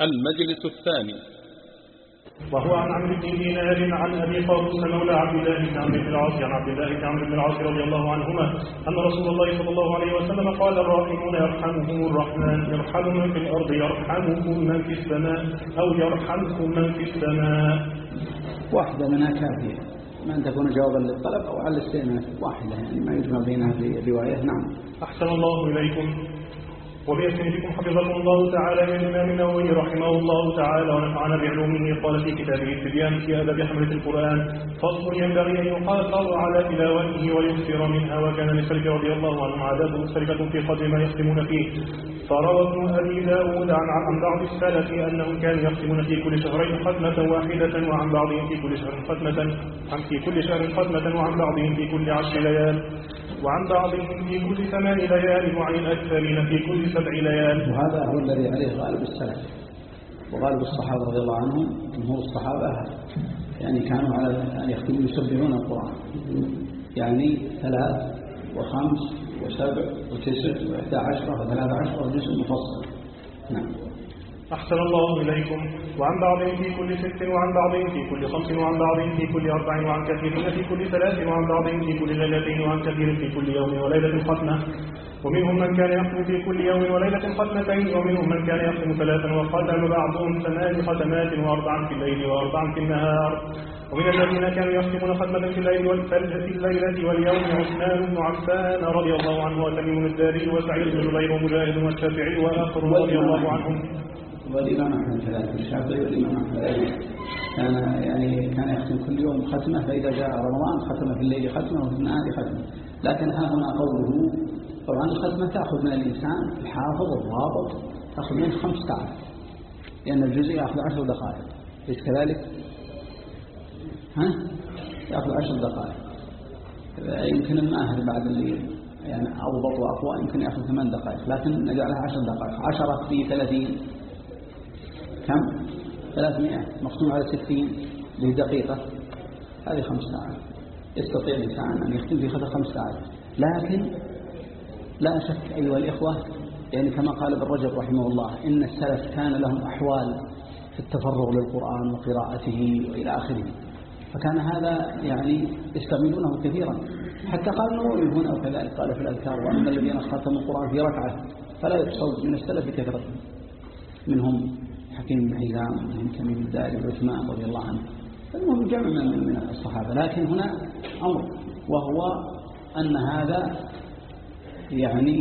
المجلس الثاني. وهو عن عمرو بن دينار عن أبي قابوس مولى عبد الله بن عمرو بن العاص عن عبد الله بن عمرو بن العاص رضي الله عنهما أن رسول الله صلى الله عليه وسلم قال الراحمون يرحمهم الرحمن يرحم من في الأرض يرحمكم من في السماء أو يرحمكم من في السماء. واحدة منها كافية ما أن تكون جوابا للطلب أو على الاستئناف؟ واحدة يعني ما يجمع بينها في رواية. نعم. أحسن الله إليكم. وبيسمكم حفظكم الله تعالى من الإمام النووي رحمه الله تعالى ونفعنا بعلومه. قال في كتابه التبيان في أدب حملة القرآن فصل ينبغي أن يقاصر على تلاوته ويكثر منها. وكان للسلف رضي الله عنهم عادات مختلفة في قدر ما يختمون فيه. فروى ابن أبي داود عن عن بعض السلف أنهم كانوا يختمون في كل شهرين ختمة واحدة وعن بعضهم في كل شهر ختمة عن في كل شهر ختمة وعن بعضهم في كل عشر ليال. وعن بعضهم في كل ثمان ليال وعن الأكثرين في كل سبع ليال. وهذا هو الذي عليه غالب السلف. وغالب الصحابة رضي الله عنهم جمهور الصحابة يعني كانوا على أن يختموا يسبحون القرآن. يعني ثلاث وخمس وسبع وتسع وإحدى عشرة وثلاث عشرة جزء مفصل. نعم. أحسن الله إليكم. وعن بعضهم في كل ست وعن بعضهم في كل خمس وعن بعضهم في كل أربع وعن كثير في كل ثلاث وعن بعضهم في كل ليلتين وعن كثير في كل يوم وليلة ختمة ومنهم من كان يختم في كل يوم وليلة ختمتين ومنهم من كان يختم ثلاثا وختم بعضهم ثمان ختمات وأربعا في الليل وأربعا في النهار. ومن الذين كانوا يختمون ختمة في الليل والفجر في الليلة واليوم عثمان بن عفان رضي الله عنه وتميم الداري وسعيد بن جبير ومجاهد والشافعي وآخر رضي الله عنهم. والإمام أحمد كذلك الشافعي والإمام أحمد كان يعني كان يختم كل يوم ختمة فإذا جاء رمضان ختم في الليل ختمة وفي النهار ختمة. لكن ها هنا قوله طبعا الختمة تأخذ من الإنسان الحافظ الضابط تأخذ منه خمس ساعات. لأن الجزء يأخذ عشر دقائق. ليس كذلك؟ ها؟ يأخذ عشر دقائق. يمكن الماهر بعد الليل يعني أضبط وأقوى يمكن يأخذ ثمان دقائق لكن نجعلها عشر دقائق. عشرة في ثلاثين. كم؟ ثلاثمائة. مقسوم على ستين. لدقيقة هذه خمس ساعات. يستطيع الإنسان أن يختم في خطر خمس ساعات. لكن لا شك أيها الإخوة يعني كما قال ابن رجب رحمه الله إن السلف كان لهم أحوال في التفرغ للقرآن وقراءته وإلى آخره. فكان هذا يعني يستعملونه كثيرا. حتى قال النووي هنا وكذلك قال في الأذكار وأما الذين ختموا القرآن في ركعة فلا يقصد من السلف كثرة منهم. حكيم بن حزام ومنهم تميم الداري وعثمان رضي الله عنه. المهم جمع من من الصحابة. لكن هنا أمر وهو أن هذا يعني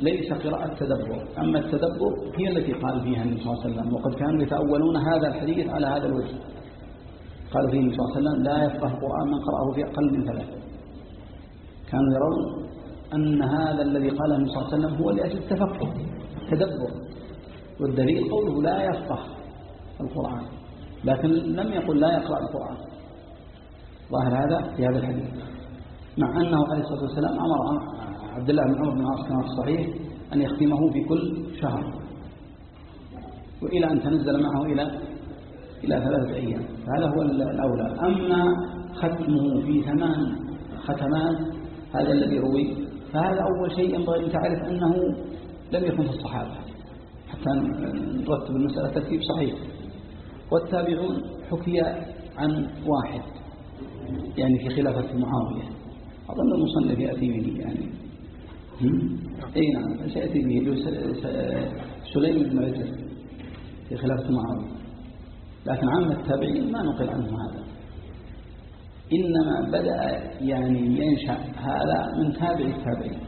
ليس قراءة تدبر. أما التدبر هي التي قال فيها النبي صلى الله عليه وسلم. وقد كانوا يتأولون هذا الحديث على هذا الوجه. قال فيه النبي صلى الله عليه وسلم لا يفقه القرآن من قرأه في أقل من ثلاث كانوا يرون أن هذا الذي قاله النبي صلى الله عليه وسلم هو لأجل التفقه تدبر والدليل قوله لا يفقه القرآن لكن لم يقل لا يقرأ القرآن. ظاهر هذا في هذا الحديث. مع أنه عليه الصلاة والسلام أمر عبد الله بن عمر بن العاص كما الصحيح أن يختمه في كل شهر. وإلى أن تنزل معه إلى إلى ثلاثة أيام. هذا هو الأولى. أما ختمه في ثمان ختمات هذا الذي روي. فهذا أول شيء ينبغي أن تعرف أنه لم يكن في الصحابة. حتى نرتب المسألة ترتيب صحيح. والتابعون حكي عن واحد يعني في خلافة معاوية. أظن المصنف يأتي به يعني. إي نعم سيأتي به. سليم بن عزر في خلافة معاوية. لكن عامة التابعين ما نقل عنه هذا. إنما بدأ يعني ينشأ هذا من تابع التابعين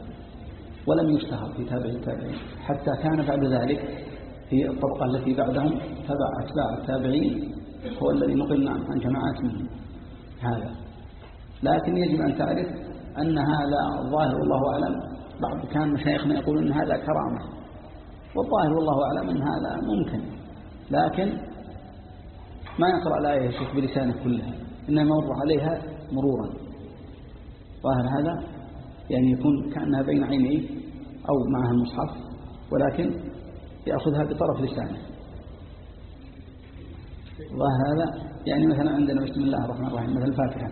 ولم يشتهر في تابع التابعين. حتى كان بعد ذلك في الطبقة التي بعدهم تبع أتباع التابعين هو الذي نقلنا عن جماعات منهم هذا. لكن يجب أن تعرف أن هذا الظاهر والله أعلم. بعض كان مشايخنا يقولون أن هذا كرامة. والظاهر والله أعلم أن هذا ممكن. لكن ما يقرأ الآية يا شيخ بلسانه كلها إنما يمر عليها مرورا. ظاهر هذا يعني يكون كأنها بين عينيه أو معها المصحف ولكن يأخذها بطرف لسانه. ظاهر هذا يعني مثلا عندنا بسم الله الرحمن الرحيم مثل الفاتحة.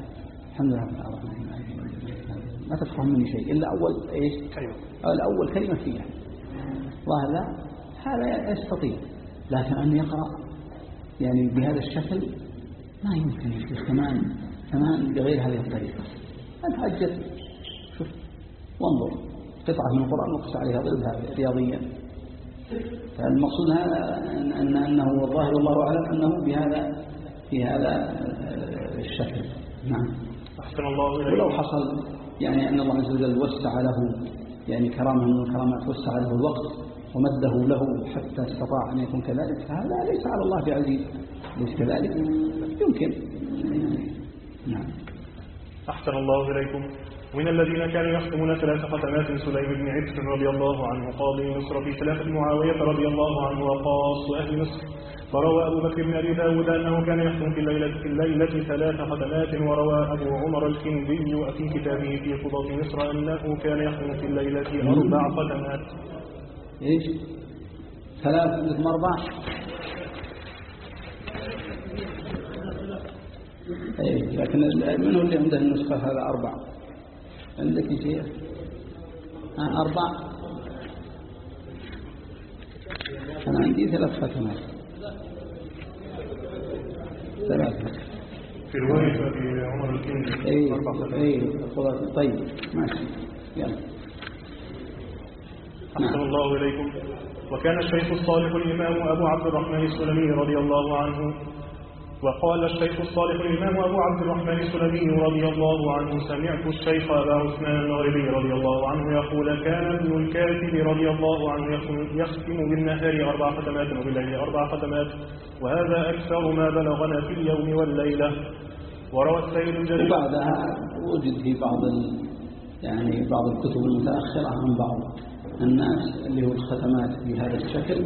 الحمد لله رب العالمين. ما تفهم مني شيء. إلا أول إيش؟ كلمة. الأول كلمة فيها. لا هذا يستطيع. لكن أن يقرأ يعني بهذا الشكل ما يمكن. شيخ كمان كمان بغير هذه الطريقة. أنت أجل شوف وانظر. قطعة من القرآن وقص عليها ضربها رياضيا. فالمقصود هذا أن أنه الظاهر والله أعلم أنه بهذا في هذا الشكل. نعم. أحسن الله إليك. ولو حصل يعني أن الله عز وجل وسع له يعني كرامة من الكرامات وسع له الوقت ومده له حتى استطاع أن يكون كذلك فهذا ليس على الله بعزيز. ليس كذلك. يمكن. نعم. أحسن الله إليكم. من الذين كانوا يختمون ثلاث ختمات سليم بن عبس رضي الله عنه قاضي مصر في خلافة معاوية رضي الله عنه وقاص أهل مصر. فروى أبو بكر بن أبي داود أنه كان يختم في الليلة, في الليلة ثلاث ختمات وروى أبو عمر الكندي في كتابه في قضاة مصر أنه كان يختم في الليلة أربع ختمات إيش؟ ثلاث عندكم أربع؟ أي لكن من هو اللي عنده النسخة هذا أربع؟ عندك شيخ ها أربع أنا عندي ثلاث ختمات ثلاثة في رواية أبي عمر الكندي أي أربع ختمات أي طيب ماشي. يلا. أحسن الله إليكم. وكان الشيخ الصالح الإمام أبو عبد الرحمن السلمي رضي الله عنه وقال الشيخ الصالح الإمام أبو عبد الرحمن السلمي رضي الله عنه سمعت الشيخ أبا عثمان المغربي رضي الله عنه يقول كان ابن الكاتب رضي الله عنه يختم- بالنهار أربع ختمات وبالليل أربع ختمات وهذا أكثر ما بلغنا في اليوم والليلة وروى السيد الجليل وبعدها وجد في بعض. يعني بعض الكتب المتأخرة عن بعض الناس اللي هو الختمات بهذا الشكل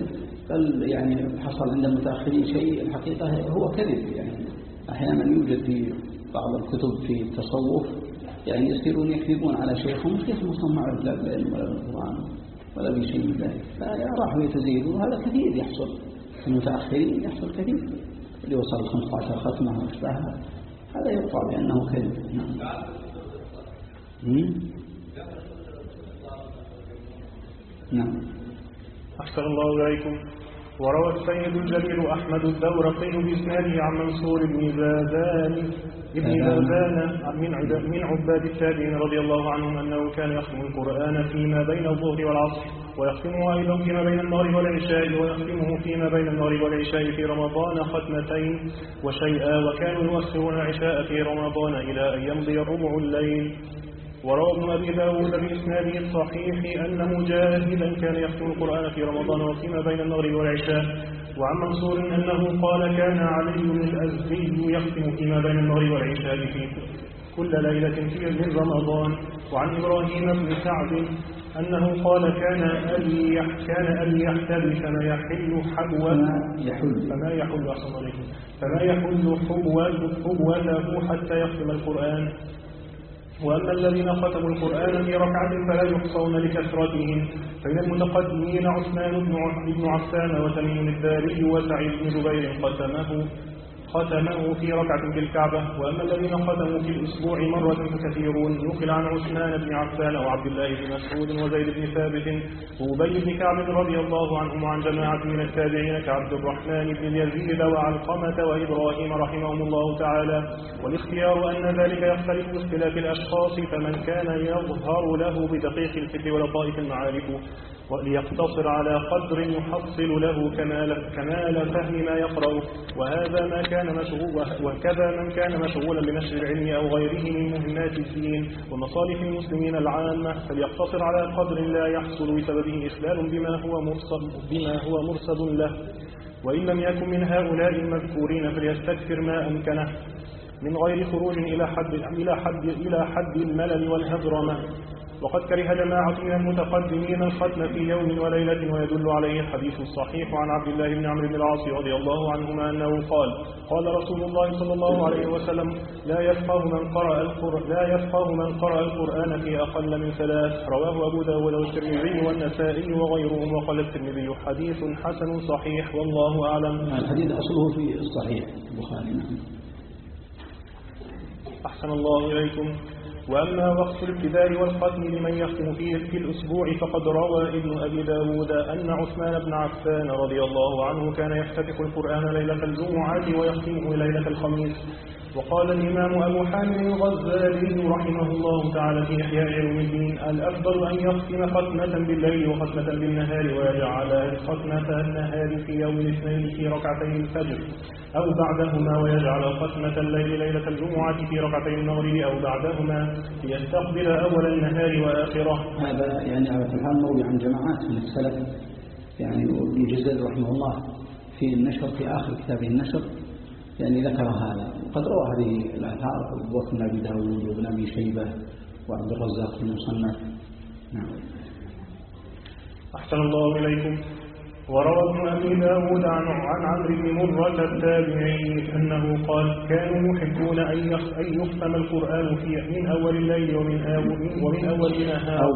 بل يعني حصل عند المتأخرين شيء الحقيقة هو كذب يعني. أحيانا يوجد في بعض الكتب في التصوف يعني يصيرون يكذبون على شيخهم شيخ مصنع لا بالعلم ولا بالقرآن ولا بشيء من ذلك. فراحوا يتزيدون وهذا كثير يحصل. في المتأخرين يحصل كثير. اللي وصل 15 ختمة واشباهها هذا يقطع بأنه كذب. نعم؟ نعم. أحسن الله إليكم. وروى السيد الجليل أحمد الدورقي بإسناده عن منصور بن زادان ابن زادان من من عباد التابعين رضي الله عنهم أنه كان يختم القرآن فيما بين الظهر والعصر ويختمه أيضا فيما بين المغرب والعشاء ويختمه فيما بين المغرب والعشاء في رمضان ختمتين وشيئا وكانوا يؤخرون العشاء في رمضان إلى أن يمضي ربع الليل. وروى ابن أبي داود بإسناده الصحيح أن مجاهدا كان يختم القرآن في رمضان وفيما بين المغرب والعشاء وعن منصور أنه قال كان علي الأزدي يختم فيما بين المغرب والعشاء في كل ليلة في من رمضان وعن إبراهيم بن سعد أنه قال كان أبي كان أبي يحتبي فما يحل حبوة فما يحل. فما يحل فما يحل حبوته حتى يختم القرآن. وأما الذين ختموا القرآن في ركعة فلا يحصون لكثرتهم. فإن المتقدمين عثمان بن عفان وتميم الداري وسعيد بن جبير ختمه. ختمه في ركعة في الكعبة وأما الذين ختموا في الأسبوع مرة فكثيرون. نقل عن عثمان بن عفان وعبد الله بن مسعود وزيد بن ثابت وأبي بن كعب رضي الله عنهم وعن جماعة من التابعين كعبد الرحمن بن يزيد وعلقمة وإبراهيم رحمهم الله تعالى. والاختيار أن ذلك يختلف باختلاف الأشخاص فمن كان يظهر له بدقيق الفكر ولطائف المعارف. وليقتصر على قدر يحصل له كمال, كمال فهم ما يقرأ. وهذا ما كان مشغول وكذا من كان مشغولا بنشر العلم أو غيره من مهمات الدين ومصالح المسلمين العامة. فليقتصر على قدر لا يحصل بسببه إخلال بما هو مرصد, بما هو مرصد له. وإن لم يكن من هؤلاء المذكورين فليستكثر ما أمكنه. من غير خروج إلى حد إلى حد إلى حد الملل والهضرمة. وقد كره جماعة من المتقدمين الختم في يوم وليلة ويدل عليه الحديث الصحيح عن عبد الله بن عمرو بن العاص رضي الله عنهما أنه قال قال رسول الله صلى الله عليه وسلم لا يفقه من قرأ القرآن لا يفقه من قرأ القرآن في أقل من ثلاث رواه أبو داود والترمذي والنسائي وغيرهم وقال الترمذي حديث حسن صحيح والله أعلم الحديث أصله في الصحيح البخاري. نعم. أحسن الله إليكم. وأما وقت الابتداء والختم لمن يختم فيه في الأسبوع فقد روى ابن أبي داود أن عثمان بن عفان رضي الله عنه كان يفتتح القرآن ليلة الجمعة ويختمه ليلة الخميس. وقال الإمام أبو حامد الغزالي رحمه الله تعالى في إحياء علوم الدين الأفضل أن يختم ختمة بالليل وختمة بالنهار ويجعل ختمة النهار في يوم الاثنين في ركعتي الفجر أو بعدهما ويجعل ختمة الليل ليلة الجمعة في ركعتي المغرب أو بعدهما. ليستقبل أول النهار وآخره. هذا يعني على كل حال مروي عن جماعات من السلف. يعني ابن جزل رحمه الله في النشر في آخر كتابه النشر يعني ذكر هذا. وقد روى هذه الآثار أبو بكر بن أبي داود وابن أبي شيبة وعبد الرزاق في المصنف نعم. أحسن الله إليكم. وروى ابن أبي داود عن عن عمرو بن مرة التابعي أنه قال كانوا يحبون أن يخ- أن يختم القرآن في من أول الليل ومن أول ومن أول النهار أو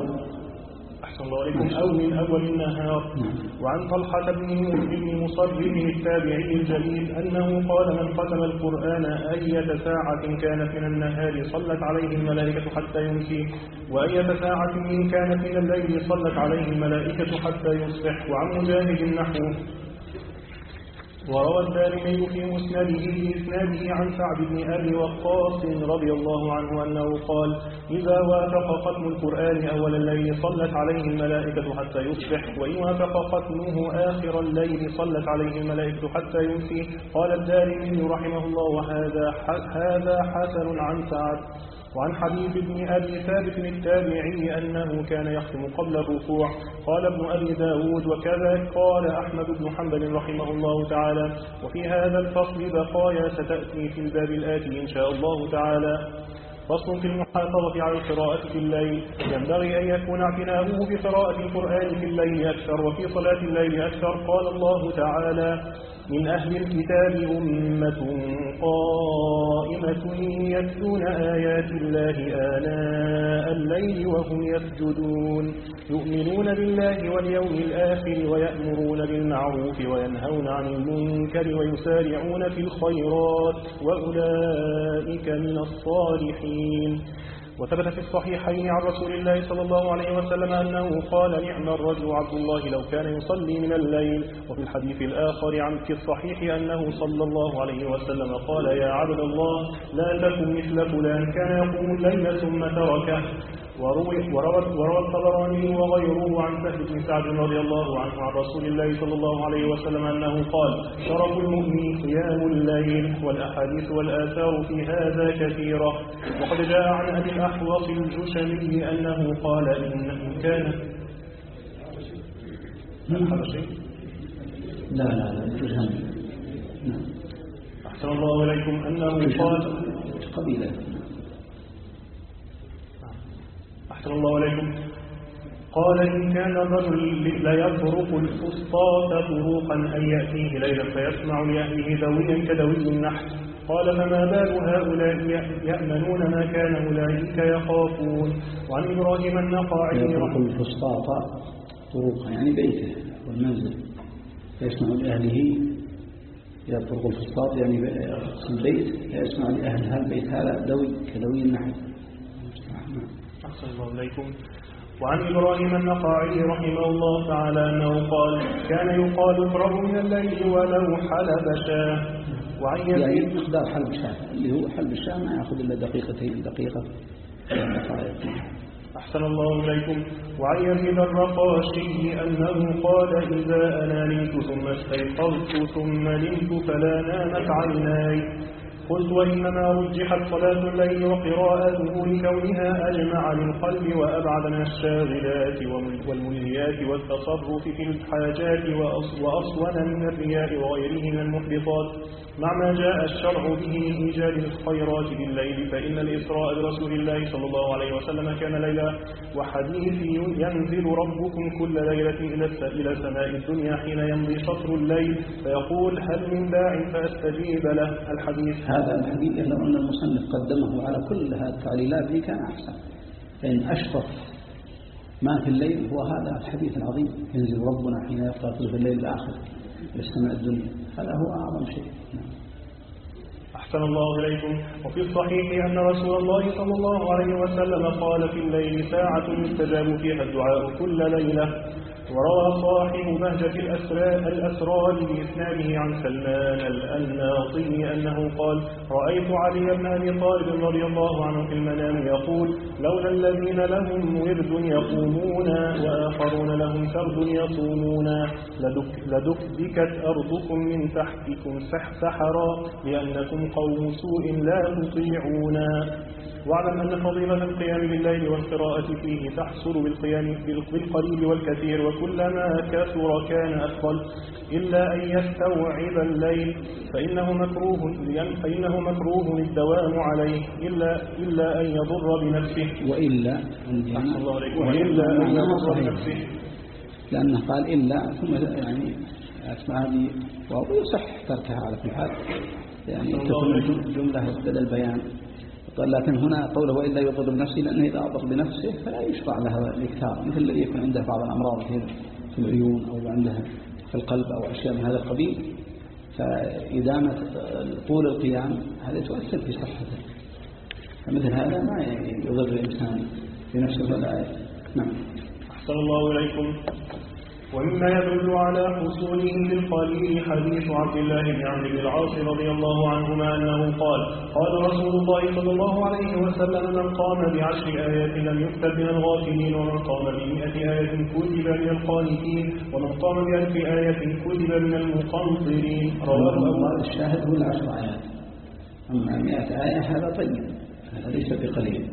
أحسن الله عليكم أو من أول النهار. نعم. وعن طلحة بن بن مصرف التابعي الجليل أنه قال من ختم القرآن أية ساعة كانت من النهار صلت عليه الملائكة حتى يمسي وأية ساعة من كانت من الليل صلت عليه الملائكة حتى يصبح. وعن مجاهد نحوه وروى الدارمي في مسنده بإسناده عن سعد بن أبي وقاص رضي الله عنه أنه قال إذا وافق ختم القرآن أول الليل صلت عليه الملائكة حتى يصبح وإن وافق ختمه آخر الليل صلت عليه الملائكة حتى يمسي. قال الدارمي رحمه الله وهذا هذا حسن عن سعد. وعن حبيب بن أبي ثابت التابعي أنه كان يختم قبل الركوع. قال ابن أبي داود وكذا قال أحمد بن حنبل رحمه الله تعالى. وفي هذا الفصل بقايا ستأتي في الباب الآتي إن شاء الله تعالى. فصل في المحافظة على القراءة في الليل. ينبغي أن يكون اعتناؤه بقراءة القرآن في الليل أكثر وفي صلاة الليل أكثر. قال الله تعالى من أهل الكتاب أمة قائمة يتلون آيات الله آناء الليل وهم يسجدون. يؤمنون بالله واليوم الآخر ويأمرون بالمعروف وينهون عن المنكر ويسارعون في الخيرات. وأولئك من الصالحين. وثبت في الصحيحين عن رسول الله صلى الله عليه وسلم أنه قال نعم الرجل عبد الله لو كان يصلي من الليل. وفي الحديث الآخر عن في الصحيح أنه صلى الله عليه وسلم قال يا عبد الله لا تكن مثل فلان كان يقوم الليل ثم تركه. وروي وروى وروى الطبراني وغيره عن سهل بن سعد رضي الله عنه عن رسول الله صلى الله عليه وسلم أنه قال شرف المؤمن قيام الليل والأحاديث والآثار في هذا كثيرة. وقد جاء عن أبي الأحوص الجشمي أنه قال إن كان لا لا لا الجزهم نعم أحسن الله إليكم أنه قال قبيلة. أحسن الله عليكم قال إن كان الرجل ليطرق الفسطاط طروقا أن يأتيه ليلا فيسمع لأهله دويا كدوي النحل. قال فما بال هؤلاء يأمنون ما كان أولئك يخافون. وعن إبراهيم النقاعي يطرق الفسطاط طرقا يعني بيته والمنزل. فيسمع لأهله يطرق الفسطاط يعني البيت فيسمع لأهل هذا البيت هذا دوي كدوي النحل. أحسن الله إليكم وعن إبراهيم النقاعي رحمه الله تعالى أنه قال كان يقال اقرأوا من الليل ولو حلب شاه. وعن يعني مقدار حلب الشاه اللي هو حلب الشاه ما يأخذ إلا دقيقتين دقيقة. دقائق أحسن الله إليكم. وعن يزيد الرقاشي أنه قال إذا أنا نمت ثم استيقظت ثم نمت فلا نامت عيناي. قلت وإنما رجحت صلاة الليل وقراءته لكونها أجمع للقلب وأبعد من الشاغلات والملهيات والتصرف في الحاجات وأص- وأصون من الرياء وغيره من المحبطات. مع ما جاء الشرع به من إيجاد الخيرات بالليل فإن الإسراء برسول الله صلى الله عليه وسلم كان ليلا وحديث ينزل ربكم كل ليلة إلى سماء الدنيا حين يمضي شطر الليل فيقول هل من داع فأستجيب له. الحديث هذا الحقيقة لو أن المصنف قدمه على كل هذه التعليلات دي كان أحسن. فإن أشرف ما في الليل هو هذا الحديث العظيم. ينزل ربنا حين يقرأ ثلث الليل الآخر. للسماء الدنيا. هذا هو أعظم شيء. نعم. أحسن الله إليكم. وفي الصحيح أن رسول الله صلى الله عليه وسلم قال في الليل ساعة يستجاب فيها الدعاء كل ليلة. وروى صاحب بهجة الأسرار, بإسناده عن سلمان الأناطي أنه قال رأيت علي بن أبي طالب رضي الله عنه في المنام يقول لولا الذين لهم ورد يقومون وآخرون لهم فرد يصومون لدك لدكدكت أرضكم من تحتكم سحرا لأنكم قوم سوء لا تطيعون واعلم أن فضيلة القيام بالليل والقراءة فيه تحصل بالقيام بالقليل والكثير وكلما كثر كان أفضل. إلا أن يستوعب الليل فإنه مكروه فإنه مكروه الدوام عليه. إلا إلا أن يضر بنفسه. وإلا وإلا أن يضر بنفسه. لأنه قال إلا ثم يعني أسمع هذه ويصح تركها على كل حال. يعني تكون جملة بدل البيان. قال لكن هنا قوله وإلا يضر بنفسه لأنه إذا أضر بنفسه فلا يشرع له الإكثار مثل الذي يكون عنده بعض الأمراض في العيون أو عنده في القلب أو أشياء من هذا القبيل. فإدامة طول القيام هذا تؤثر في صحته. فمثل هذا ما يضر الإنسان بنفسه ولا نعم. أحسن الله إليكم. ومما يدل على حصوله بالقليل حديث عبد الله بن عمرو بن العاص رضي الله عنهما أنه قال قال رسول الله صلى الله عليه وسلم من قام بعشر آيات لم يكتب من الغافلين ومن قام بمئة آية كتب من القانتين ومن قام بألف آية كتب من المقنطرين. رواه أبو الشاهد هو العشر آيات. أما مئة آية هذا طيب هذا ليس بقليل.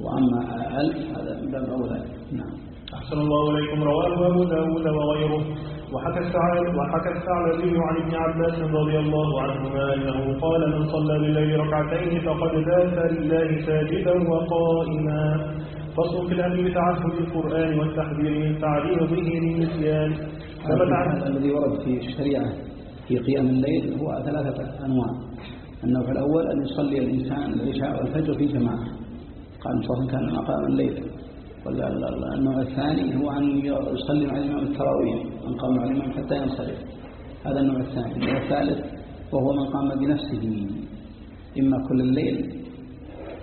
وأما ألف هذا من باب أولى. نعم. أحسن الله إليكم رواه أبو داود وغيره. وحكى الثعلبي وحكى الثعلبي عن ابن عباس رضي الله عنهما أنه قال من صلى بالليل ركعتين فقد ذات لله ساجدا وقائما. فصل في الأمر بتعهد القرآن والتحذير من تعريضه للنسيان. ثبت عن الذي ورد في الشريعة في قيام الليل هو ثلاثة أنواع. في الأول أن يصلي الإنسان العشاء والفجر في جماعة. قال صلى كان مقام الليل. النوع الثاني هو أن يصلي مع الإمام التراويح من قام مع الإمام حتى ينصرف. هذا النوع الثاني. النوع الثالث وهو من قام بنفسه إما كل الليل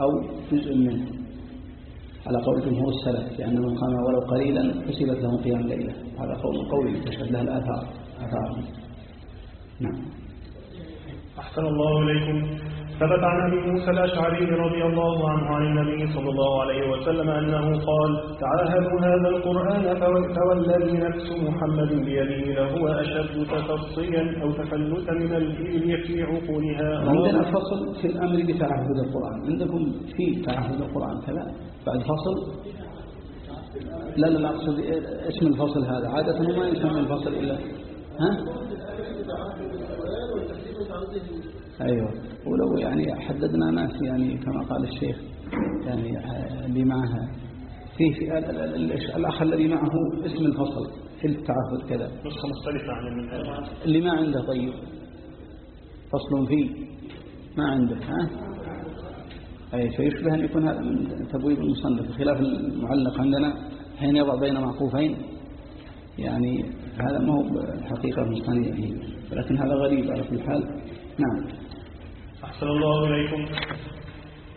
أو جزء منه. على قول جمهور السلف لأن من قام ولو قليلا حسبت له قيام الليلة هذا قول قوي تشهد له الآثار. آثار نعم. أحسن الله إليكم. ثبت عن أبي موسى الأشعري رضي الله عنه عن النبي صلى الله عليه وسلم أنه قال تعاهدوا هذا القرآن فوالذي نفس محمد بيده لهو أشد تفصيا أو تفلتا من الإبل في عقولها عندنا فصل في الأمر بتعهد القرآن. عندكم في تعهد القرآن كذا؟ بعد فصل؟ لا لا أقصد اسم الفصل هذا؟ عادة ما يسمى الفصل إلا ها؟ أيوه. ولو يعني حددنا ناس يعني كما قال الشيخ يعني اللي معها. في, في الأخ الذي معه اسم الفصل في التعهد كذا نسخة مختلفة عن اللي ما عنده طيب. فصل فيه ما عنده ها؟ أي فيشبه أن يكون هذا من تبويب المصنف. خلاف المعلق عندنا حين يضع بين معقوفين يعني هذا ما هو الحقيقة المصنية ولكن هذا غريب على كل حال. نعم. أحسن الله إليكم.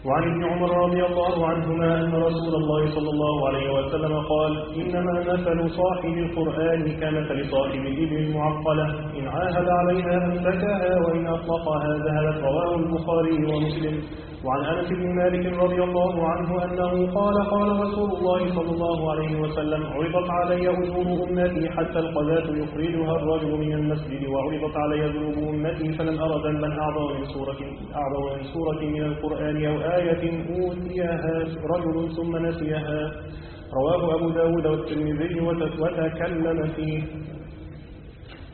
وعن ابن عمر رضي الله عنهما أن رسول الله صلى الله عليه وسلم قال إنما مثل صاحب القرآن كمثل صاحب الإبل المعقلة إن عاهد عليها أمسكها وإن أطلقها ذهبت رواه البخاري ومسلم. وعن أنس بن مالك رضي الله عنه أنه قال قال رسول الله صلى الله عليه وسلم عرضت علي أجور أمتي حتى القذاة يخرجها الرجل من المسجد وعرضت علي ذنوب أمتي فلم أر ذنبا أعظم من سورة أعظم من سورة من القرآن أو آية أوتيها رجل ثم نسيها. رواه أبو داود والترمذي وتكلم فيه.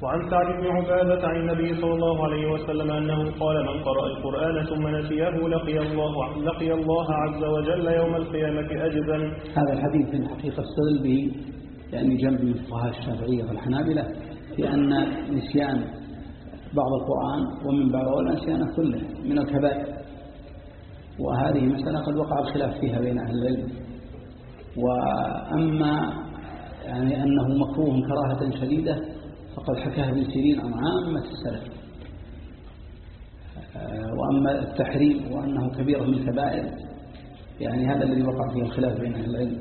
وعن سعد بن عبادة عن النبي صلى الله عليه وسلم أنه قال من قرأ القرآن ثم نسيه لقي الله, لقي الله عز وجل يوم القيامة أجزا. هذا الحديث في الحقيقة استدل به يعني جنب من فقهاء الشافعية والحنابلة لأن نسيان بعض القرآن ومن بعض نسيانه كله من الكبائر. وهذه مسألة قد وقع الخلاف فيها بين أهل العلم. وأما يعني أنه مكروه كراهة شديدة فقد حكاها ابن سيرين عن عامة السلف. وأما التحريم وأنه كبيرة من الكبائر يعني هذا الذي وقع فيه الخلاف بين أهل العلم.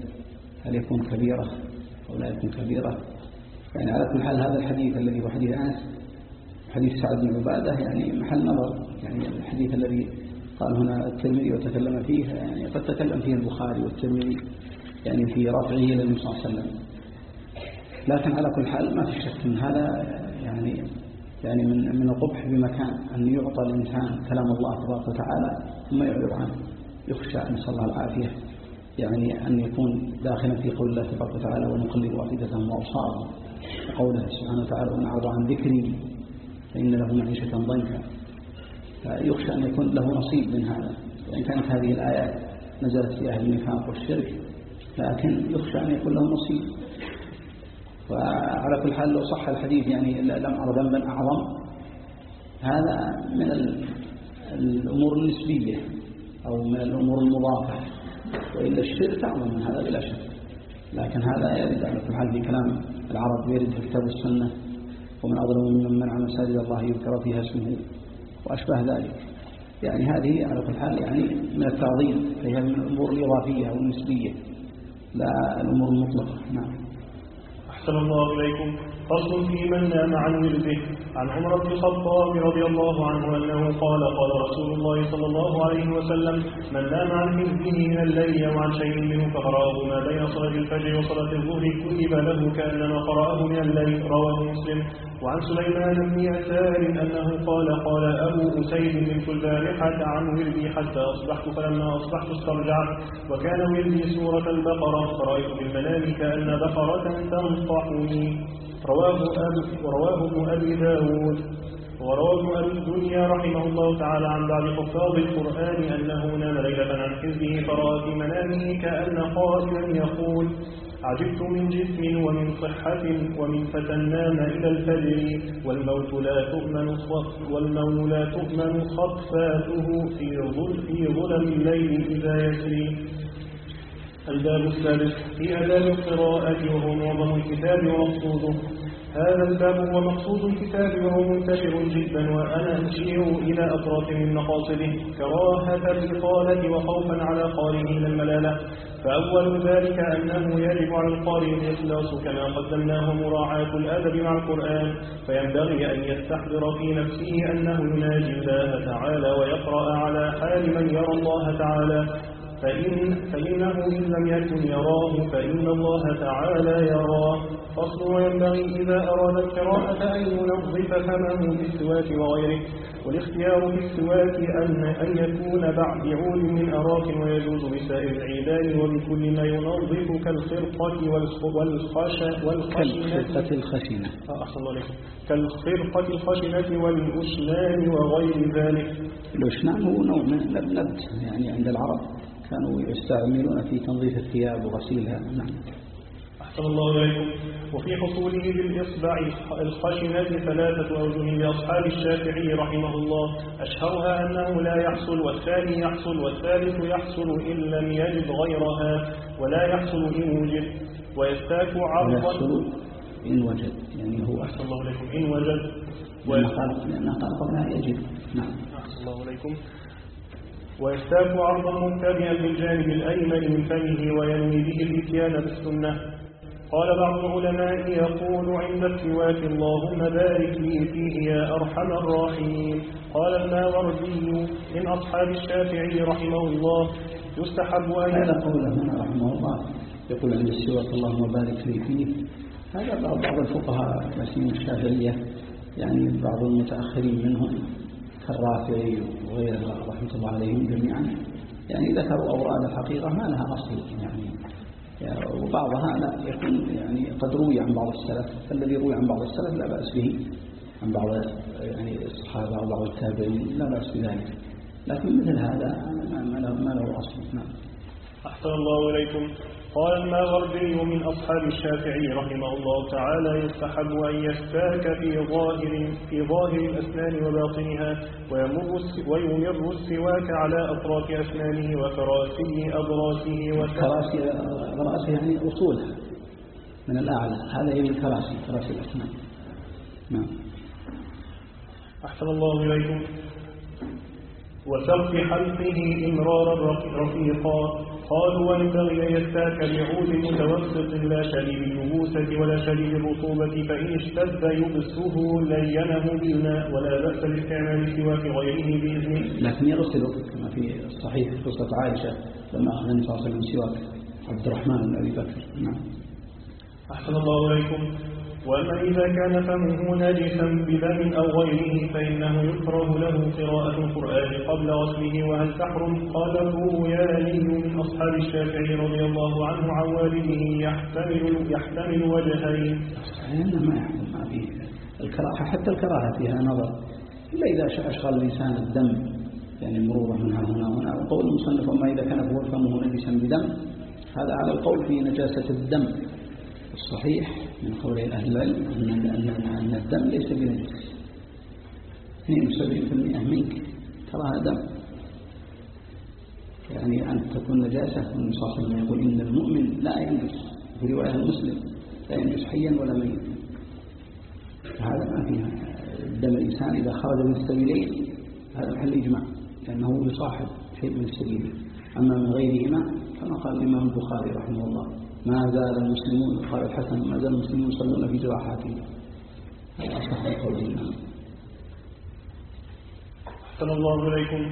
هل يكون كبيرة أو لا يكون كبيرة؟ يعني على كل حال هذا الحديث الذي هو حديث أنس حديث سعد بن عبادة يعني محل نظر. يعني الحديث الذي قال هنا الترمذي وتكلم فيه يعني قد تكلم فيه البخاري والترمذي يعني في رفعه إلى النبي صلى الله عليه وسلم. لكن على كل حال ما في شك من هذا يعني يعني من من القبح بمكان أن يعطى الإنسان كلام الله تبارك وتعالى ثم يعرض عنه. يخشى نسأل الله العافية. يعني أن يكون داخلا في قول الله تبارك وتعالى ونقلب أفئدتهم وأبصارهم وقوله سبحانه وتعالى ومن أعرض عن ذكري فإن له معيشة ضنكا فيخشى أن يكون له نصيب من هذا. وإن كانت هذه الآيات نزلت في أهل النفاق والشرك لكن يخشى أن يكون له نصيب. وعلى كل حال لو صح الحديث يعني لم أرى ذنبا أعظم هذا من الأمور النسبية أو من الأمور المضافة وإلا الشرك أعظم من هذا بلا شك. لكن هذا يرد على كل حال في كلام العرب يرد في الكتاب والسنة ومن أظلم ممن منع مساجد الله يذكر فيها اسمه وأشبه ذلك. يعني هذه على كل حال يعني من التعظيم فهي من الأمور الإضافية أو النسبية لا الأمور المطلقة. نعم. أحسن الله إليكم. فصل في من نام عن ورده. عن عمر بن الخطاب رضي الله عنه أنه قال قال رسول الله صلى الله عليه وسلم من نام عن حزبه من الليل وعن شيء منه فقرأه ما بين صلاة الفجر وصلاة الظهر كتب له كأنما قرأه من الليل. رواه مسلم. وعن سليمان بن يسار أنه قال قال أبو أسيد نمت البارحة عن وردي حتى أصبحت فلما أصبحت استرجعت وكان وردي سورة البقرة فرأيت في المنام كأن بقرة تنصحني رواه أبو ورواه ابن أبي داود. ورواه أبي الدنيا رحمه الله تعالى عن بعض حفاظ القرآن أنه نام ليلة عن حزبه فرأى في منامه كأن قائلا يقول عجبت من جسم ومن صحة ومن فتى نام إلى الفجر والموت لا تؤمن والموت لا تؤمن خطفاته في ظلم الليل إذا يسري. الباب السادس في آداب القراءة معظم الكتاب ومقصوده. هذا الباب هو مقصود الكتاب وهو منتشر جدا وأنا أشير إلى أطراف من مقاصده. كراهة الإطالة وخوفا على قارئه من الملالة. فأول ذلك أنه يجب على القارئ الإخلاص كما قدمناه مراعاة الأدب مع القرآن. فينبغي أن يستحضر في نفسه أنه يناجي الله تعالى ويقرأ على حال من يرى الله تعالى. فإن فإنه إن لم يكن يراه فإن الله تعالى يراه. فصل وينبغي إذا أراد القراءة أن ينظف فمه بالسواك وغيره. والاختيار في السواك أن, أن يكون بعد عود من أراك ويجوز بسائر العيدان وبكل ما ينظف كالخرقة والخشنة. كالخرقة الخشنة. كالخرقة الخشنة والأشنان وغير ذلك. الأشنان هو نوع من النبت يعني عند العرب. كانوا يستعملون في تنظيف الثياب وغسيلها. نعم. أحسن الله إليكم. وفي حصوله بالإصبع الخشنة ثلاثة أوجه لأصحاب الشافعي رحمه الله. أشهرها أنه لا يحصل والثاني يحصل والثالث يحصل إن لم يجد غيرها ولا يحصل إن وجد. ويستاك عرضا يحصل إن وجد. يعني هو أحسن الله إليكم. إن وجد. لأنه قال قبلها يجب نعم. أحسن الله إليكم. ويستاك عرضا مبتدئا بالجانب الأيمن من فمه وينوي به الإتيان بالسنة. قال بعض العلماء يقول عند السواك اللهم بارك لي فيه يا أرحم الراحمين. قال الماوردي من أصحاب الشافعي رحمه الله يستحب أن هذا قوله هنا رحمه الله. يقول عند السواك اللهم بارك لي فيه. هذا بعض بعض الفقهاء كاسين الشافعية يعني بعض المتأخرين منهم. كالرافعي وغيره رحمة الله عليهم جميعا. يعني ذكروا أوراد الحقيقة ما لها أصل. يعني وبعضها لا يكون يعني قد روي عن بعض السلف. فالذي روي عن بعض السلف لا بأس به. عن بعض يعني الصحابة أو بعض التابعين لا بأس بذلك. لكن مثل هذا ما له, ما له أصل. نعم. أحسن الله إليكم. قال الماغربي من أصحاب الشافعي رحمه الله تعالى يستحب أن يستاك في ظاهر في ظاهر الأسنان وباطنها ويمر السواك على أطراف أسنانه وكراسي أضراسه كراسي أضراسه يعني أصولها من الأعلى. هذا هي الكراسي كراسي الأسنان. نعم. أحسن الله إليكم. وسقف حلقه إمرارا رفيقا. قالوا أن يستاك بعود متوسط لا شديد اليبوسة ولا شديد الرطوبة فإن اشتد يبسه لينه بالماء ولا بأس باستعمال السواك غيره بإذنه. لكن يغسل كما في الصحيح قصة عائشة لما أخذ النبي صلى الله عليه وسلم سواك عبد الرحمن بن أبي بكر. نعم. أحسن الله إليكم. وأما إذا كان فمه نجسا بدم أو غيره فإنه يكره له قراءة القرآن قبل غسله وهل تحرم قال الروياني من أصحاب الشافعي رضي الله عنه عن والده يحتمل, يحتمل وجهين ما فيه الكراهة حتى الكراهة فيها نظر إلا إذا أشغل الإنسان الدم يعني مرورة منها هنا وهنا. وقول المصنف وما إذا كان فمه نجسا بدم هذا على القول في نجاسة الدم. الصحيح من قول أهل العلم أن, أن الدم ليس بنجس 72% منك. تراها دم. يعني أن تكون نجاسة عليه وسلم يقول إن المؤمن لا ينجس. في رواية المسلم لا ينجس حيا ولا ميتا. هذا ما فيها. دم الإنسان إذا خرج من السبيلين هذا محل إجماع لأنه يصاحب شيء من السبيلين أما من غيرهما كما قال الإمام البخاري رحمه الله. ما زال المسلمون قال الحسن ما زال المسلمون يصلون في جراحاتهم. هذا أصح من قوله أحسن الله إليكم.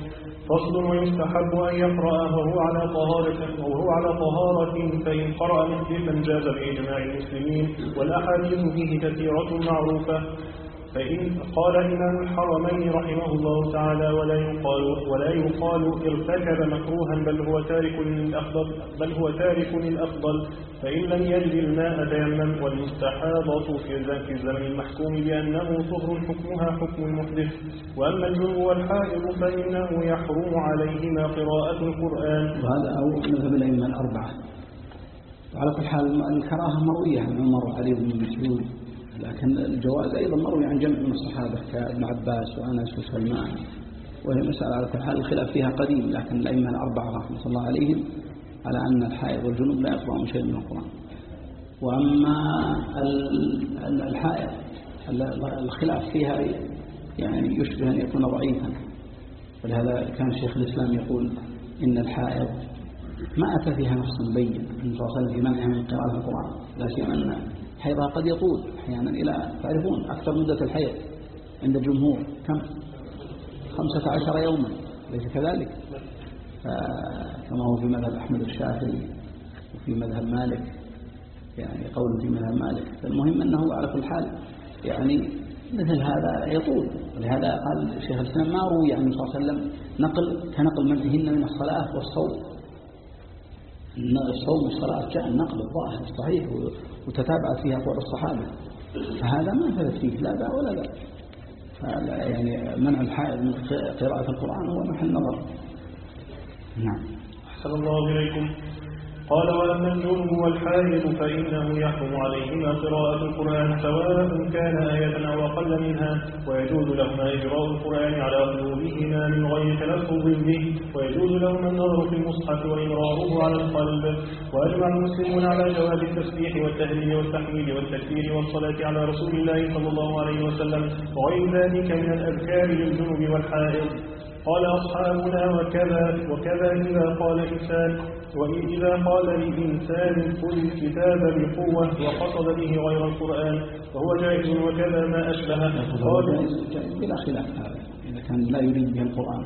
فصل ويستحب أن يقرأ وهو على طهارة وهو على طهارة فإن قرأ محدثا جاز بإجماع المسلمين. والأحاديث فيه كثيرة معروفة. فإن قال إمام الحرمين رحمه الله تعالى ولا يقال ولا يقال ارتكب مكروها بل هو تارك للأفضل بل هو تارك للأفضل. فإن لم يجد الماء تيمم والمستحاضة في الزمن المحكوم بأنه طهر حكمها حكم المحدث. وأما الجنب والحائض فإنه يحرم عليهما قراءة القرآن. وهذا أو مذهب الأئمة الأربعة. وعلى كل حال الكراهة مروية عن عمر وعلي بن مسعود. لكن الجواز أيضا مروي عن جمع من الصحابة كابن عباس وأنس وسلمان وهي مسألة على كل حال الخلاف فيها قديم لكن الأئمة الأربعة رحمة الله عليهم على أن الحائض والجنوب لا يقرأون شيء من القرآن. وأما الحائض الخلاف فيها يعني يشبه أن يكون ضعيفا. ولهذا كان شيخ الإسلام يقول إن الحائض ما أتى فيها نص بين وسلم في منعها من قراءة القرآن لا سيما أن حيضها قد يطول أحيانا إلى تعرفون أكثر مدة الحيض عند الجمهور. كم؟ خمسة عشر يوما ليس كذلك؟ كما هو في مذهب أحمد الشافعي وفي مذهب مالك يعني قول في مذهب مالك. فالمهم أنه على كل حال يعني مثل هذا يطول. ولهذا قال الشيخ الإسلام ما روي عنه صلى الله عليه وسلم نقل كنقل منهن من الصلاة والصوم. الصوم والصلاة جاء النقل الظاهر الصحيح وتتابعت فيها أقوال الصحابة. فهذا ما ثبت فيه لا ذا ولا ذا يعني منع الحائض من قراءة القرآن هو محل نظر. نعم. أحسن الله إليكم. قال وأما الجنب والحائض فإنه يحرم عليهما قراءة القرآن سواء كان آية أو أقل منها ويجوز لهما إجراء القرآن على قلوبهما من غير تلفظ به ويجوز لهما النظر في المصحف وإمراره على القلب. وأجمع المسلمون على جواز التسبيح والتهليل والتحميد والتكبير والصلاة على رسول الله صلى الله عليه وسلم وغير ذلك من الأذكار للجنب والحائض. قال أصحابنا وكذا وكذا إذا قال إنسان وإذا قال لإنسان خذ الكتاب بقوة وقصد به غير القرآن فهو جائز وكذا ما أشبهه قال بلا خلاف. هذا إذا كان لا يريد به القرآن.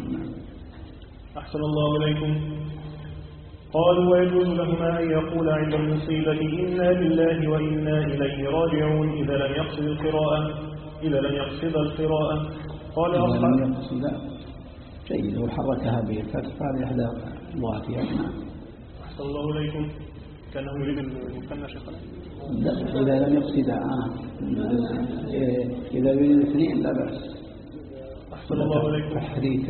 أحسن الله إليكم. قالوا ويجوز لهما أن يقول عند المصيبة إنا لله وإنا إليه راجعون إذا لم يقصد القراءة إذا لم يقصد القراءة. قال أصحاب جيد لو حركها بالفتح هذه إحدى لغاتها نعم أحسن الله إليكم. كأنه يريد المثنى شيخنا. إذا لم يقصد آه إذا يريد الاثنين لا بأس. أحسن الله إليكم. تحريك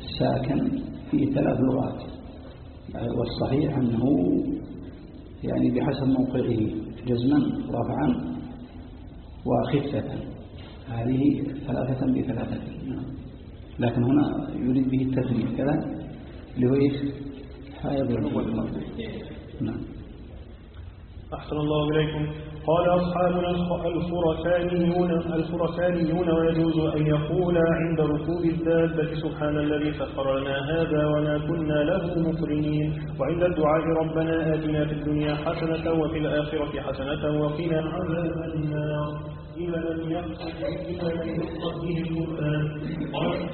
الساكن في ثلاث لغات. والصحيح أنه يعني بحسب موقعه جزما رفعا وخفة. هذه ثلاثة بثلاثة. لكن هنا يريد به التثنية كذا؟ اللي هو إيش؟ نعم. أحسن الله إليكم. قال أصحابنا الخرسانيون الخرسانيون ويجوز أن يقول عند ركوب الدابة سبحان الذي سخر لنا هذا وما كنا له مقرنين. وعند الدعاء ربنا آتنا في الدنيا حسنة وفي الآخرة حسنة وقنا عذاب النار. إلى لم يقصد إلى لم يقصد به القرآن.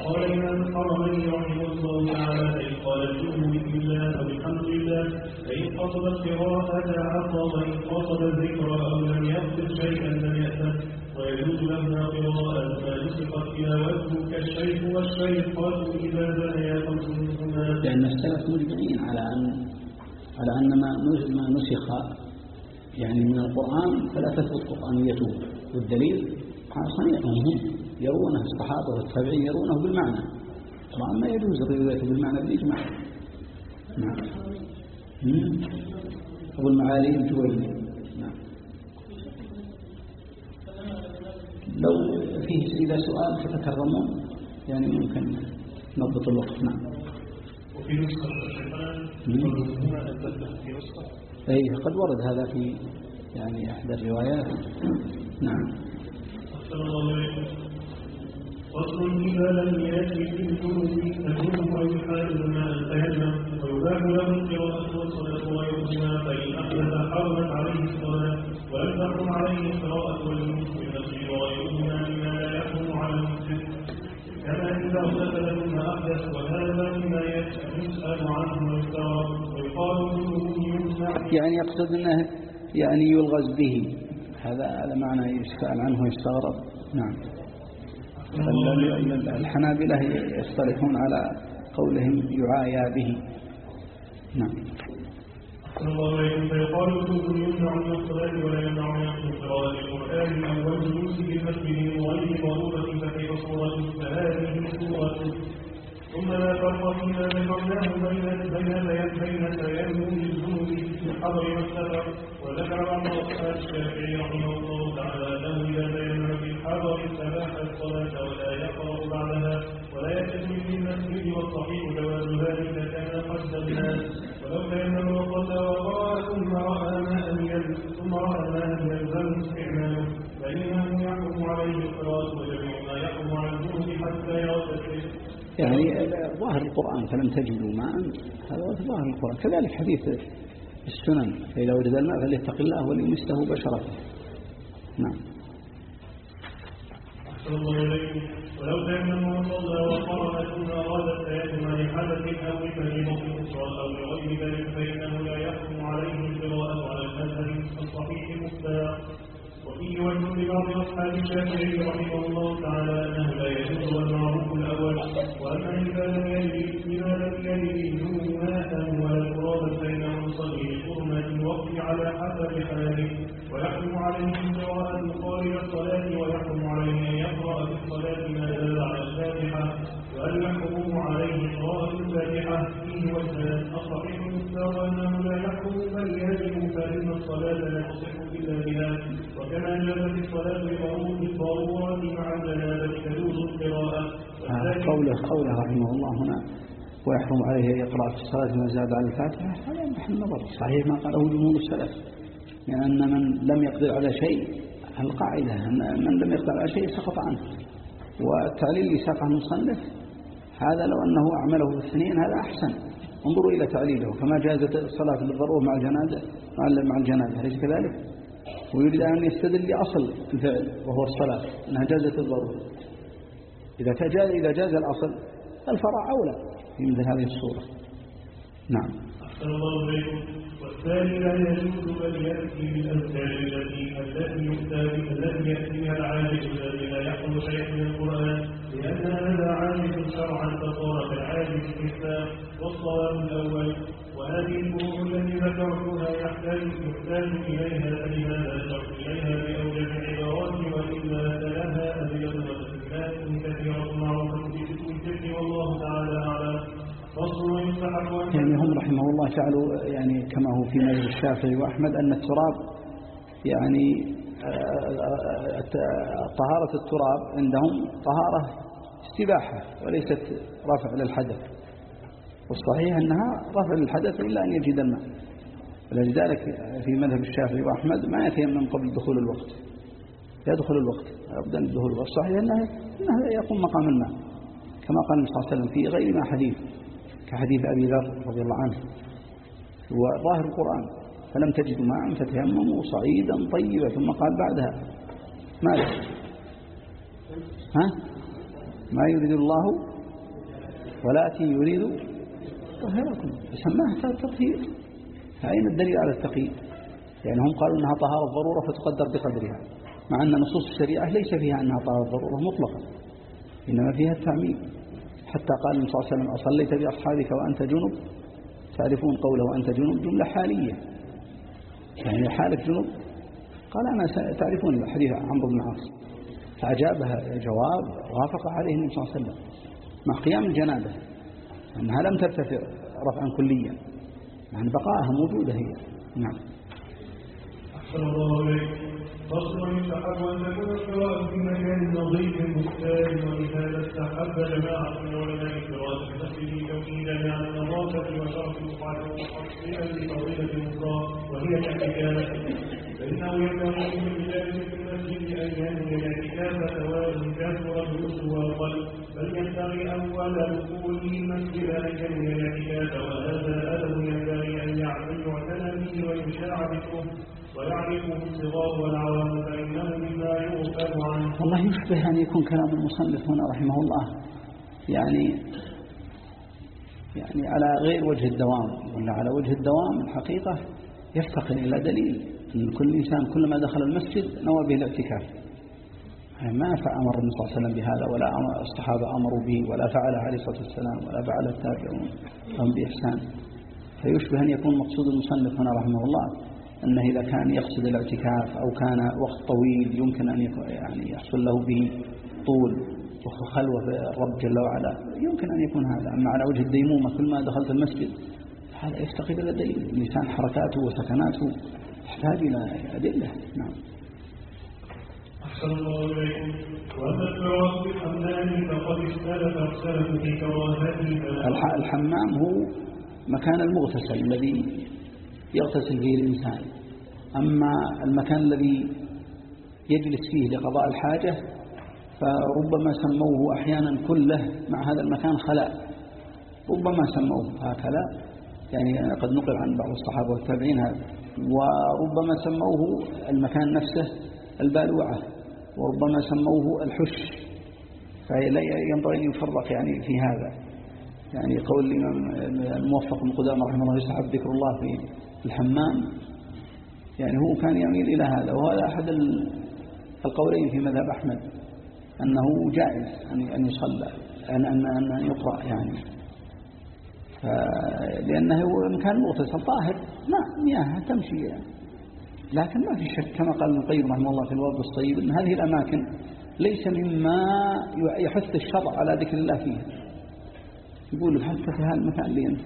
قال الإمام الحرمين رحمه الله تعالى فإن قال الجهل بسم الله وبحمد الله فإن قصد القراءة عطى وإن قصد الذكر أو لم يقصد شيئا لم يأتم ويجوز لهما قراءة ما تلاوته كالشيخ والشيخات إذا بنيا خمسهما لأن السلف مجمعين على أن على أن ما نسخ يعني من القرآن فلا تثبت قرآنيته والدليل صنيعهم هم يرونه الصحابة والتابعين يرونه بالمعنى. طبعا ما يجوز الرواية بالمعنى بالإجماع نعم. أبو المعالي الجويني نعم. لو فيه إذا سؤال تتكرمون يعني ممكن نضبط الوقت. نعم. وفي نسخة أي قد ورد هذا في يعني إحدى الروايات. نعم. فصل إذا لم يأتي في الجنوب الجنوب ويحال ما فيجمع ويباح له القراءة والصلاة وغيرهما فإن أحدث حرمت عليه الصلاة تحرم عليه القراءة والمسلم وغيرهما مما لا يحرم على المسلم كما إذا اغتسل ثم أحدث وهذا مما يسأل عنه ويستغرب يعني يقصد أنه يعني يلغز به. هذا هذا معنى يسأل عنه ويستغرب. نعم. الحنابلة يصطلحون على قولهم يعايا به. نعم. فيقال كل يمنع من الصلاة ولا يمنع من ثم لا بين بين بين في الحضر والسفر وذكر بعض اصحاب الشافعي رحمه الله تعالى أنه إذا تيمم في الحضر استباح الصلاة ولا يقرأ بعدها ولا يتم في المسجد والصحيح جواز ذلك كان قصد الناس. ولو يعني ظاهر القرآن فلم تجدوا ماء هذا ظاهر القرآن. كذلك حديث السنن فإذا وجد الماء فليتق الله وليمسه بشرته. نعم. ولو كان صلى وقرأ ثم أراد التيمم لحدث أو لفريضة أخرى أو لغير ذلك فإنه لا يحكم عليه القراءة على المذهب الصحيح مختار وفيه وجه لبعض أصحاب الشافعي رحمه الله تعالى أنه لا يجوز والمعروف الأول وأما لم يجد إذا لم يجد ماء ولا ترابا فإنه يصلي لحرمة الوقت على حسب حاله ويحكم عليه قراءة قارئ الصلاة ويحكم قوله قوله رحمه الله هنا ويحرم عليه أن يقرأ في الصلاة ما زاد على الفاتحة هذا يمدح النظر. صحيح ما قاله جمهور السلف لأن يعني من لم يقدر على شيء القاعدة أن من لم يقدر على شيء سقط عنه. والتعليل اللي ساقه المصنف هذا لو أنه أعمله في الاثنين هذا أحسن. انظروا إلى تعليله فما جازت الصلاة بالضرورة مع الجنازة مع الجنازة أليس كذلك؟ ويريد أن يستدل لأصل الفعل وهو الصلاة أنها جازت الضرورة إذا جاز, إذا جاز الأصل الفرع أولى في مثل هذه الصورة. نعم. أحسن الله والثاني لا يجوز أن يأتي بالأذكار التي التي يؤتى التي يأتي بها الذي لا يحفظ شيئا من القرآن لأن هذا عالم شرعا فصار كالعالم في والصواب الأول وهذه الفروع التي ذكرتها يحتاج يحتاج إليها فلماذا أشرت إليها بأوجه العبارات وإلا فلها أدلة وتسميات كثيرة معروفة في الفقه والله تعالى أعلم يعني هم رحمه الله جعلوا يعني كما هو في مذهب الشافعي وأحمد أن التراب يعني طهارة التراب عندهم طهارة استباحة وليست رفع للحدث. والصحيح أنها رفع للحدث إلا أن يجد الماء. ولذلك في مذهب الشافعي وأحمد ما يتيمم قبل دخول الوقت. يدخل الوقت أبدا الدخول الوقت. صحيح أنه, أنه يقوم مقام الماء. كما قال النبي صلى الله عليه وسلم في غير ما حديث كحديث أبي ذر رضي الله عنه. وظاهر القرآن فلم تجدوا ماء فتيمموا صعيدا طيبا ثم قال بعدها ماذا ها؟ ما يريد الله؟ ولكن يريد طهركم. سماها تطهير. فأين الدليل على التقييد؟ يعني هم قالوا أنها طهارة ضرورة فتقدر بقدرها مع أن نصوص الشريعة ليس فيها أنها طهارة ضرورة مطلقا إنما فيها التعميم. حتى قال النبي صلى الله عليه وسلم أصليت بأصحابك وأنت جنب. تعرفون قوله وأنت جنب جملة حالية. يعني حالك جنب قال أنا تعرفون حديث عمرو بن عاص فأجابها جواب وافق عليه النبي صلى الله عليه وسلم مع قيام الجنابة. أنها لم ترتفع رفعا كليا يعني بقائها موجودة هي. نعم. أحسن الله إليك. فصل يستحب أن تكون القراءة في مكان نظيف مختار ولهذا استحب جماعة من علماء في المسجد توكيدا على النظافة وشرف القاعدة وتحصيلا لفضيلة أخرى وهي الاعتكاف والله يشبه أن يكون كلام المصنف هنا رحمه الله. يعني يعني على غير وجه الدوام ولا على وجه الدوام الحقيقة يفتقر إلى دليل. أن كل إنسان كلما دخل المسجد نوى به الاعتكاف. يعني ما أمر النبي صلى الله عليه وسلم بهذا ولا الصحابة أمروا به ولا فعله عليه الصلاة والسلام ولا فعل التابعون هم بإحسان. فيشبه أن يكون مقصود المصنف هنا رحمه الله أنه إذا كان يقصد الاعتكاف أو كان وقت طويل يمكن أن يعني يحصل له به طول وخلوة الرب جل وعلا يمكن أن يكون هذا. أما على وجه الديمومة كل ما دخلت المسجد هذا يفتقد إلى اللسان حركاته وسكناته يحتاج إلى أدلة. نعم. أحسن الله إليكم. وأما بالحمام فقد اختلف اختلف في كراهته الحمام هو مكان المغتسل الذي يغتسل فيه الإنسان. أما المكان الذي يجلس فيه لقضاء الحاجة فربما سموه أحيانا كله مع هذا المكان خلاء. ربما سموه هكذا. يعني قد نقل عن بعض الصحابة والتابعين هذا. وربما سموه المكان نفسه البالوعة وربما سموه الحش. فلا ينبغي أن يفرق يعني في هذا. يعني قول الإمام الموفق بن قدامة رحمه الله يسحب ذكر الله في الحمام. يعني هو كان يميل إلى هذا وهذا أحد القولين في مذهب أحمد أنه جائز أن يصلى أن أن أن يقرأ يعني. لأنه مكان مغتسل طاهر. ما مياه تمشي يعني. لكن ما في شك كما قال ابن القيم رحمه الله في الوضع الصيب أن هذه الأماكن ليس مما يحث الشرع على ذكر الله فيها. يقول في هذا المكان اللي أنت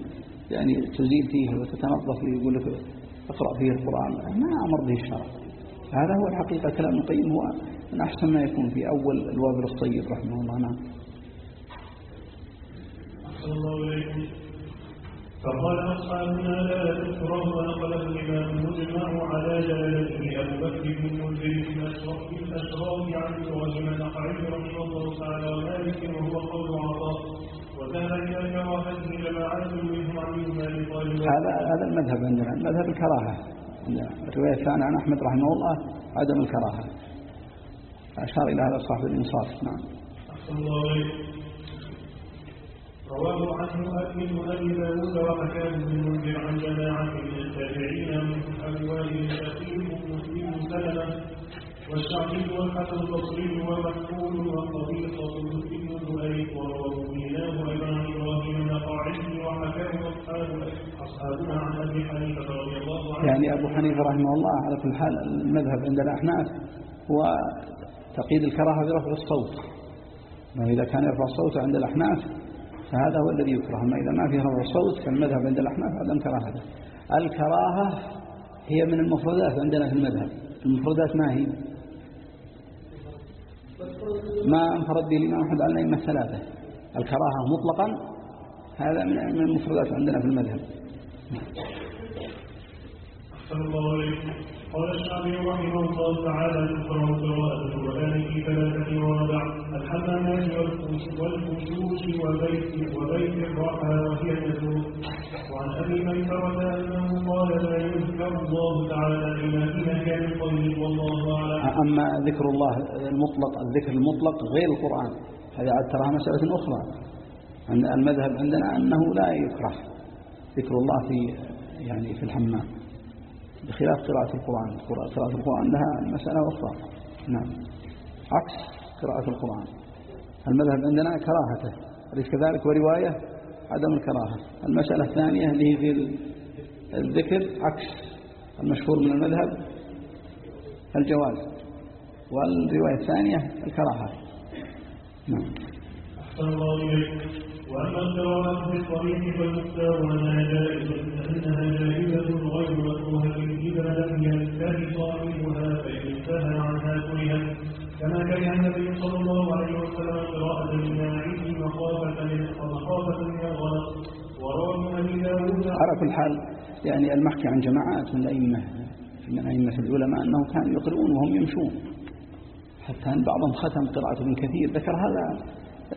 يعني تزيل فيه وتتنظف فيه يقول لك اقرأ فيه القرآن. ما أمر به الشرع. هذا هو الحقيقة. كلام القيم هو من أحسن ما يكون في أول الوابل الصيب رحمه الله. نعم. الله إليكم. فقال أصحابنا لا تكره ونقل الإمام المجمع على جلالته أبو بكر بن منذر بن أشرف الأشراف عن إبراهيم النخعي رحمه الله تعالى ومالك وهو قول عطاء هذا هذا المذهب عندنا مذهب الكراهة. الرواية الثانية عن أحمد رحمه الله عدم الكراهة. أشار إلى هذا صاحب الإنصاف. نعم. رواه عنه أكمل أبي داود وحكاه ابن منذر عن جماعة من التابعين من أبواب شقيق مسلم سلمة والشعبي والحسن البصري ابن ذؤيب ورواه ميناه أيضا عن إبراهيم النقاعي وحكاه أصحاب أصحابنا عن أبي حنيفة رضي الله عنه. يعني أبو حنيفة رحمه الله على كل حال المذهب عند الأحناف هو تقييد الكراهة برفع الصوت. إذا كان يرفع الصوت عند الأحناف فهذا هو الذي يكره أما إذا ما فيه رفع الصوت كالمذهب عند الأحناف عدم كراهة الكراهة هي من المفردات عندنا في المذهب. المفردات ما هي؟ ما انفرد به الإمام أحمد على الأئمة الثلاثة. الكراهة مطلقا هذا من المفردات عندنا في المذهب. قال الشعبي رحمه الله تعالى تقرأ قراءة القرآن ثلاثة مواضع الحمامات والفشوش وبيت وبيت الرحى وهي النزول وعن أبي ميسرة أنه قال لا يذكر الله تعالى إلا في مكان طيب والله أعلم. أما ذكر الله المطلق الذكر المطلق غير القرآن هذه عاد تراها مسألة أخرى. المذهب عندنا أنه لا يكره ذكر الله في يعني في الحمام. بخلاف قراءة القرآن. قراءة القرآن لها مسألة أخرى. نعم. عكس قراءة القرآن. المذهب عندنا كراهته. أليس كذلك؟ ورواية عدم الكراهة. المسألة الثانية اللي هي الذكر عكس. المشهور من المذهب الجواز. والرواية الثانية الكراهة. نعم. أحسن الله إليك. وأما القراءة في الطريق فالمختار أنها جائزة أنها جائزة غير مكروهة إذا لم ينتهي صاحبها فإن انتهى عنها كرهت. كما كره النبي صلى الله عليه وسلم قراءة الماعز مخافة مخافة من الغلط وروى أبي على كل حال يعني المحكي عن جماعات من الأئمة من أئمة العلماء أنهم كانوا يقرؤون وهم يمشون. حتى أن بعضهم ختم قراءة ابن كثير. ذكر هذا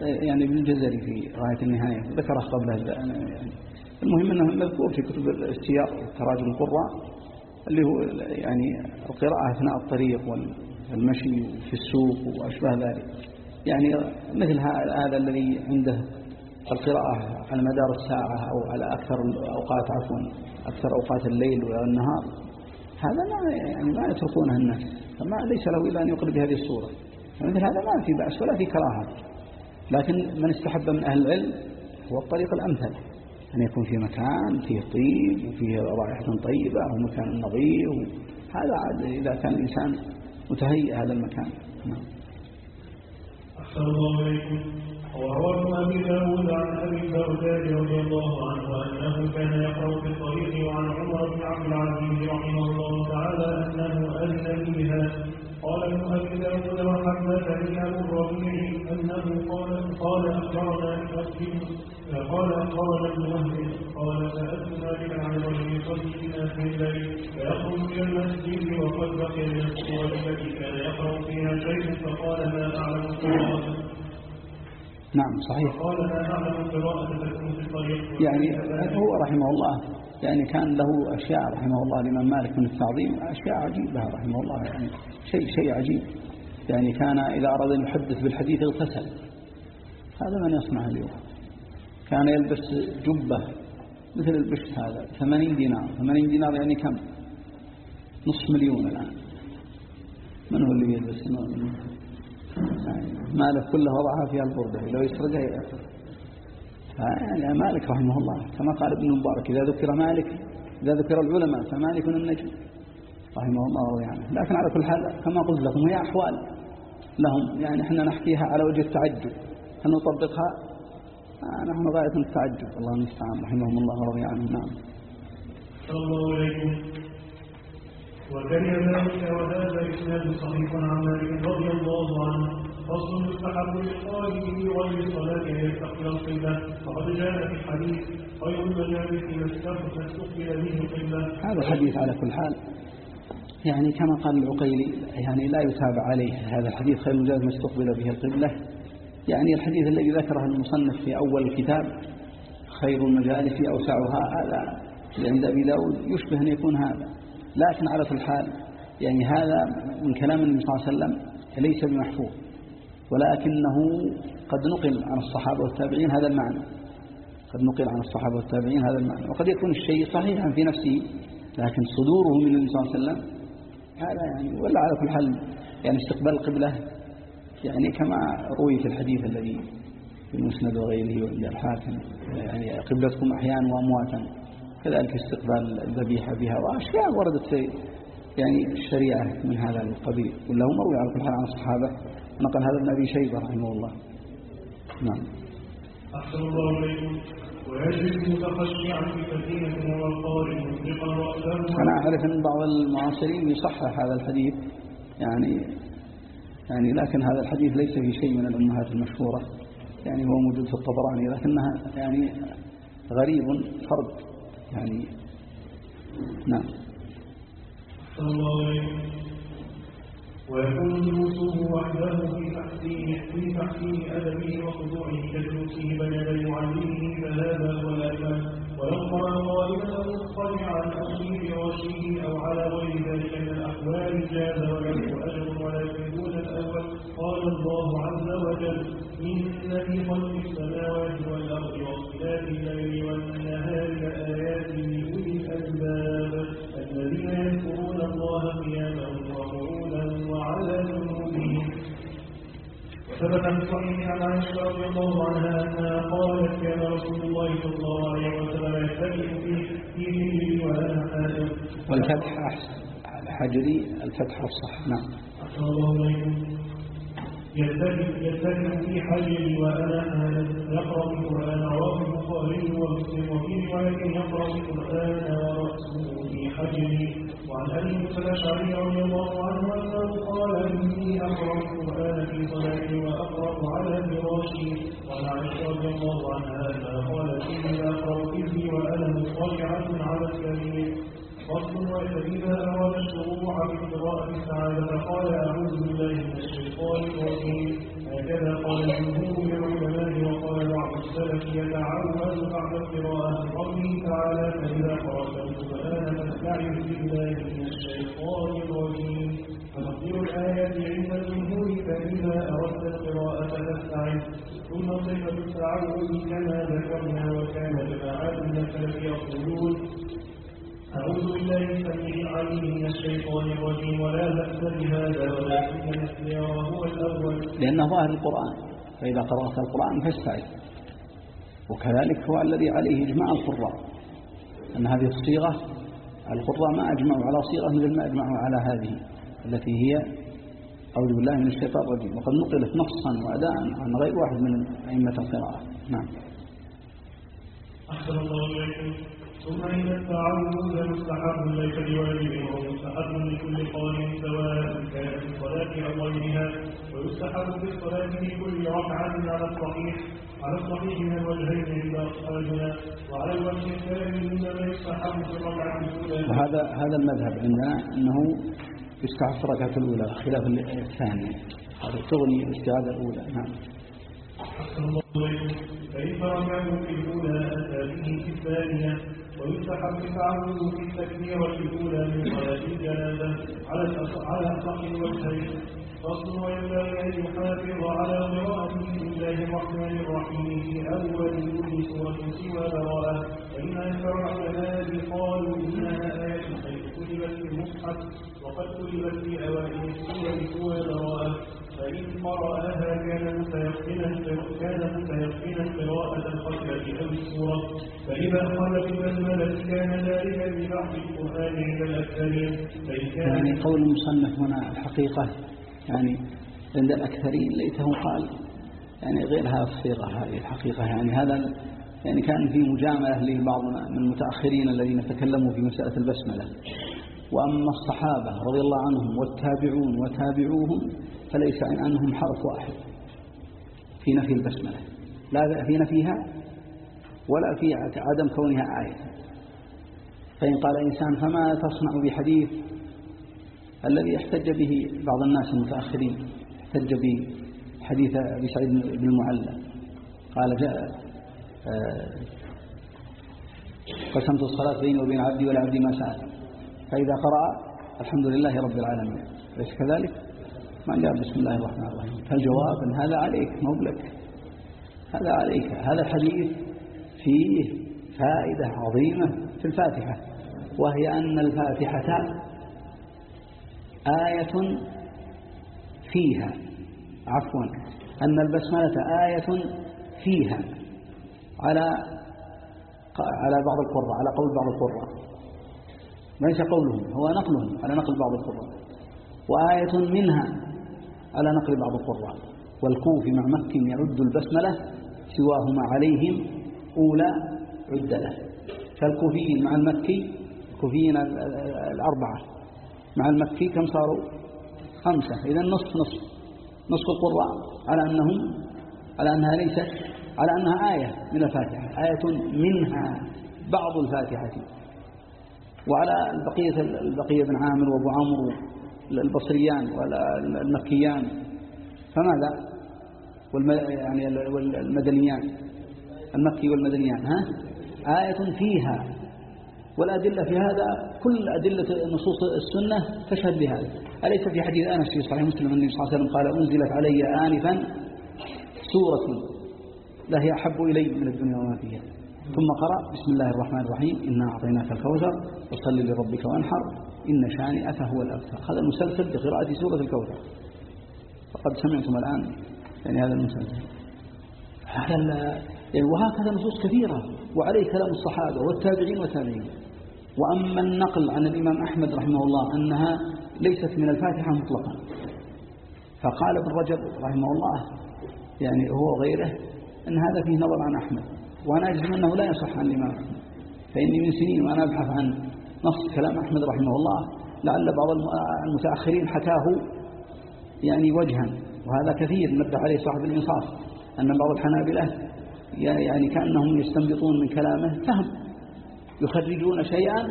يعني ابن الجزري في غاية النهاية ذكره قبل يعني المهم أنه مذكور في كتب السياق تراجم القراء اللي هو يعني القراءة أثناء الطريق والمشي في السوق وأشباه ذلك. يعني مثل هذا الذي عنده القراءة على مدار الساعة أو على أكثر الأوقات عفوا أكثر أوقات الليل والنهار هذا ما يعني ما يتركونه الناس فما ليس له إلا أن يقرأ بهذه الصورة. مثل هذا ما في بأس ولا في كراهة. لكن من استحب من أهل العلم هو الطريق الأمثل. أن يكون في مكان فيه طيب وفيه رائحة طيبة ومكان نظيف. هذا عاد إذا كان الإنسان متهيئ هذا المكان. نعم. أحسن الله إليكم. وروى أبي داود عن أبي الدرداء رضي الله عنه أنه كان يقرأ في الطريق وعن عمر بن عبد العزيز رحمه الله تعالى أنه أذن فيها قال ابن أبي داود وحدثني أبو الربيع أنه قال قال أخبرنا مسلم قال أخبرنا ابن وهب قال سألت مالك عن رجل يصلي في الليل فيخرج إلى المسجد وقد بقي من الصور التي كان يقرأ فيها شيء فقال ما أعلم قراءة نعم صحيح. يعني هو رحمه الله يعني كان له أشياء رحمه الله الإمام مالك من التعظيم أشياء عجيبة رحمه الله يعني شيء شيء عجيب. يعني كان إذا أراد أن يحدث بالحديث اغتسل. هذا من يصنع اليوم. كان يلبس جبة مثل البشت هذا ثمانين دينار. ثمانين دينار يعني كم؟ نصف مليون الآن. من هو اللي يلبس؟ مالك كله وضعها في البردة لو يسرقها يأثر يعني مالك رحمه الله كما قال ابن المبارك إذا ذكر مالك إذا ذكر العلماء فمالك النجم رحمه الله ورضي عنه لكن على كل حال كما قلت لكم هي أحوال لهم. يعني إحنا نحكيها على وجه التعجب. هل نطبقها؟ آه نحن غاية التعجب. الله المستعان رحمهم الله ورضي عنه نعم. الله عليكم. وكره ذلك وهذا إسناد صحيح عن مالك رضي الله عنه. فصل يستحب للقائد في غير الصلاة أن يستقبل القبلة. وقد جاء في الحديث خير المجالس ما استقبل به القبلة. هذا الحديث على كل حال. يعني كما قال العقيلي يعني لا يتابع عليه هذا الحديث خير المجالس ما استقبل به القبلة. يعني الحديث الذي ذكره المصنف في أول الكتاب خير المجالس أوسعها هذا. عند أبي داود يشبه أن يكون هذا. لكن على كل حال يعني هذا من كلام النبي صلى الله عليه وسلم ليس بمحفوظ ولكنه قد نقل عن الصحابة والتابعين هذا المعنى. قد نقل عن الصحابة والتابعين هذا المعنى وقد يكون الشيء صحيحا في نفسه لكن صدوره من النبي صلى الله عليه وسلم هذا يعني ولا على كل حال يعني استقبال القبلة يعني كما روي في الحديث الذي في المسند وغيره وعند الحاكم يعني قبلتكم أحيانا وأمواتا. كذلك استقبال الذبيحة بها وأشياء وردت في يعني الشريعة من هذا القبيل. وله مروي على كل حال عن الصحابة. نقل هذا ابن أبي شيبة رحمه الله. نعم. أحسن الله إليكم. ويجلس متخشعا في سكينة مطلقا رأسه أنا أعرف أن بعض المعاصرين يصحح هذا الحديث يعني يعني لكن هذا الحديث ليس في شيء من الأمهات المشهورة. يعني هو موجود في الطبراني لكنها يعني غريب فرد. يعني. نعم. ويكون جلوسه وحده في تحسين في تحسين أدبه وخضوعه كجلوسه بين يدي معلمه فهذا هو الأكمل ولو قائما أو مضطجعا أو في فراشته أو على غير ذلك من الأحوال جاز وله أجر ولكن دون الأول. قال الله عز وجل إن في خلق السماوات والأرض واختلاف الليل والنهار لآيات وثبت عن صحيح عن عائشة رضي الله عنها أنها قالت كان رسول الله صلى الله عليه وسلم يختلف في ذكره وأنا حائض والفتح أحسن الحجري الفتح الصح نعم. أحسن الله إليكم يلتزم في حجري وأنا يقرأ القرآن رواه البخاري ومسلم وفي رواية يقرأ القرآن ورأسه في حجري. وعن أبي موسى الأشعري رضي الله عنه أنه قال إني أقرأ القرآن في صلاتي وأقرأ على فراشي وعن عائشة رضي الله عنها أنها قالت إني أقرأ إذني وأنا مضطجعة على السرير فصل وإذا أراد الشروع في قراءة السعادة قال أعوذ بالله من الشيطان الرجيم. هكذا قال الجمهور من العلماء وقال بعض السلف يتعوذ بعد القراءة قوله تعالى فإذا قرأت القرآن فاستعذ بالله من الشيطان الرجيم. فتقدير الآية عند الجمهور فإذا أردت القراءة فاستعذ. ثم صفة التعوذ كما ذكرنا وكان جماعات من السلف يقولون أعوذ بالله السميع العليم من الشيطان الرجيم ولا بأس بهذا ولكن الاختيار هو الأول. لأنه ظاهر القرآن فإذا قرأت القرآن فاستعذ. وكذلك هو الذي عليه إجماع القراء. أن هذه الصيغة القراء ما أجمعوا على صيغة مثل ما أجمعوا على هذه التي هي أعوذ بالله من الشيطان الرجيم. وقد نقلت نصا وأداء عن غير واحد من أئمة القراءة. نعم. أحسن الله إليكم. ثم إن التعوذ مستحب ليس بواجب وهو مستحب لكل قارئ سواء كان في الصلاة أو غيرها ويستحب في الصلاة في كل ركعة على الصحيح على الصحيح من الوجهين عند أصحابنا وعلى الوجه الثاني مما يستحب في الركعة الأولى. وهذا هذا المذهب عندنا أنه يستحب في الركعة الأولى خلاف الثانية هذا تغني الاستعاذة الأولى نعم. أحسن الله إليكم. فإن ركعوا في الأولى أتى به في الثانية ويستحب التعوذ في التكبيرة الأولى من صلاة الجنازة على على أصح الوجهين فصل وينبغي أن يحافظ على قراءة بسم الله الرحمن الرحيم في أول كل سورة سوى براءة. فإن أكثر العلماء قالوا إنها آية حيث كتبت في المصحف وقد كتبت في أوائل السور كان متيقنا قراءة الخشية أو السورة. فإذا قال بالبسملة كان ذلك ببعض القرآن عند الأكثرين فإن كان يعني قول المصنف هنا الحقيقة يعني عند الأكثرين ليته قال يعني غيرها الصيغة هذه الحقيقة. يعني هذا يعني كان في مجاملة لبعض من المتأخرين الذين تكلموا في مسألة البسملة. وأما الصحابة رضي الله عنهم والتابعون وتابعوهم فليس عنهم حرف واحد. في نفي البسملة. لا في نفيها ولا في عدم كونها آية. فإن قال إنسان فما تصنع بحديث الذي احتج به بعض الناس المتأخرين احتج بحديث أبي سعيد بن المعلى. قال جاء آه، قسمت الصلاة بيني وبين عبدي والعبد ما سأل فإذا قرأ الحمد لله رب العالمين. أليس كذلك؟ ما جاء بسم الله الرحمن الرحيم. فالجواب أن هذا عليك مو بلك. هذا عليك. هذا الحديث فيه فائدة عظيمة في الفاتحة وهي أن الفاتحة آية فيها. عفوا. أن البسملة آية فيها. على على بعض القراء على قول بعض القراء. ليس قولهم هو نقلهم على نقل بعض القراء. وآية منها على نقل بعض القراء. والكوفي مع مكي يعد البسملة سواهما عليهم أولى عد له. فالكوفيين مع المكي الكوفيين الأربعة مع المكي كم صاروا؟ خمسة. إذا نصف نصف نصف القراء. على أنهم على أنها ليست على أنها آية من الفاتحة. آية منها بعض الفاتحة. وعلى البقية البقية بن عامر وأبو عمرو البصريان والمكيان فماذا؟ يعني والمدنيان. المكي والمدنيان ها؟ آية فيها. والأدلة في هذا كل أدلة نصوص السنة تشهد بهذا أليس في حديث أنس في صحيح مسلم النبي صلى الله عليه وسلم قال أنزلت علي آنفا سورة لهي أحب إلي من الدنيا وما فيها. ثم قرأ بسم الله الرحمن الرحيم إنا أعطيناك الكوثر وصل لربك وانحر. إن شانئك هو الأبتر. هذا المسلسل بقراءة سورة الكوثر. فقد سمعتم الآن يعني هذا المسلسل. هذا يعني وهكذا نصوص كثيرة. وعليه كلام الصحابة والتابعين والتابعين. وأما النقل عن الإمام أحمد رحمه الله أنها ليست من الفاتحة مطلقا. فقال ابن رجب رحمه الله يعني هو غيره أن هذا فيه نظر عن أحمد. وأنا أجزم أنه لا يصح عن الإمام أحمد. فإني من سنين وأنا أبحث عن نص كلام أحمد رحمه الله لعل بعض المتأخرين حكاه يعني وجها وهذا كثير نبه عليه صاحب الإنصاف أن بعض الحنابلة يعني كأنهم يستنبطون من كلامه فهم يخرجون شيئا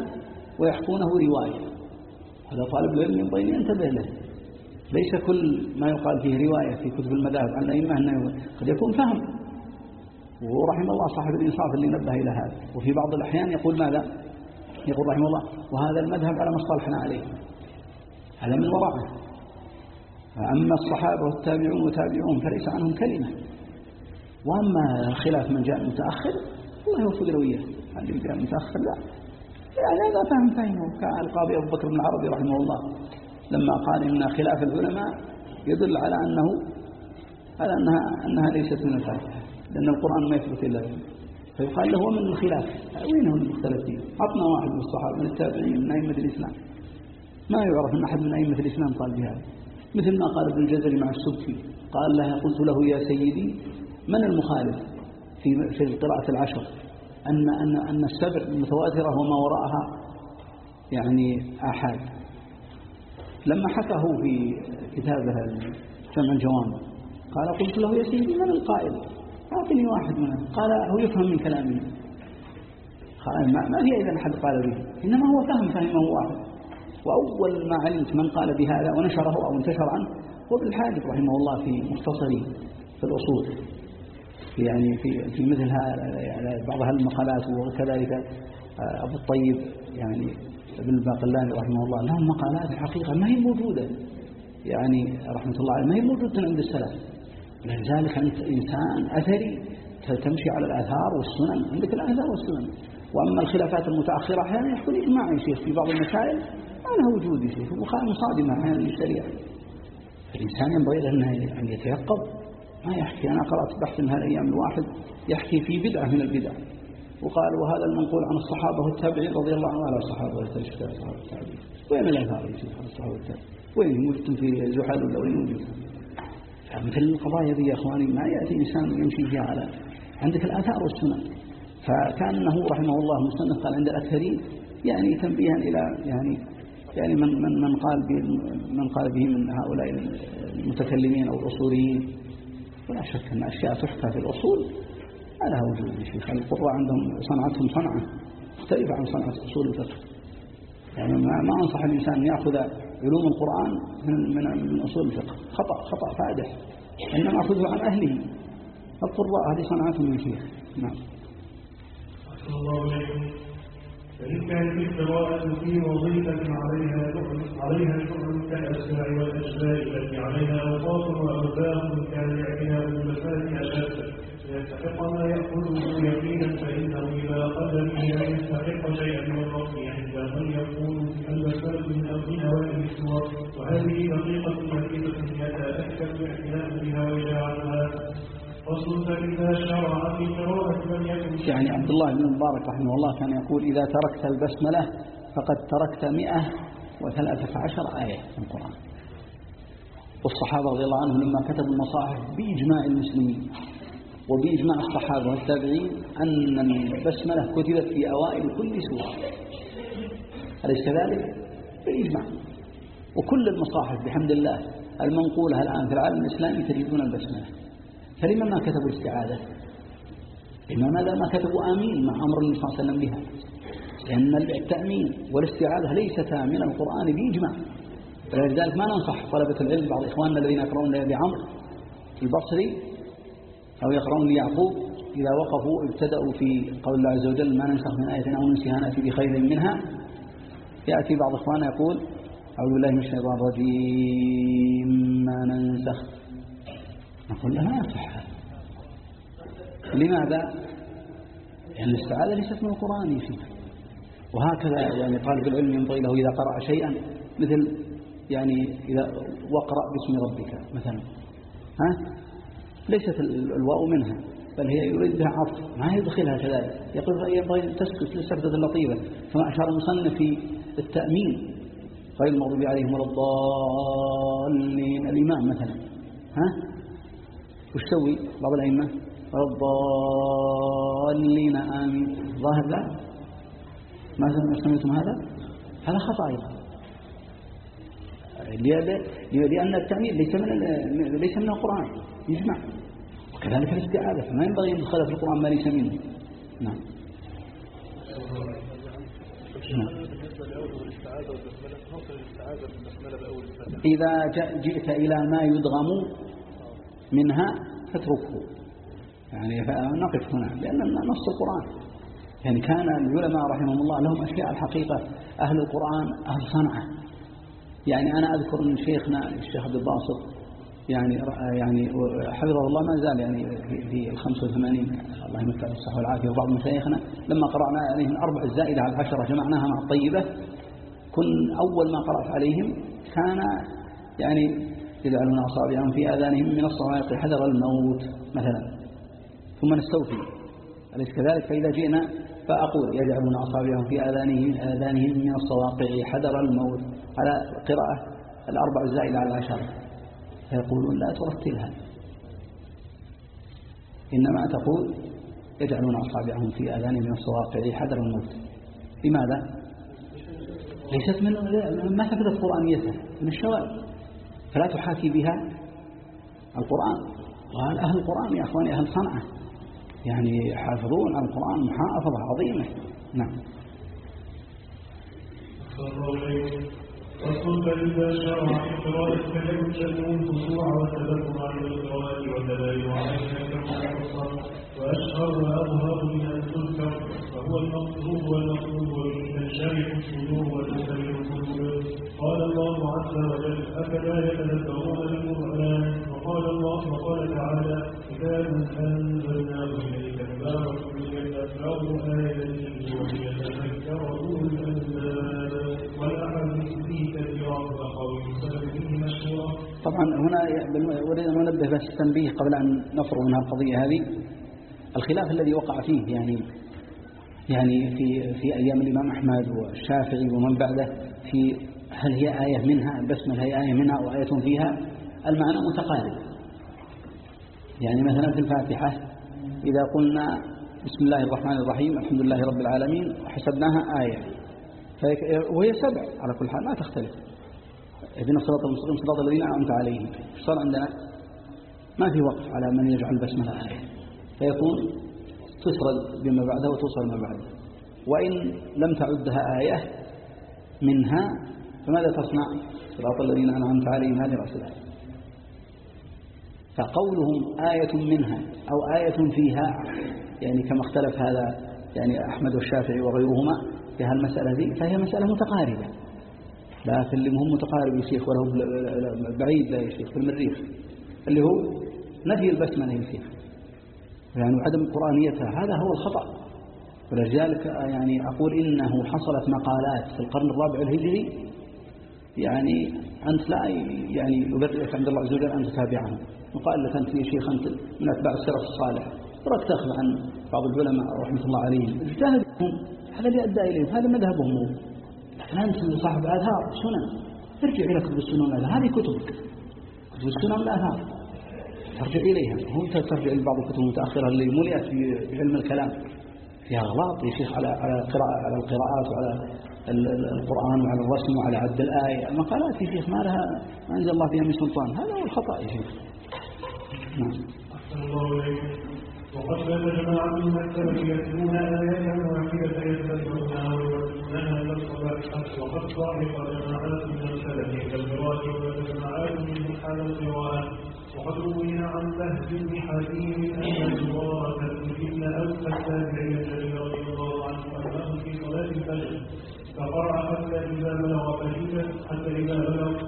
ويحكونه رواية. هذا طالب العلم ينبغي ينتبه له. ليس كل ما يقال فيه رواية في كتب المذاهب عن الأئمة أنه قد يكون فهم. ورحم الله صاحب الإنصاف اللي نبه إلى هذا. وفي بعض الأحيان يقول ماذا؟ يقول رحمه الله وهذا المذهب على مصطلحنا عليه هذا من وراءه. أما الصحابة والتابعون وتابعون فليس عنهم كلمة. وأما خلاف من جاء متأخر الله يوفق وياه اللي جاء متأخر؟ لا. يعني هذا فهم فهمه كالقاضي أبو بكر بن العربي رحمه الله لما قال إن خلاف العلماء يدل على أنه على أنها, أنها ليست من الفاتحة لأن القرآن ما يثبت إلا به فيقال له من الخلاف. وين هم المختلفين؟ عطنا واحد من الصحابة من التابعين من أئمة الإسلام. ما يعرف أن أحد من أئمة الإسلام قال بهذا. مثل ما قال ابن الجزري مع السبكي قال له قلت له يا سيدي من المخالف في في القراءة العشر؟ أن أن أن السبع المتواترة وما وراءها يعني آحاد. لما حكاه في كتابه جمع الجوامع قال قلت له يا سيدي من القائل؟ أعطني واحد منهم. قال هو يفهم من كلامي قال ما, في إذا أحد قال به. إنما هو فهم فهمه واحد. وأول ما علمت من قال بهذا ونشره أو انتشر عنه هو ابن الحاجب رحمه الله في مختصره في الأصول. يعني في في مثل يعني بعض هالمقالات وكذلك آه، أبو الطيب يعني ابن الباقلاني رحمه الله لهم مقالات الحقيقة ما هي موجودة. يعني رحمة الله عليه ما هي موجودة عند السلف. لذلك أنت إنسان أثري تمشي على الآثار والسنن عندك الآثار والسنن. وأما الخلافات المتأخرة أحيانا يحكون إجماع شيخ في بعض المسائل ما لها وجود شيخ مصادمة أحيانا للشريعة الإنسان ينبغي له أن يتيقظ. ما يحكي أنا قرأت بحث من هالأيام الواحد يحكي في بدعة من البدع. وقال وهذا المنقول عن الصحابة والتابعين رضي الله عنهم. على الصحابة والتابعين. وين الآثار يا شيخ عن الصحابة والتابعين؟ وين موجود في زحل ولا وين موجود فمثل القضايا دي يا أخواني ما يأتي إنسان يمشي فيها على عندك الآثار والسنن. فكأنه رحمه الله مصنف قال عند الأكثرين يعني تنبيها إلى يعني يعني من من من قال من قال به من هؤلاء المتكلمين أو الأصوليين. ولا شك أن أشياء تحكى في الأصول ما لها وجود يا شيخ القراء عندهم صنعتهم صنعة مختلفة عن صنعة أصول الفقه. يعني ما أنصح الإنسان أن يأخذ علوم القرآن من من من أصول الفقه. خطأ خطأ فادح. إنما أخذه عن أهله. القراء هذه صنعتهم يا شيخ نعم. الله فإن كانت القراءة في وظيفة عليها عليها شغل كالأسماء والأشباه التي عليها أوقاف وأرباط كان الاعتناء بالمفاتيح أشد ليستحق ما يأخذه يقينا فإنه إذا قدم أن يستحق شيئا من الرب عند من يكون البساط من أرض أوائل السور وهذه دقيقة مفيدة يتأكد الاعتناء بها وجعلها يعني عبد الله بن المبارك رحمه الله كان يقول إذا تركت البسملة فقد تركت مئة وثلاثة عشر آية في القرآن. والصحابة رضي الله عنهم لما كتبوا المصاحف بإجماع المسلمين. وبإجماع الصحابة والتابعين أن البسملة كتبت في أوائل كل سورة. أليس كذلك؟ بالإجماع وكل المصاحف بحمد الله المنقولة الآن في العالم الإسلامي تجدون البسملة. فلما ما كتبوا الاستعاذة؟ لما ماذا ما كتبوا؟ آمين مع أمر النبي صلى الله عليه وسلم بها. لأن التأمين والاستعاذة ليستا من القرآن بإجماع فلذلك ما ننصح طلبة العلم بعض إخواننا الذين يقرؤون لأبي عمرو البصري أو يقرؤون ليعقوب إذا وقفوا ابتدأوا في قول الله عز وجل ما ننسخ من آية أو ننسيها نأتي بخير منها. يأتي بعض إخواننا يقول أعوذ بالله من الشيطان الرجيم ما ننسخ. نقول له لا يصح لماذا؟ لأن الاستعاذة ليست من القرآن فيها وهكذا يعني طالب العلم ينبغي له إذا قرأ شيئا مثل يعني إذا وقرأ باسم ربك مثلا. ها؟ ليست الواو منها بل هي يريد بها عطف ما يدخلها كذلك. يقول ينبغي تسكت للسكتة اللطيفة كما أشار المصنف في التأمين. غير المغضوب عليهم ولا الضالين. الإمام مثلا. ها؟ وش تسوي بعض الأئمة؟ ولا الضالين. آمين. ظاهر لا؟ ما سمعتم هذا؟ هذا خطأ أيضا. لأن التأمين ليس من ليس من القرآن. يجمع وكذلك الاستعاذة فما ينبغي أن يدخل في القرآن ما ليس منه. نعم. نعم. إذا جئت إلى ما يدغم منها فاتركه. يعني نقف هنا لأن نص القرآن. يعني كان العلماء رحمهم الله لهم أشياء الحقيقة. أهل القرآن أهل صنعة. يعني أنا أذكر من شيخنا الشيخ عبد الباسط يعني يعني حفظه الله ما زال يعني في ال 85 الله يمتع بالصحة والعافية. وبعض مشايخنا لما قرأنا عليهم الأربع الزائدة على العشرة جمعناها مع الطيبة كن أول ما قرأت عليهم كان يعني يجعلون أصابعهم في آذانهم من الصواعق حذر الموت مثلا. ثم نستوفي. أليس كذلك؟ فإذا جئنا فأقول يجعلون أصابعهم في آذانهم, آذانهم من الصواقع حذر الموت. على قراءة الأربع الزائدة على العشرة فيقولون لا ترتلها. إنما تقول يجعلون أصابعهم في آذانهم من الصواقع حذر الموت. لماذا؟ ليست من ما ثبتت قرآنيتها من الشوائب. فلا تحاكي بها القرآن. قال أهل القرآن يا أخواني أهل صنعة. يعني يحافظون على القرآن محافظة عظيمة. نعم. والصلب إذا شرع في قراءة فليجتنوا الخشوع والتذكر عن القراءة والدلائل عليها وأشهر وأظهر من أن تذكر وهو المقصود والمقصود وتنشرح الصدور وتنشرح القلوب قال الله عز وجل أفلا يتدبرون القرآن؟ وقال الله وقال تعالى كتاب أنزلناه إليك مبارك ليتدبروا آياته وليتذكر طبعا هنا أريد أن ننبه بس تنبيه قبل أن نفرغ من القضية هذه. الخلاف الذي وقع فيه يعني يعني في في أيام الإمام أحمد والشافعي ومن بعده في هل هي آية منها؟ البسمة هي آية منها أو آية فيها؟ المعنى متقارب. يعني مثلا في الفاتحة إذا قلنا بسم الله الرحمن الرحيم الحمد لله رب العالمين وحسبناها آية. وهي سبع على كل حال ما تختلف. اهدنا الصراط المستقيم صراط الذين أنعمت عليهم. صار عندنا ما في وقف على من يجعل البسمة آية فيكون تسرد بما بعده وتوصل ما بعده. وإن لم تعدها آية منها فماذا تصنع؟ صراط الذين أنعمت عليهم. هذه الآية فقولهم آية منها أو آية فيها يعني كما اختلف هذا يعني أحمد والشافعي وغيرهما في هالمسألة ذي فهي مسألة متقاربة. لكن اللي هم متقارب يا شيخ وله بعيد لا يا شيخ في المريخ اللي هو نفي البسملة يا شيخ. يعني وعدم قرآنيتها هذا هو الخطأ. ولذلك يعني أقول إنه حصلت مقالات في القرن الرابع الهجري يعني أنت لا يعني يبرئك عند الله عز وجل أن تتابعهم. وقال لك أنت يا شيخ أنت من أتباع السلف الصالح. تأخذ عن بعض العلماء رحمة الله عليهم. اجتهدهم هذا اللي أدى إليهم هذا مذهبهم أنت صاحب آثار سنن ارجع إلى كتب السنن هذه كتبك. كتب السنن والآثار ترجع إليها. هو ترجع لبعض الكتب المتأخرة اللي ملئت بعلم الكلام. فيها غلط يا شيخ على على قراءة على القراءات وعلى القرآن وعلى الرسم وعلى عد الآية. مقالات يا شيخ ما لها ما أنزل الله فيها من سلطان. هذا هو الخطأ يا شيخ. نعم. وقد بات جماعة من السلف يتلون آية واحدة يتبعونها ويردونها الصلاة وقد ضعف جماعات من السلف كالقراءة وجماعات من حال القراءة وقد روي عن بهز بن حكيم أن المبارك بن أوس التابعي الجليل رضي الله عنه أنه في صلاة الفجر فقرأ حتى إذا بلغ فإذا حتى إذا بلغ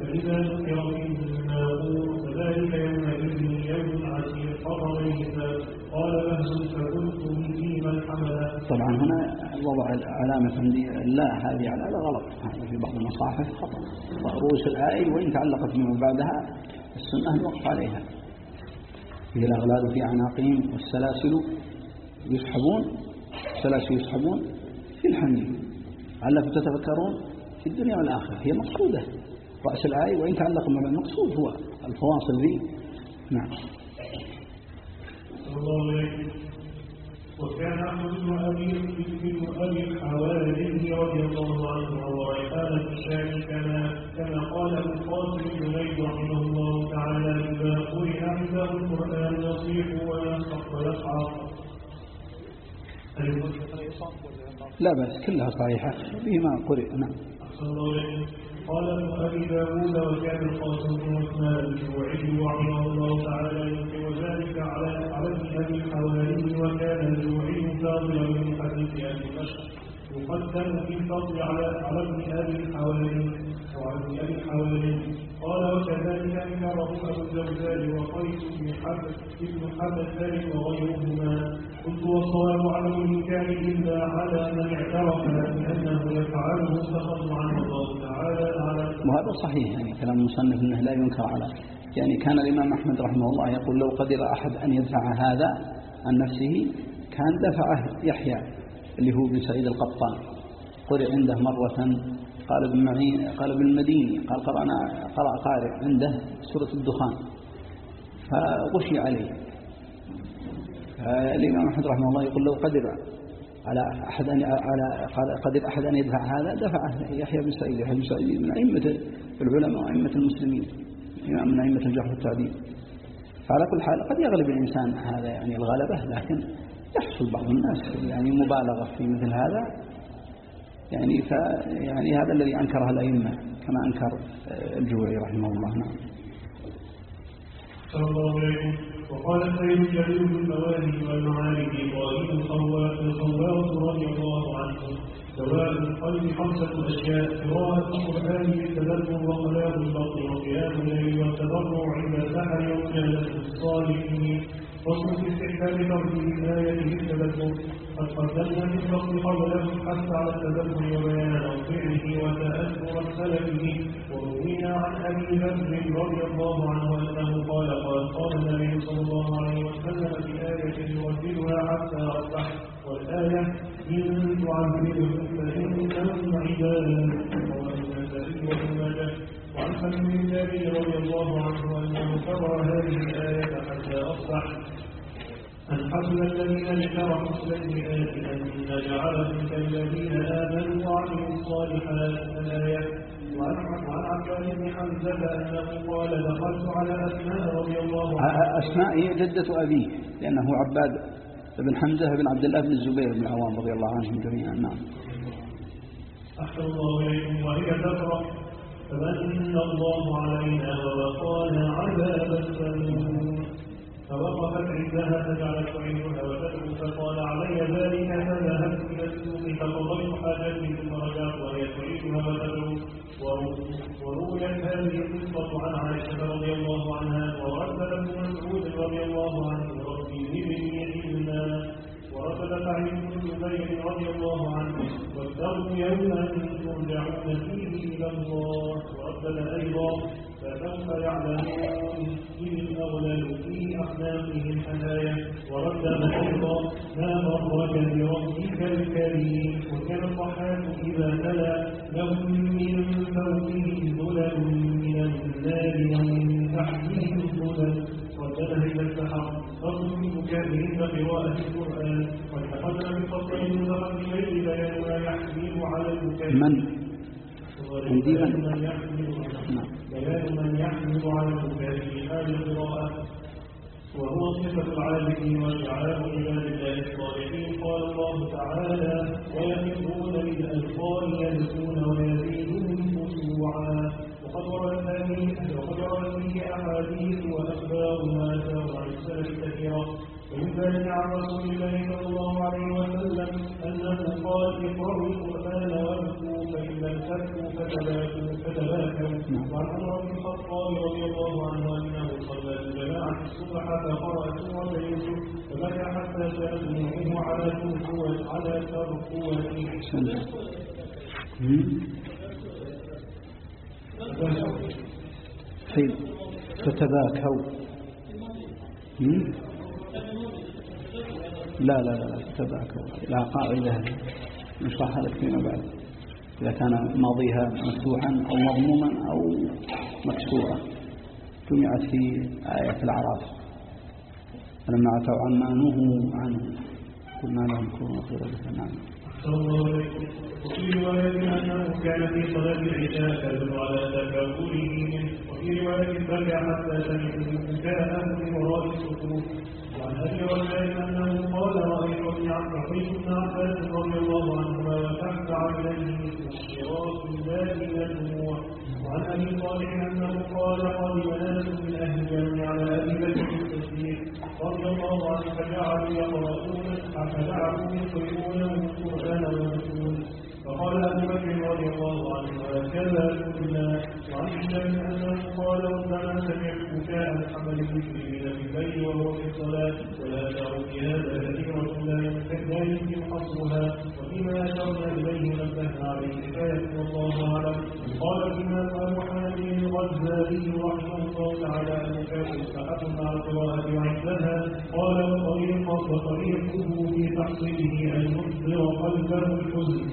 فإذا ذكر فيه الناقور فذلك يومئذ يوم عسير قرر قال بهز فقلت في من حمل طبعا هنا وضع علامة لا هذه علامة غلط. هذا في بعض المصاحف خطأ. رؤوس الآية وإن تعلقت بما بعدها السنة الوقف عليها. هي الأغلال في أعناقهم والسلاسل يسحبون السلاسل يسحبون في الحميم علكم تتفكرون في الدنيا والآخرة. هي مقصودة. رأس الآية وإن تعلق مع المقصود هو الفواصل ذي. نعم. وكان أحمد بن أبي بن أبي الحواري رضي الله عنه وريحان الشام كما كما قال القاسم جنيد رحمه الله تعالى إذا قرئ عنده القرآن يصيح ويصحق ويصعق. لا بأس كلها صحيحة. بما قرئ نعم. قال أبي داود وكان القاسم بن عثمان الجوعي رحمه الله تعالى ينكر ذلك على على ابن أبي الحواري وكان الجوعي فاضلا من حديث أبي بشر يقدم في الفضل على على ابن أبي الحواري وعن أبي الحواري. قال وكذلك أنكره أبو الجوزاء وقيس بن حبس ابن حبس وغيرهما. قلت والصواب على الإنكار إلا على من اعترف بأنه يفعله فقد عنه الله تعالى على وهذا صحيح يعني كلام المصنف أنه لا ينكر على يعني كان الإمام أحمد رحمه الله يقول لو قدر أحد أن يدفع هذا عن نفسه كان دفعه يحيى اللي هو بن سعيد القطان. قرئ عنده مرة قال ابن معين قال ابن المديني قال قرأنا قرأ قارئ عنده سورة الدخان. فغشي عليه. الإمام أحمد رحمه الله يقول لو قدر على أحد أن على قال قدر أحد أن يدفع هذا دفعه يحيى بن سعيد يحيى بن سعيد من أئمة العلماء وأئمة المسلمين إمام من أئمة الجرح والتعديل. فعلى كل حال قد يغلب الإنسان هذا يعني الغلبة لكن يحصل بعض الناس يعني مبالغة في مثل هذا. يعني ف يعني هذا الذي أنكره الأئمة كما أنكر الجوعي رحمه الله. نعم. صلى الله عليه وقال السيد جليل المواهب والمعارف قائد الخواص رضي الله عنه سواء القلب خمسة أشياء قراءة القرآن بالتدبر وصلاة البطن وقيام الليل والتضرع عند السحر ومجالسة الصالحين. وصف استحباب ترتيب الآية بالتدبر قد قدمنا في الفصل قبله الحث على التدبر وبيان فعله وتأثر سلفه. وروينا عن أبي بكر رضي الله عنه أنه قال قال قال النبي صلى الله عليه وسلم في آية يرددها حتى أصبح. والآية إن تعذبهم فإنهم عباد. وعن سلم بن رضي الله عنه أنه كبر هذه الآية حتى أصبح. أن حسن الذين اجترحوا السيئات أن نجعلهم كالذين آمنوا وعملوا الصالحات الآية وعن عباد بن حمزة أنه قال دخلت على أسماء رضي الله عنها. أسماء هي جدة أبيه لأنه عباد بن حمزة بن عبد الله بن الزبير بن العوام رضي الله عنهم جميعا نعم. أحسن الله إليكم وهي تقرأ فمن الله علينا ووقانا عذاب السموم. فوقفت عندها فجعلت تعينها وتدعو فقال علي ذلك فذهبت إلى السوق فقضيت حاجتي ثم رجعت وهي تعينها وتدعو. ورويت هذه القصة عن عائشة رضي الله عنها ورد ابن مسعود رضي الله عنه ربي زدني علما ورد سعيد بن جبير رضي الله عنه واتقوا يوما ترجعون فيه إلى الله. ورد أيضا فسوف يعلمون إذ الأغلال في أحلامهم حنايا ورد أيضا ما مرك بربك الكريم. وكان الضحاك إذا تلا لهم من فوقهم ظلل من النار ومن تحتهم ظلل وكان إلى السحر فصل من مكافئين قراءة القرآن. واتخذنا من فصل من ذهب الليل بيان ما يحمل على المكافئين من؟ بيان من يحمل على في حال القراءة وهو صفة العابدين وشعار عباد الله الصالحين. قال الله تعالى ويخرون للأذقان يبكون ويزيدون خشوعا. وقد ورد فيه أحاديث وأخبار ما شاء عن السلف ومن ذلك عن رسول الله صلى الله عليه وسلم أنه قال اقرأوا القرآن وابكوا فإن لم تبكوا فتباكوا. فتباكوا وعن عمر بن الخطاب رضي الله عنه أنه صلى الجماعة الصبح فقرأ سورة يوسف فبكى حتى سألوه على ترقوة على ترقوته طيب. فتباكوا. لا لا لا تتبعك لا قاعدة. نشرحها لك فيما بعد. إذا كان ماضيها مفتوحا أو مضموما أو مكسورا جمعت في آية العراف فلما عتوا عما نهوا عنه قلنا لهم كونوا قردة نعم. وفي رواية أنه كان في صلاة العشاء تدل على تكافله منه وفي رواية بكى حتى سمعوا بكاء من وراء الصفوف وعن ابي رجاء انه قال رايت ابن عباس بن عباس رضي الله عنهما وتحت عينيه ذات الدموع وعن أبي صالح أنه قال قدم ناس من أهل الجنه على أبي بكر الصديق رضي الله عنه فجعلوا يقرؤون فجعلوا يقرؤونه القرآن ويمسون فقال ابو بكر رضي الله عنه هكذا كنا وعن هشام أنه قال ربما سمعت بكاء محمد بن سيرين في الليل وهو في الصلاة. ولا في هذا كثيرة لا يمكن حصرها وفيما أشرنا إليه نبهنا عليه كفاية والله أعلم. قال الإمام أبو حامد الغزالي رحمه الله تعالى أن مستحب مع القراءة وعندها قال وطريق وطريقه في تحصيله أن يصدر قلبه الحزن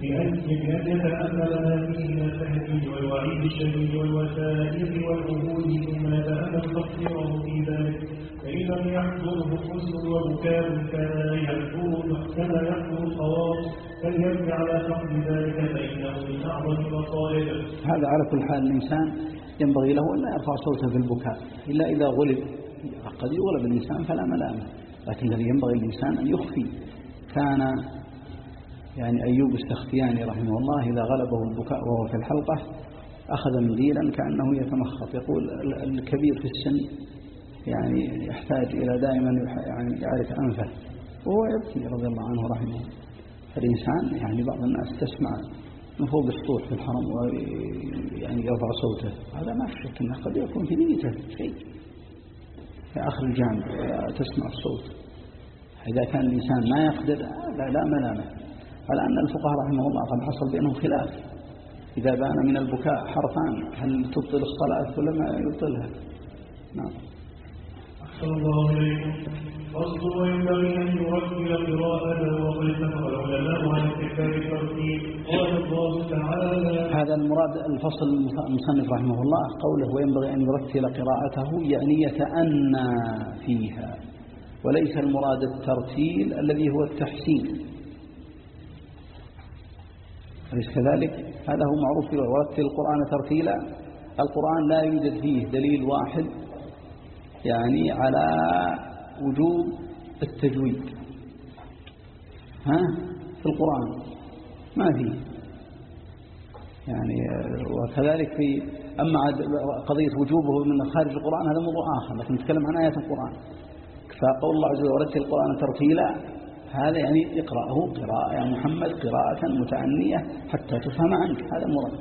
بأن يتأمل ما فيه من التهديد والوعيد الشديد والوسائل والعهود ثم يتأمل تقصيره في ذلك. لم يحضره حزن وبكاء كما يحضر كما يحضر الخواص فليبكي على فقد ذلك فإنه من أعظم المصائب هذا على كل حال الإنسان ينبغي له أن لا يرفع صوته في البكاء إلا إذا غلب. قد يغلب الإنسان فلا ملامة لكن الذي ينبغي الإنسان أن يخفي. كان يعني أيوب السختياني رحمه الله إذا غلبه البكاء وهو في الحلقة أخذ منديلا كأنه يتمخط يقول الكبير في السن يعني يحتاج إلى دائما يعني يعرف أنفه. وهو يبكي رضي الله عنه رحمه الإنسان يعني بعض الناس تسمع من فوق السطوح في الحرم ويعني يرفع صوته. هذا ما في شك أنه قد يكون في نيته شيء. في آخر الجامع تسمع الصوت. إذا كان الإنسان ما يقدر لا, لا ملامة. على أن الفقهاء رحمه الله قد حصل بينهم خلاف. إذا بان من البكاء حرفان هل تبطل الصلاة ولا ما يبطلها؟ نعم. أحسن الله إليكم فصل وينبغي أن يرتل قراءته اتفق العلماء على استحباب الترتيب قال الله تعالى هذا المراد الفصل المصنف رحمه الله قوله وينبغي أن يرتل قراءته يعني يتأنى فيها. وليس المراد الترتيل الذي هو التحسين. أليس كذلك؟ هذا هو معروف ورتل القرآن ترتيلا. القرآن لا يوجد فيه دليل واحد يعني على وجوب التجويد. ها؟ في القرآن. ما فيه يعني وكذلك في أما قضية وجوبه من خارج القرآن هذا موضوع آخر لكن نتكلم عن آيات القرآن. فقول الله عز وجل ورتل القرآن ترتيلا. هذا يعني اقرأه قراءة يا محمد قراءة متأنية حتى تفهم عنك. هذا المراد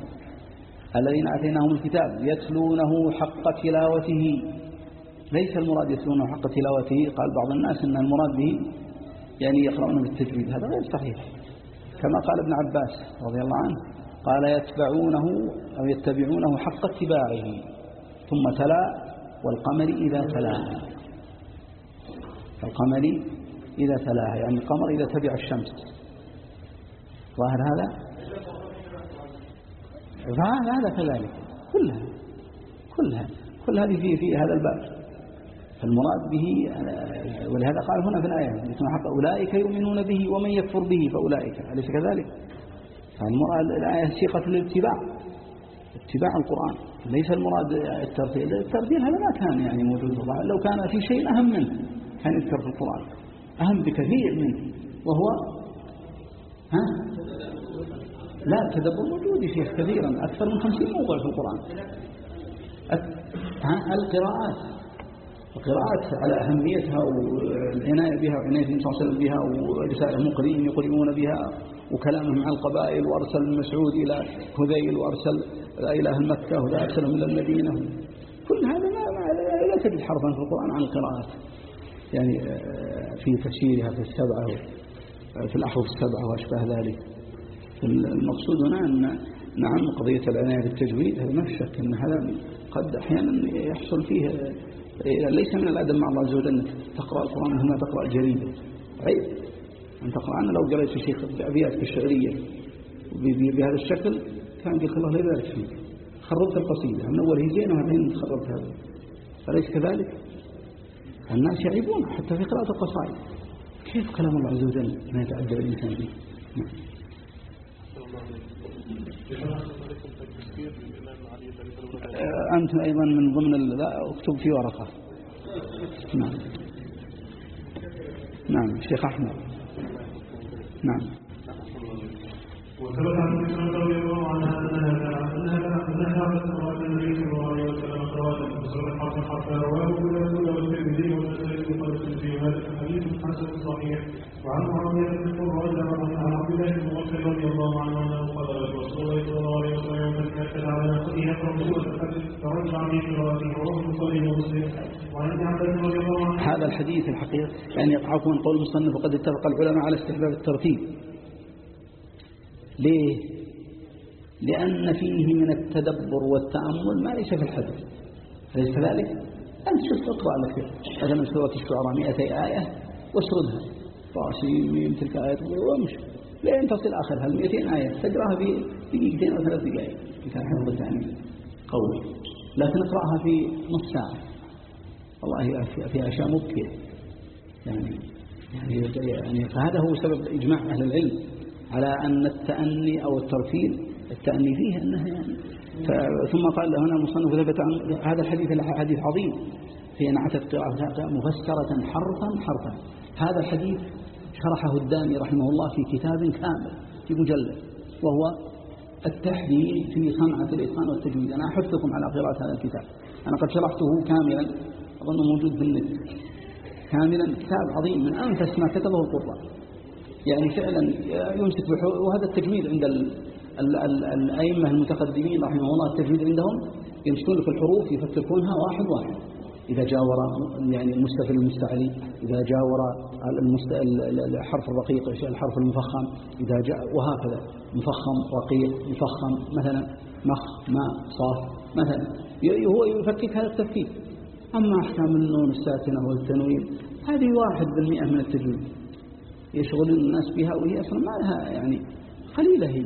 الذين آتيناهم الكتاب يتلونه حق تلاوته. ليس المراد يتلونه حق تلاوته. قال بعض الناس أن المراد به يعني يقرؤون بالتجويد. هذا غير صحيح. كما قال ابن عباس رضي الله عنه قال يتبعونه أو يتبعونه حق اتباعه ثم تلا والقمر إذا تلاها القمر إذا تلاها يعني القمر إذا تبع الشمس. ظاهر هذا؟ هذا كذلك. كلها كلها كل هذه في في هذا الباب. فالمراد به ولهذا قال هنا في الآية حق أولئك يؤمنون به ومن يكفر به فأولئك أليس كذلك؟ فالمراد الآية سيقة الاتباع اتباع القرآن ليس المراد الترتيل الترتيل هذا ما كان يعني موجود في لو كان في شيء أهم منه كان يذكر في القرآن أهم بكثير منه وهو ها؟ لا التدبر موجود يا شيخ كثيرا أكثر من خمسين موضوع في القرآن ها؟ القراءات. القراءات على أهميتها والعناية بها وعناية النبي صلى الله عليه وسلم بها ورسالة المقرئين يقرئون بها وكلامهم عن القبائل وأرسل المسعود إلى هذيل وأرسل إلى أهل مكة ولا أرسلهم إلى المدينة. كل هذا ما لا تجد حرفا في القرآن عن القراءات. يعني آه، في تفسيرها في السبعة في الأحرف السبعة وأشباه ذلك. المقصود هنا أن نعم قضية العناية بالتجويد هذا ما في شك أن هذا قد أحيانا يحصل فيه ليس من الأدب مع الله عز وجل أنك تقرأ القرآن ما تقرأ الجريدة. عيب. أن تقرأ. أنا لو قرأت شيخ بأبياتك الشعرية بهذا الشكل كان قلت الله لا يبارك فيك. خربت القصيدة. من أول هي زينة وبعدين خربت هذا. أليس كذلك؟ الناس يعيبون حتى في قراءة القصائد. كيف كلام الله عز وجل ما يتعدى الإنسان فيه نعم. أنت أيضا من ضمن لا اكتب في ورقة نعم نعم الشيخ أحمد نعم رضي الله عنها أنها أنها أنها وعن معاوية بن قرة عن عبد الله بن مغفر رضي الله عنه أنه قال رسول الله صلى الله عليه وسلم من كتب على نفسه يقرأ فرجع عن قراءته رواه البخاري ومسلم. وعن ابن عباس رضي الله عنه هذا الحديث الحقيقة يعني عفوا قول المصنف وقد اتفق العلماء على استحباب الترتيب. ليه؟ لأن فيه من التدبر والتأمل ما ليس في الحدث أليس كذلك؟ أنت شوف اقرأ لك مثلا سورة الشعراء 200 آية واسردها طاسين ميم تلك آية وامشي لين تصل آخرها ال 200 آية تقرأها في دقيقتين أو ثلاث دقائق. كان حفظ التأمين قوي. لكن اقرأها في نص ساعة. والله في أشياء مبكية. يعني يعني يعني فهذا هو سبب إجماع أهل العلم على أن التأني أو الترتيل التأني فيه أنها يعني ثم قال هنا المصنف ثبت عن هذا الحديث حديث عظيم. في أن أعتت مفسرة حرفا حرفا. هذا الحديث شرحه الداني رحمه الله في كتاب كامل في مجلد وهو التحديد في صنعة الإتقان والتجويد. أنا أحثكم على قراءة هذا الكتاب. أنا قد شرحته كاملا أظن موجود في النت كاملا كتاب عظيم من أنفس ما كتبه القرآن يعني فعلا يمسك وهذا التجويد عند الأئمة المتقدمين رحمه الله التجويد عندهم يمسكون في الحروف يفككونها واحد واحد. إذا جاور يعني المستفل المستعلي إذا جاور الحرف الرقيق الحرف المفخم إذا جاء وهكذا مفخم رقيق مفخم مثلا مخ ماء صاف مثلا هو يفكك هذا التفكيك. أما أحكام النون الساكنة والتنوين هذه واحد بالمئة من التجويد يشغل الناس بها وهي أصلا ما لها يعني قليلة هي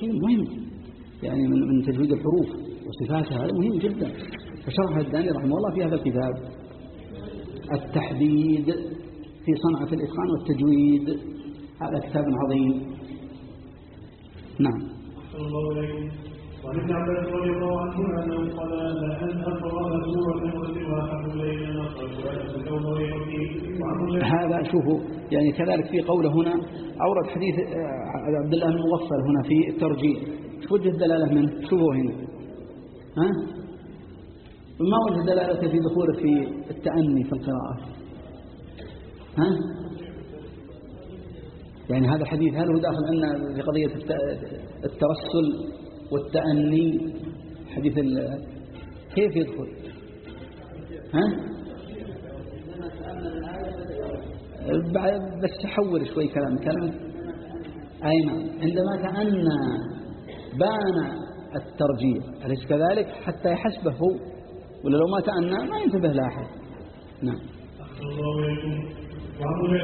شيء مهم. يعني من تجويد الحروف وصفاتها هذا مهم جدا. فشرح الداني رحمه الله في هذا الكتاب. التحديد في صنعة الإتقان والتجويد. هذا كتاب عظيم. نعم. هذا شوفوا يعني كذلك في قوله هنا أورد حديث آه، عبد الله المغفل هنا في الترجيح. وجه الدلالة منه شوفوا هنا. ها؟ ما وجه الدلاله في دخوله في التأني في القراءة؟ ها؟ يعني هذا الحديث هل هو داخل عندنا في قضية الترسل والتأني؟ حديث كيف يدخل؟ ها؟ بس حول شوي كلام كلام. أي نعم. عندما تأنى بان الترجيح أليس كذلك؟ حتى يحسبه هو ولا لو ما تأنى ما ينتبه لاحد نعم. الله عليكم. وعن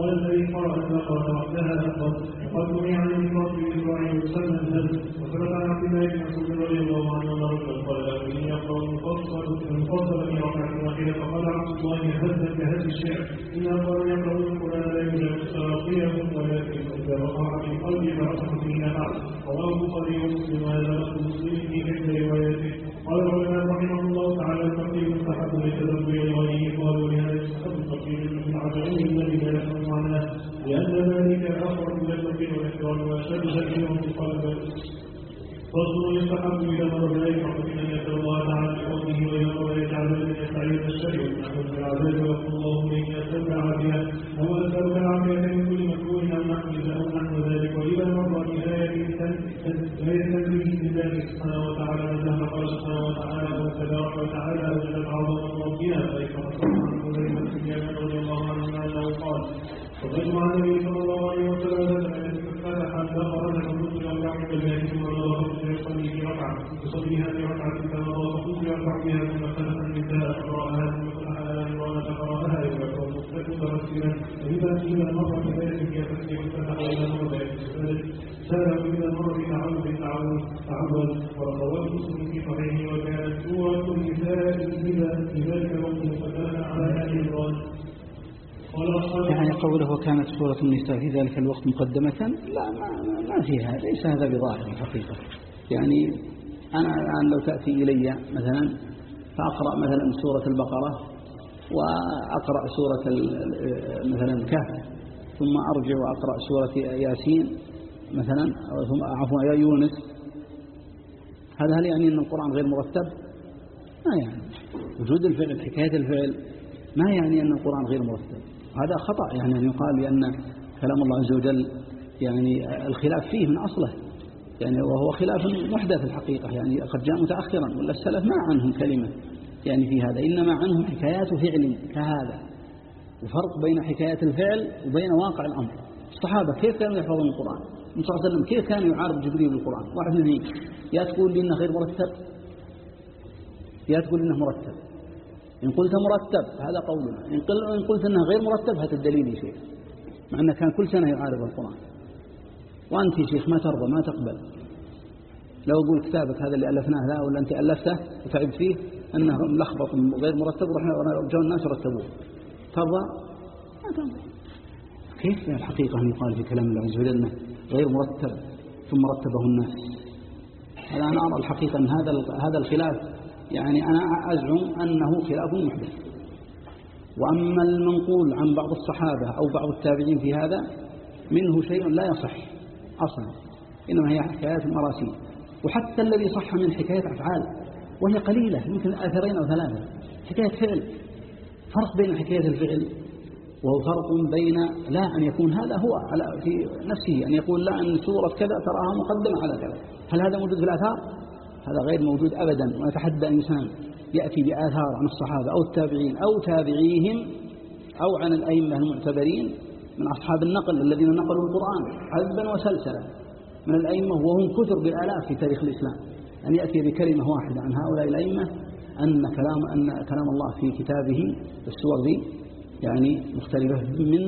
قال الذي قرأ البقرة وحدها أفضل وقد روي عن الإمام بإسرائيل وسلم الهدم وثبت عن عبد الله بن مسعود رضي الله عنه أن رجلا قال له إني أقرأ المفصل في ركعة واحدة فقال عبد الله هزا كهز الشعر إن أقرأ يقرأ القرآن لا يجوز تراقيهم ولكن إذا وقع في قلبي فرحم فيه نفع رواه البخاري ومسلم وهذا لفظ مسلم في إحدى رواياته قال العلماء رحمه الله تعالى التقدير مستحب لتدبر لغيره قالوا لهذا يستحب من عجائب الذي لا يفهم لأن ذلك أقرب إلى التقدير والإكرام وأشد شكله في قلبه فصل يستحب إذا مر ذلك فقد أن يسأل الله تعالى بفضله وإذا مر يجعل من يستعيذ الشر ونحن في العذاب ويقول اللهم إني أسألك العافية أو أسألك العافية من كل مكروه أو نحن أو نحو ذلك. وإذا مر بآية تنزيه لله سبحانه وتعالى نزه قال سبحانه وتعالى. ذلك سال إذا مر بتعود تعود ورواه مسلم في صحيحه وكانت سورة النساء إذا لذلك الوقت فكان على آل عمران يعني قوله وكانت سورة النساء في ذلك الوقت مقدمة؟ لا ما, ما فيها. ليس هذا بظاهر الحقيقة. يعني أنا الآن لو تأتي إلي مثلا فأقرأ مثلا سورة البقرة وأقرأ سورة مثلا الكهف ثم أرجع وأقرأ سورة ياسين مثلا ثم عفوا يا يونس. هذا هل يعني أن القرآن غير مرتب؟ ما يعني. وجود الفعل حكاية الفعل ما يعني أن القرآن غير مرتب؟ هذا خطأ. يعني أن يقال بأن كلام الله عز وجل يعني الخلاف فيه من أصله. يعني وهو خلاف محدث الحقيقة. يعني قد جاء متأخرا ولا السلف ما عنهم كلمة يعني في هذا. إنما عنهم حكايات فعل كهذا. وفرق بين حكايات الفعل وبين واقع الأمر. الصحابة كيف كانوا يحفظون القرآن؟ صلى الله عليه وسلم كيف كان يعارض جبريل بالقرآن؟ واحد من اثنين يا تقول لي إنه غير مرتب؟ يا تقول إنه مرتب. إن قلت مرتب هذا قولنا. إن قلت أنه غير مرتب هذا الدليل يا شيخ. مع أنه كان كل سنة يعارض القرآن. وأنت يا شيخ ما ترضى ما تقبل. لو أقول كتابك هذا اللي ألفناه لا ولا أنت ألفته وتعبت فيه أنه ملخبط وغير مرتب ورحنا جو الناس رتبوه ترضى؟ ما ترضى. كيف الحقيقة أن يقال في كلام الله عز وجل غير مرتب ثم رتبه الناس. هذا أنا أرى الحقيقة أن هذا هذا الخلاف. يعني أنا أزعم أنه خلاف محدث. وأما المنقول عن بعض الصحابة أو بعض التابعين في هذا منه شيء لا يصح أصلا. إنما هي حكايات مراسيل. وحتى الذي صح من حكاية أفعال وهي قليلة يمكن أثرين أو ثلاثة. حكاية فعل. فرق بين حكاية الفعل وهو فرق بين لا أن يكون هذا هو على في نفسه أن يقول لا أن سورة كذا تراها مقدمة على كذا. هل هذا موجود في الآثار؟ هذا غير موجود أبدا ونتحدى إنسان يأتي بآثار عن الصحابة أو التابعين أو تابعيهم أو عن الأئمة المعتبرين من أصحاب النقل الذين نقلوا القرآن حذبا وسلسلا. من الأئمة وهم كثر بالآلاف في تاريخ الإسلام. أن يأتي بكلمة واحدة عن هؤلاء الأئمة أن كلام أن كلام الله في كتابه السور دي. يعني مختلفة من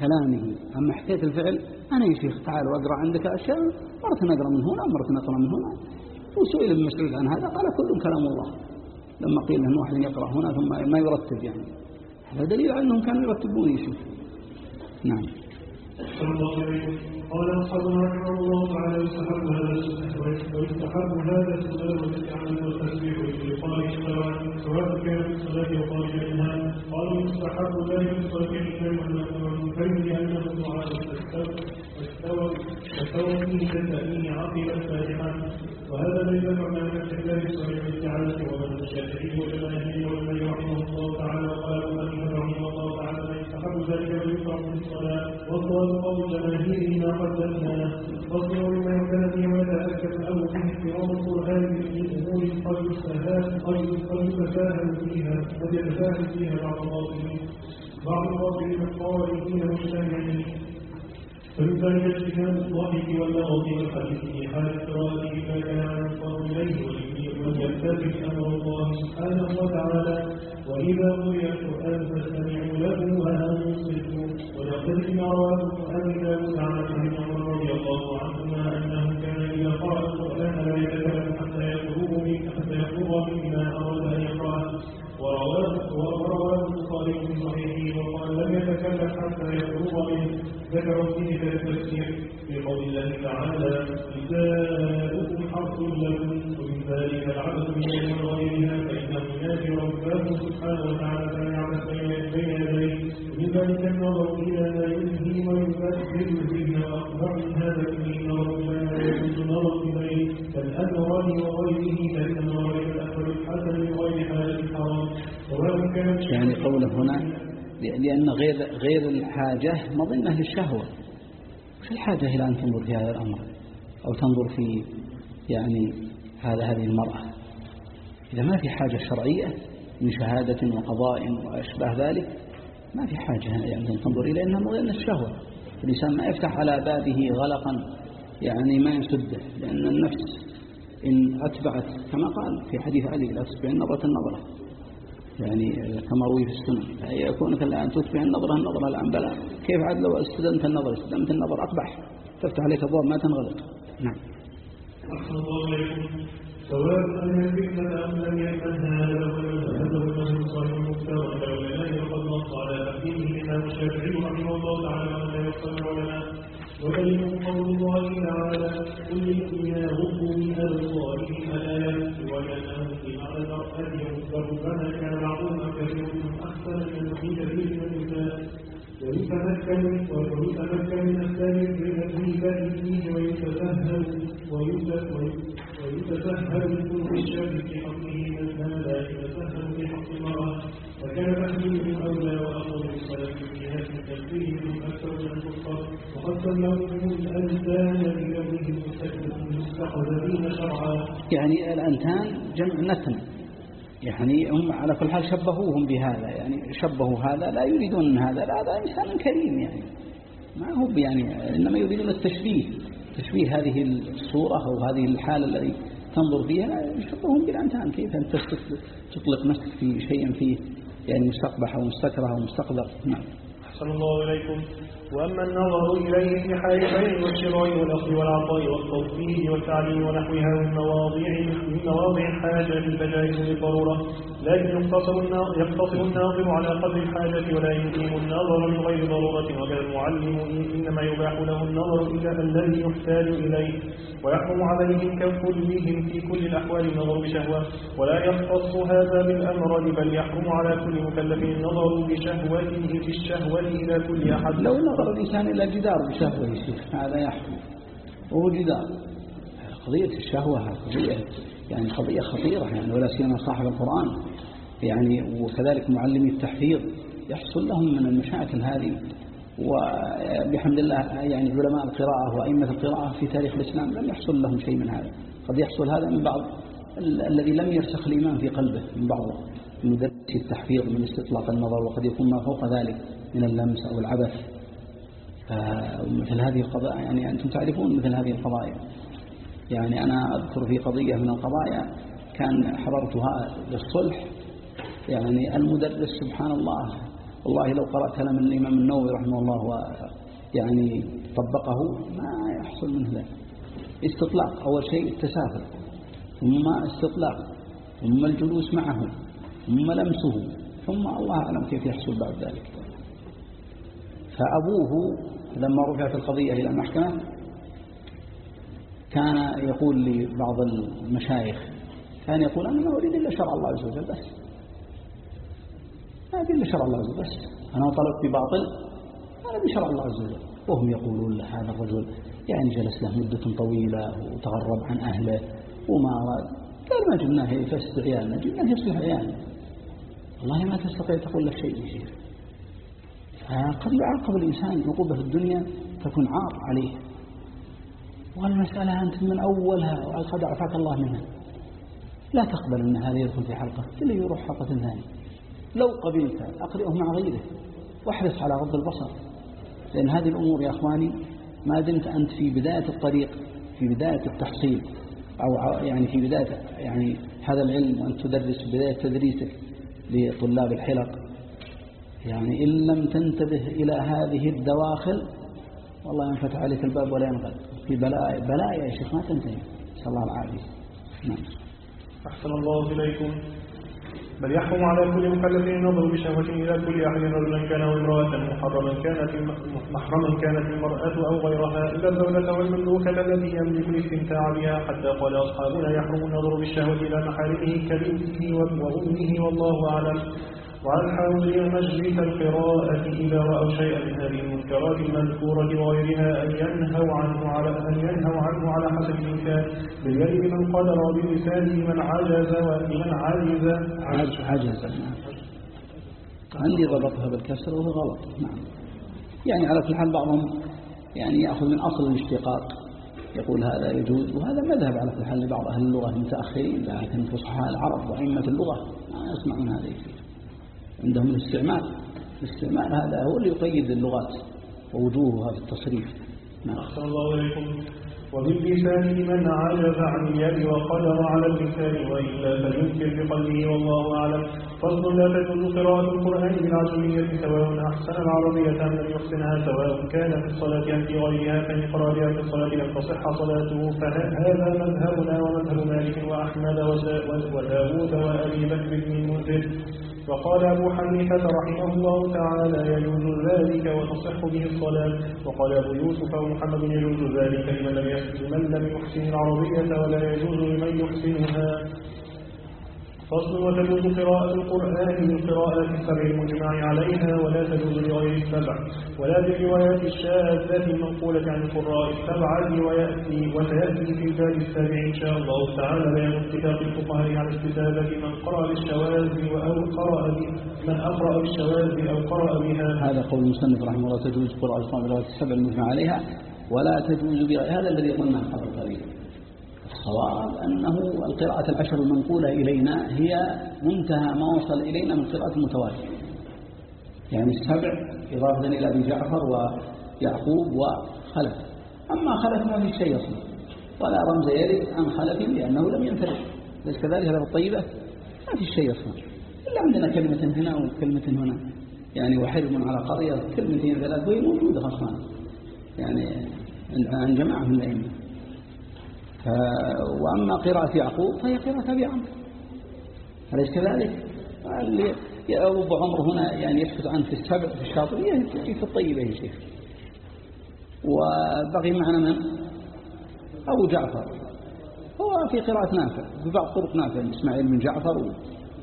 كلامه. أما حكاية الفعل أنا يا شيخ تعال وأقرأ عندك أشياء مرة نقرأ من هنا مرة نقرأ من هنا. وسئل ابن مسعود عن هذا قال كل كلام الله. لما قيل له واحد يقرأ هنا ثم ما يرتب يعني. هذا دليل على أنهم كانوا يرتبون يشوف نعم. قال أصحابنا رحمه الله تعالى يستحب هذا ويستحب هذا السؤال والاستعانة والتسبيح لقال سواء كان في الصلاة وقال منها قالوا يستحب ذلك في الصلاة والمنفرد لأنه دعاء واستوى واستوى فيه كالتأمين عقب الفاتحة وهذا ليس معنى من استحلال الصحيح والتعالى ومن الشافعي والجماهير والنبي رحمه الله تعالى وقال من رحمه الله تعالى من يستحب ذلك ويقرا والصلاه قول الجماهير ما قدمناه فيه ويتاكد له فيه احترام القرآن في امور قد يستهان قد يتساهل فيها قد يتساهل فيها بعض الباطلين بعض الباطلين القائلين والشامعين فالثاني اجتناب الضحك واللغط والحديث في حال قراءته ما كان ينفر إليه وليلتفت أمر الله سبحانه وتعالى وإذا قرئ القرآن فاستمعوا له وأنصتوا. ولقد ما رواه أبي داود منه ذكر في كتاب التفسير في قول الله تعالى نساؤكم حرث لكم ومن ذلك العبث بين وغيرها فإنه ينادي ربه سبحانه وتعالى فيعبث بين يديه ومن ذلك النظر إلى ما يلهي ويبدل الذهن وأخبر من هذا إلى ما يجوز النظر إليه. كالأمران وغيره فإن إلى الأكبر الحسن لغير حاجة حرام سواء كان يعني قوله هنا لأن غير غير الحاجة مظنة للشهوة. وش الحاجة إلى أن تنظر في هذا الأمر أو تنظر في يعني هذا هذه المرأة. إذا ما في حاجة شرعية من شهادة وقضاء وأشباه ذلك ما في حاجة يعني أن تنظر إلى أنها مظنة الشهوة الإنسان ما يفتح على بابه غلقا يعني ما يسده لأن النفس إن أتبعت كما قال في حديث علي لا تتبع النظرة النظرة. يعني كما روي في السنن. يكونك الآن تتبع النظرة النظرة الآن بلى. كيف عاد لو استدمت النظر؟ استدمت النظر أقبح. تفتح عليك أبواب ما تنغلق. نعم. أحسن الله سواء أن الفتنة أم لم يكن هذا هذا الرجل صالح مختار ولله وقد نص على تحديده الإمام الشافعي رحمه الله تعالى ولا يصطنع لنا ودليل قول الله تعالى قل للمؤمنين يغضوا من وكأنه في معنى المرأة يغضب فما كان معروفا كثير أحسن من كثير من النساء ويتمكن ويتمكن من الثاني في الإيمان فيه ويتسهل ويتسهل كل الشاب في حقه مثلا لا يتسهل في حق المرأة وكان تحميله أولى وأفضل يعني الأنتان جمع نتن. يعني هم على كل حال شبهوهم بهذا. يعني شبهوا هذا لا يريدون من هذا لا هذا إنسان كريم يعني. ما هو يعني إنما يريدون التشبيه. تشبيه هذه الصورة أو هذه الحالة التي تنظر فيها يشبههم بالأنتان. كيف أن تطلق نفسك في شيء فيه يعني مستقبح أو مستكرة أو مستقذر نعم. أحسن الله إليكم. وأما النظر إليه في حال البيع والشراء والأخذ والعطاء والتوفيق والتعليم ونحوها من مواضيع من مواضع الحاجة الفجائز للضرورة لكن يقتصر الناظر على قدر الحاجة ولا يقيم النظر من غير ضرورة. وكان المعلم إنما يباح له النظر إلى الذي يحتاج إليه. ويحرم عليهم ككلهم في كل الأحوال النظر بشهوة. ولا يختص هذا بالأمر بل يحرم على كل مكلف النظر بشهوته في الشهوة إلى كل أحد. لو نظر الإنسان إلى جدار بشهوة يشوف هذا يحرم وهو جدار. قضية الشهوة قضية يعني قضية خطيرة يعني ولا سيما صاحب القرآن. يعني وكذلك معلمي التحفيظ يحصل لهم من المشاكل هذه. وبحمد الله يعني علماء القراءة وأئمة القراءة في تاريخ الإسلام لم يحصل لهم شيء من هذا. قد يحصل هذا من بعض الذي لم يرسخ الإيمان في قلبه من بعض مدرسي التحفيظ من استطلاق النظر وقد يكون ما فوق ذلك من اللمس أو العبث. مثل هذه القضايا يعني أنتم تعرفون مثل هذه القضايا. يعني أنا أذكر في قضية من القضايا كان حضرتها للصلح يعني المدرس سبحان الله والله لو قرأت كلام الإمام النووي رحمه الله ويعني طبقه ما يحصل منه ذلك. استطلاق أول شيء التسافر ثم استطلاق ثم الجلوس معهم ثم لمسه ثم الله أعلم كيف يحصل بعد ذلك. فأبوه لما رفعت القضية إلى المحكمة كان يقول لبعض المشايخ كان يقول أنا ما أريد إلا شرع الله عز وجل بس. ما أريد إلا شرع الله عز وجل بس. أنا طلبت بباطل أنا بشرع الله عز وجل. وهم يقولون لهذا الرجل يعني جلس له مدة طويلة وتغرب عن أهله وما أراد قال ما جبناه يفسد عيالنا جبناه يصلح عيالنا والله ما تستطيع تقول له شيء يجير فقد يعاقب الإنسان عقوبة في الدنيا تكون عار عليه. والمسألة أنت من أولها وقد عفاك الله منها. لا تقبل أن هذا يدخل في حلقة إلا يروح حلقة ثانية. لو قبلت أقرئه مع غيره. واحرص على غض البصر. لأن هذه الأمور يا أخواني ما دمت أنت في بداية الطريق في بداية التحصيل أو يعني في بداية يعني هذا العلم وأنت تدرس بداية تدريسك لطلاب الحلق. يعني إن لم تنتبه إلى هذه الدواخل والله ينفتح عليك الباب ولا ينغل في بلاء بلاء يا شيخ ما تنتهي. نسأل الله العافية. نعم. أحسن الله إليكم. بل يحكم على كل مكلف النظر بشهوة إلى كل أحد رجلا كان أو امرأة محرما كانت محرما كانت المرأة أو غيرها إلا الزوجة والمملوكة التي يملك الاستمتاع بها حتى قال أصحابنا يحرم النظر بالشهوة إلى محارمه كبنته وأمه والله أعلم. وعن حاضري مجلس القراءة إذا رأوا شيئا من هذه المنكرات المذكورة وغيرها أن ينهوا عنه على أن ينهوا عنه على حسب الإمكان باليد من قدر وبلسانه من عجز ومن عجز. عجز عجز. عندي ضبطها بالكسر وهو غلط. نعم. يعني على كل حال بعضهم يعني يأخذ من أصل الاشتقاق. يقول هذا يجوز وهذا مذهب على كل حال لبعض أهل اللغة المتأخرين لكن فصحاء العرب وأئمة اللغة. ما يسمعون هذا الشيء عندهم الاستعمال. الاستعمال هذا هو اللي يقيد اللغات ووجوهها في التصريف. نعم. أحسن الله إليكم. وباللسان من عجز عن اليد وقدر على اللسان وإلا فينكر بقلبه والله أعلم. فصل لا تجوز قراءة القرآن بالعجمية سواء أحسن العربية أم لم يحسنها سواء كان في الصلاة أم في غيرها فإن قرأ بها في الصلاة لم تصح صلاته فهذا مذهبنا ومذهب مالك وأحمد وداود وأبي بكر بن المنذر وقال أبو حنيفة رحمه الله تعالى يجوز ذلك وتصح به الصلاة. وقال أبو يوسف ومحمد يجوز ذلك لمن لم يحسن العربية ولا يجوز لمن يحسنها. فصل وتجوز قراءة القرآن بالقراءات السبع المجمع عليها ولا تجوز لغير السبع. ولا بالروايات الشاذة المنقولة عن القراء السبعة ويأتي وسيأتي في الباب السابع إن شاء الله تعالى بيان اتفاق الفقهاء على استتابة من قرأ بالشواذ أو قرأ من أقرأ بالشواذ أو قرأ بها. هذا قول المصنف رحمه الله تجوز قراءة القرآن السبع المجمع عليها ولا تجوز بغير هذا الذي قلنا قبل قليل الصواب أنه القراءة العشر المنقولة إلينا هي منتهى ما وصل إلينا من قراءة المتواتر يعني السبع إضافة إلى أبي جعفر ويعقوب وخلف. أما خلف ما في شيء أصلا ولا رمز يرد عن خلف لأنه لم ينفرد ليس كذلك هذا الطيبة ما في شيء أصلا إلا عندنا كلمة هنا وكلمة هنا. يعني وحرم على قرية كلمتين ثلاث وهي موجودة أصلا. يعني عن جماعة من الأئمة. وأما قراءة يعقوب فهي قراءة أبي عمرو. أليس كذلك؟ أبو عمرو هنا يعني يسكت عنه في السبع في الشاطبية في الطيبة يا شيخ. وبقي معنا من؟ أبو جعفر. هو في قراءة نافع في بعض طرق نافع إسماعيل بن جعفر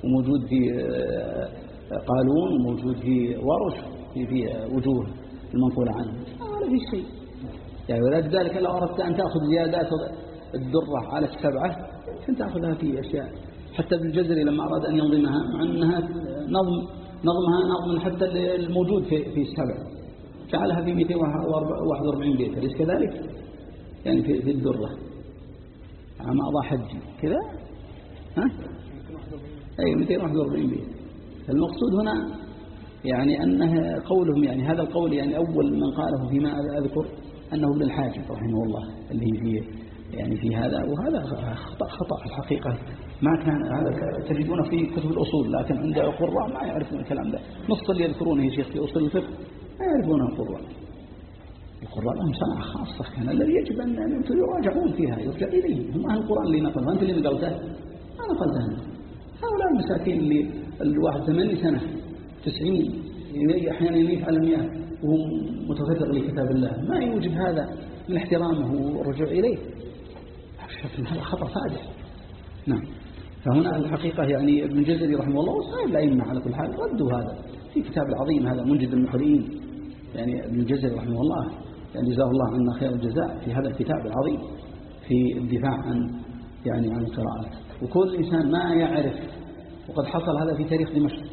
وموجود في آه، قالون وموجود في ورش في, في وجوه المنقولة عنه. ما في شيء. يعني ولذلك لو أردت أن تأخذ زيادات الدرة على السبعة يمكن تأخذها في أشياء. حتى ابن الجزري لما أراد أن ينظمها مع أنها نظم نظمها نظم حتى الموجود في في السبع. جعلها في 241 بيت أليس كذلك؟ يعني في في الدرة. عام أضاء حجي. كذا؟ ها؟ أي 241 بيت المقصود هنا يعني أنه قولهم يعني هذا القول يعني أول من قاله فيما أذكر أنه ابن الحاجب رحمه الله اللي هي فيه يعني في هذا وهذا خطأ خطأ الحقيقة. ما كان هذا تجدونه في كتب الأصول لكن عند القراء ما يعرفون الكلام ده. نص اللي يذكرونه يا شيخ في أصول الفقه ما يعرفونه القراء. القراء لهم صنعة خاصة كان الذي يجب أن أنتم يراجعون فيها يرجع إليه هم أهل القرآن اللي نقلوا. أنت اللي نقلته؟ ما نقلته. هؤلاء المساكين اللي الواحد ثمانية سنة تسعين أحيانا يليف على المياه وهو متفرغ لكتاب الله. ما يوجب هذا من احترامه والرجوع إليه. شوف هذا خطأ فادح نعم. فهنا الحقيقة يعني ابن جزري رحمه الله وصائر الأئمة على كل حال ردوا هذا. في كتاب العظيم هذا منجد المحرين يعني ابن جزري رحمه الله. يعني جزاه الله عنا خير الجزاء في هذا الكتاب العظيم. في الدفاع عن يعني عن القراءات. وكل إنسان ما يعرف وقد حصل هذا في تاريخ دمشق.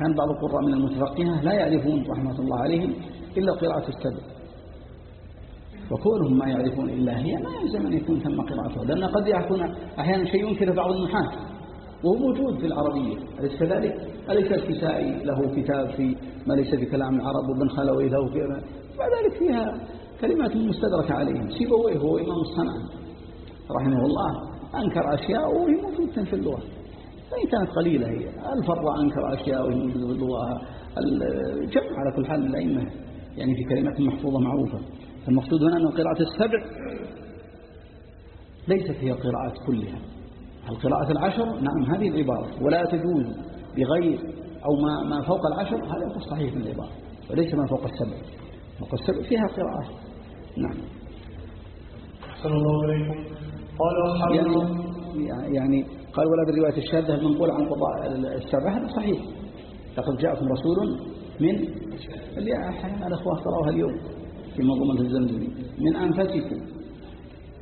كان بعض القراء من المتفقهة لا يعرفون رحمة الله عليهم إلا قراءة السبع. وكونهم ما يعرفون إلا هي ما يلزم أن يكون ثم قراءته لأن قد يكون أحيانا شيء ينكر بعض النحاة وهو موجود في العربية. أليس كذلك؟ أليس الكسائي له كتاب في ما ليس في كلام العرب وابن خلوي له في بعد ذلك فيها كلمات مستدركة عليهم. سيبويه هو إمام الصنعة رحمه الله أنكر أشياء وهي موجودة في اللغة. وإن كانت قليلة هي الفر أنكر أشياء وهي موجودة في اللغة. الجمع على كل حال الأئمة يعني في كلمات محفوظة معروفة. المقصود هنا أن القراءة السبع ليست هي القراءات كلها. القراءة العشر نعم هذه العبارة. ولا تجوز بغير أو ما, ما فوق العشر هذا هو الصحيح من العبارة. وليس ما فوق السبع. فوق السبع فيها قراءات نعم. أحسن الله إليكم. قال أصحاب يعني, يعني قال ولا بالرواية الشاذة المنقول عن قضاء السبع. هذا صحيح. لقد جاءكم رسول من الأخوة قرأوها اليوم. في منظومة الزمزمي من أنفسكم.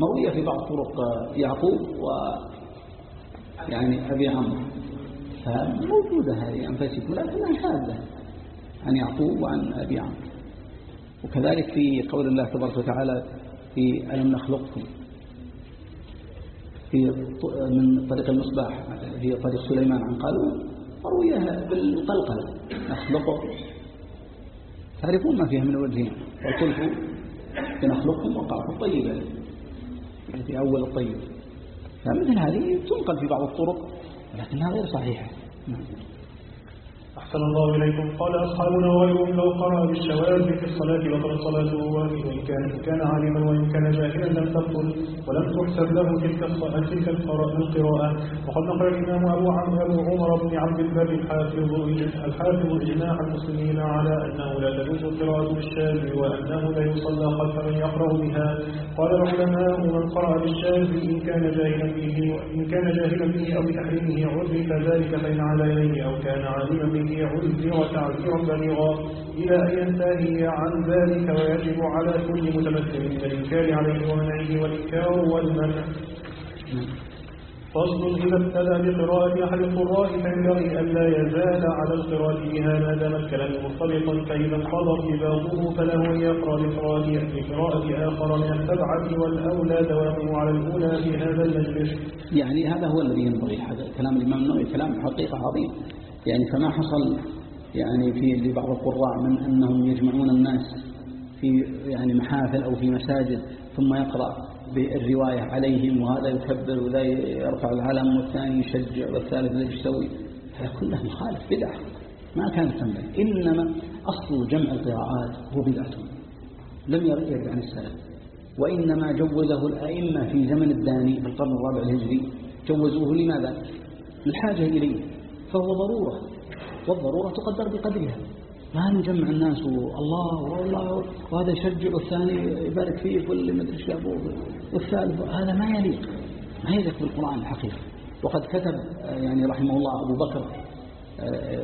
مروية في بعض طرق يعقوب و يعني أبي عمرو. فموجودة هذه أنفسكم لكنها شاذة عن يعقوب وعن أبي عمرو. وكذلك في قول الله تبارك وتعالى في ألم نخلقكم. في من طريق المصباح هي طريق سليمان عن قالوا مروية بالقلقلة. نخلقه تعرفون ما فيها من الوجهين وقلت بنخلقكم وقعكم طيبا يعني في أول الطيب. فمثل هذه تنقل في بعض الطرق لكنها غير صحيحة. نعم. أحسن الله إليكم. قال أصحابنا وغيرهم لو قرأ بالشواذ في الصلاة بطل صلاته وإن كان, كان عالما وإن كان جاهلا لم تبطل ولم تحسب له تلك تلك القراءة وقد نقل الإمام أبو عمرو أبو عمر بن عبد البر الحافظ الحافظ إجماع المسلمين على أنه لا تجوز القراءة بالشاذ وأنه لا يصلى خلف من يقرأ بها. قال العلماء من قرأ بالشاذ إن كان جاهلا به إن كان جاهلا به أو بتحريمه عرف ذلك فإن على يديه أو كان عالما به به عذر تعذيرا بليغا. إلى أن ينتهي عن ذلك ويجب على كل متمثل من الإنكار عليه ومنعه والإنكار والمنع. فصل إذا ابتدى بقراءة أحد القراء فينبغي ألا يزال على القراءة بها ما دام الكلام مرتبطا فإذا انقضى ارتباطه فله أن يقرأ بقراءة آخر من السبعة والأولى دوامه على الأولى في هذا المجلس. يعني هذا هو الذي ينبغي هذا كلام الإمام النووي كلام حقيقة عظيم. يعني فما حصل يعني في لبعض القراء من أنهم يجمعون الناس في يعني محافل أو في مساجد ثم يقرأ بالرواية عليهم وهذا يكبر وذا يرفع العلم والثاني يشجع والثالث ذا يسوي. هذا كله مخالف بدعة. ما كانت تنبغي إنما أصل جمع القراءات هو بدعة. لم يرد عن السلف. وإنما جوزه الأئمة في زمن الداني في القرن الرابع الهجري. جوزوه لماذا؟ الحاجة إليه. فهو ضرورة والضرورة تقدر بقدرها. ما نجمع الناس الله والله وهذا يشجع والثاني يبارك فيه واللي ما أدري إيش والثالث هذا ما يليق ما يليق بالقرآن الحقيقة وقد كتب يعني رحمه الله أبو بكر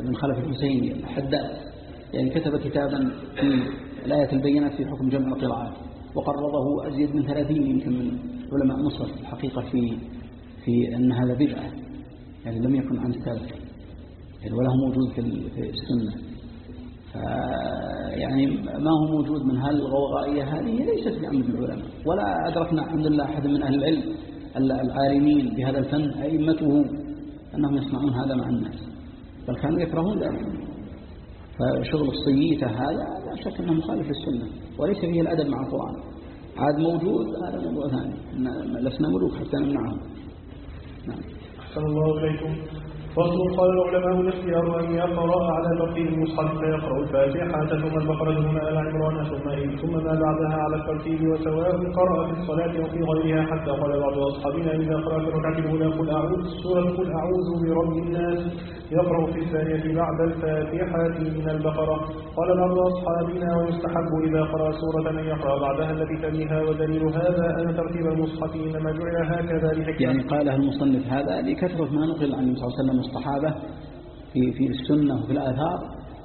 من خلف الحسيني الحداد يعني كتب كتابا في الآية البينات في حكم جمع القراءات وقرضه أزيد من ثلاثين يمكن من علماء مصر الحقيقة في في أن هذا بدعة يعني لم يكن عن السلف يعني وله موجود في السنة. يعني ما هو موجود من هالغوغائية هذه ليست بعمد العلماء. ولا أدركنا الحمد لله أحد من أهل العلم العالمين بهذا الفن أئمته أنهم يصنعون هذا مع الناس. بل كانوا يكرهون ذلك. فشغل الصييتة هذا لا شك أنه مخالف للسنة وليس فيه الأدب مع القرآن. عاد موجود هذا موضوع ثاني. لسنا ملوك حتى نمنعهم نعم. أحسن الله إليكم. فصل قال العلماء الاختيار أن يقرأ على ترتيب المصحف فيقرأ الفاتحة ثم البقرة ثم آل عمران ثم ثم ما بعدها على الترتيب وسواء قرأ في الصلاة أو في غيرها حتى قال بعض أصحابنا إذا قرأ في الركعة الأولى قل أعوذ سورة قل أعوذ برب الناس. يقرأ في الثانية بعد الفاتحة من البقرة. قال بعض أصحابنا ويستحب إذا قرأ سورة أن يقرأ بعدها التي تليها ودليل هذا أن ترتيب المصحف إنما جعل هكذا لحكمة. يعني قالها المصنف هذا لكثرة ما نقل عن النبي صلى الله عليه وسلم الصحابة في في السنة وفي الآثار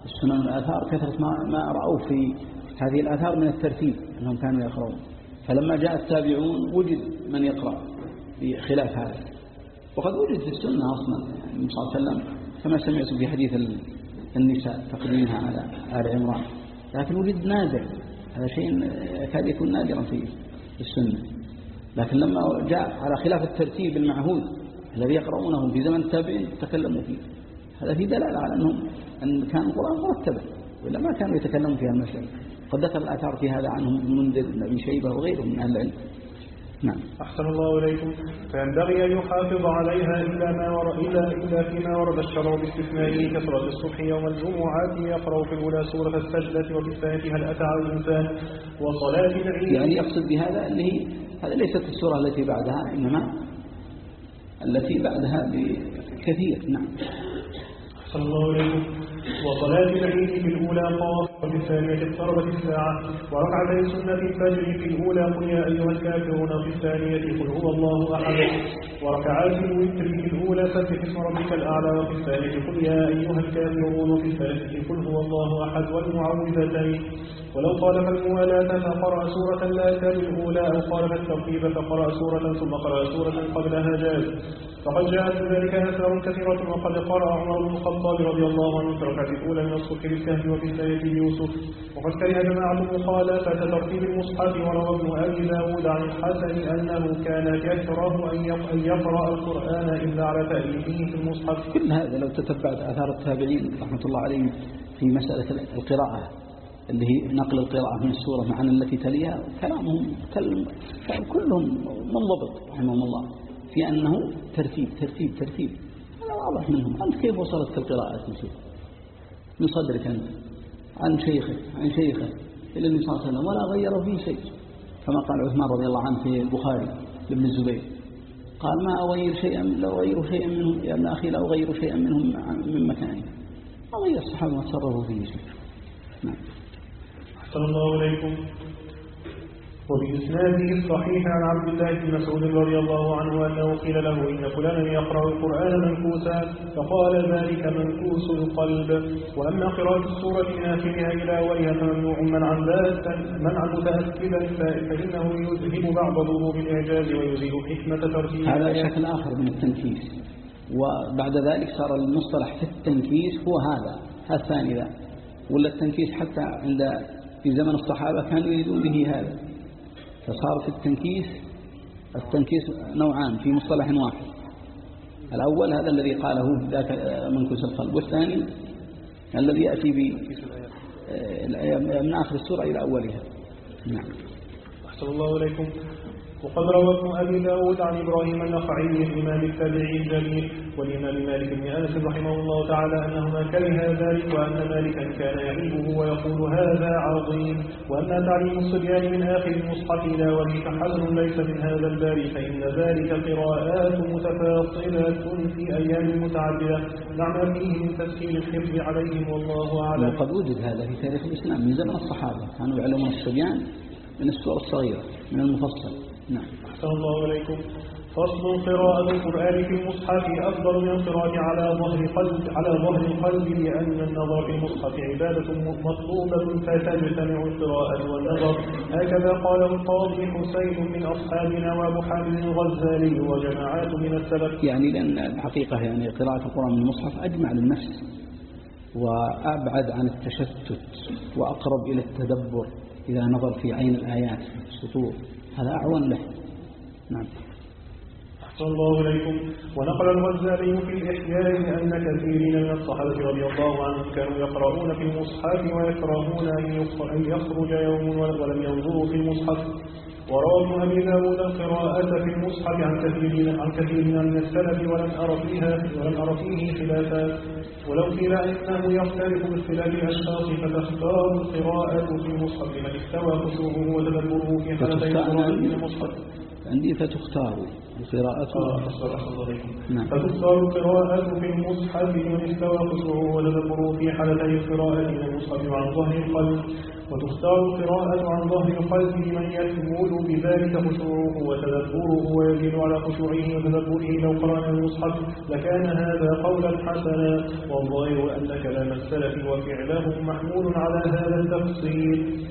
السنن والآثار كثرة ما ما رأوا في هذه الآثار من الترتيب أنهم كانوا يقرؤون. فلما جاء التابعون وجد من يقرأ بخلاف هذا. وقد وجد في السنة أصلا يعني صلى الله عليه وسلم كما سمعت في حديث النساء تقديمها على آل عمران. لكن وجد نادر. هذا شيء يكاد يكون نادرا في السنة. لكن لما جاء على خلاف الترتيب المعهود الذي يقرؤونه في زمن التابعين تكلموا فيه. هذا في دلالة على أنهم أن كان القرآن مرتبا وإلا ما كانوا يتكلمون في المسألة قد ذكر الآثار في هذا عنهم ابن منذر بن أبي شيبة وغيرهم من أهل العلم. نعم. أحسن الله إليكم. فينبغي أن يحافظ عليها إلا, ما ور... إلا, إلا فيما ورد الشرع باستثنائه كثرة الصبح يوم الجمعة يقرأ في الأولى سورة السجدة وفي الثانية هل أتى على الإنسان وصلاة العيد. يعني يقصد بهذا اللي هي هذا ليست السورة التي بعدها إنما التي بعدها بكثير. نعم. أحسن الله إليكم وصلاة العيد في الأولى قاف وفي الثانية اقتربت الساعة وركعتي سنة الفجر في الأولى قل يا أيها الكافرون وفي الثانية قل هو الله أحد. وركعات الوتر في الأولى سبح اسم ربك الأعلى وفي الثانية قل يا أيها الكافرون وفي الثالثة قل هو الله أحد. والمعوذتين ولو خالف الموالاة فقرأ سورة لا تالي الأولى أو خالف الترتيب فقرأ سورة ثم قرأ سورة قبلها جاز فقد جاءت بذلك آثار كثيرة وقد قرأ عمر بن الخطاب رضي الله عنه في الركعة الأولى من الصبح بالكهف وفي الثانية بيوسف وقد كره جماعة مخالفة ترتيب المصحف وروى ابن أبي داود عن الحسن أنه كان يكره أن يقرأ القرآن إلا على تأليفه في المصحف. كل هذا لو تتبعت آثار التابعين رحمة الله عليهم في مسألة القراءة اللي هي نقل القراءة من السورة معنا التي تليها كلامهم كلهم منضبط رحمهم الله. في أنه ترتيب ترتيب ترتيب. هذا واضح منهم. أنت كيف وصلتك القراءة من من صدرك أنت عن شيخه عن شيخه إلى النبي صلى الله عليه وسلم ولا غيروا فيه شيء. كما قال عثمان رضي الله عنه في البخاري لابن الزبير. قال ما أغير شيئا لا أغير شيئا منهم يا ابن أخي لا أغير شيئا منهم من مكانه أغير الصحابة ما تصرفوا فيه شيء. نعم. الله إليكم وبإسناده الصحيح عن عبد الله بن مسعود رضي الله عنه أنه قيل له إن فلانا يقرأ القرآن منكوسا فقال ذلك منكوس القلب. وأما قراءة السورة من آخرها إلى أولها فممنوع من عن منعا متأكدا فإنه يذهب بعض ضروب الإعجاز ويزيل حكمة ترتيبها هذا شكل آخر من التنكيس. وبعد ذلك صار المصطلح في التنكيس هو هذا هذا الثاني ذا. ولا التنكيس حتى عند في زمن الصحابة كانوا يريدون به هذا. فصار في التنكيس التنكيس نوعان في مصطلح واحد. الأول هذا الذي قاله ذاك منكوس القلب والثاني الذي يأتي ب من آخر السورة إلى أولها. نعم. أحسن الله إليكم. وقد روى ابن أبي داود عن إبراهيم النخعي الإمام التابعي الجليل والإمام مالك بن أنس رحمه الله تعالى أنهما كره ذلك وأن مالكا كان يعيبه ويقول هذا عظيم وأما تعليم الصبيان من آخر المصحف إلى وليك حزن ليس من هذا الباب فإن ذلك قراءات متفاصلة في أيام متعددة نعم فيه من تسهيل الحفظ عليهم والله أعلم. وقد وجد هذا في تاريخ الإسلام من زمن الصحابة كانوا يعلمون الصبيان من السور الصغيرة من المفصل. نعم. أحسن الله إليكم فصل قراءة القرآن في المصحف أفضل من القراءة على ظهر قلب على ظهر القلب لأن النظر في المصحف عبادة مطلوبة فتجتمع القراءة والنظر. هكذا قال القاضي حسين من أصحابنا وأبو حامد الغزالي وجماعات من السلف. يعني لأن الحقيقة يعني قراءة القرآن من المصحف أجمع للنفس وأبعد عن التشتت وأقرب إلى التدبر إذا نظر في عين الآيات السطور. هذا أعون له. نعم. أحسن الله إليكم. ونقل الغزالي في الإحياء أن كثيرين من الصحابة رضي الله عنهم كانوا يقرؤون في المصحف ويكرهون أن يخرج يوم ولم ينظروا في المصحف. وروى ابن أبي داود القراءة في المصحف عن كثير عن كثير من السلف ولم أر فيها ولم أر فيه خلافا. ولو قيل إنه يختلف باختلاف الأشخاص فتختار القراءة في المصحف من استوى خشوعه وتدبره في حالتين المصحف. عندي فتختار القراءة نعم. فتختار القراءة في المصحف من استوى خشوعه وتدبره في حالتي القراءة من المصحف عن ظهر القلب. وتختار القراءة عن ظهر القلب لمن يكمل بذلك خشوعه وتدبره ويزيد على خشوعه وتدبره لو قرأ المصحف لكان هذا قولا حسنا. والظاهر أن كلام السلف وفعلهم محمول على هذا التفصيل.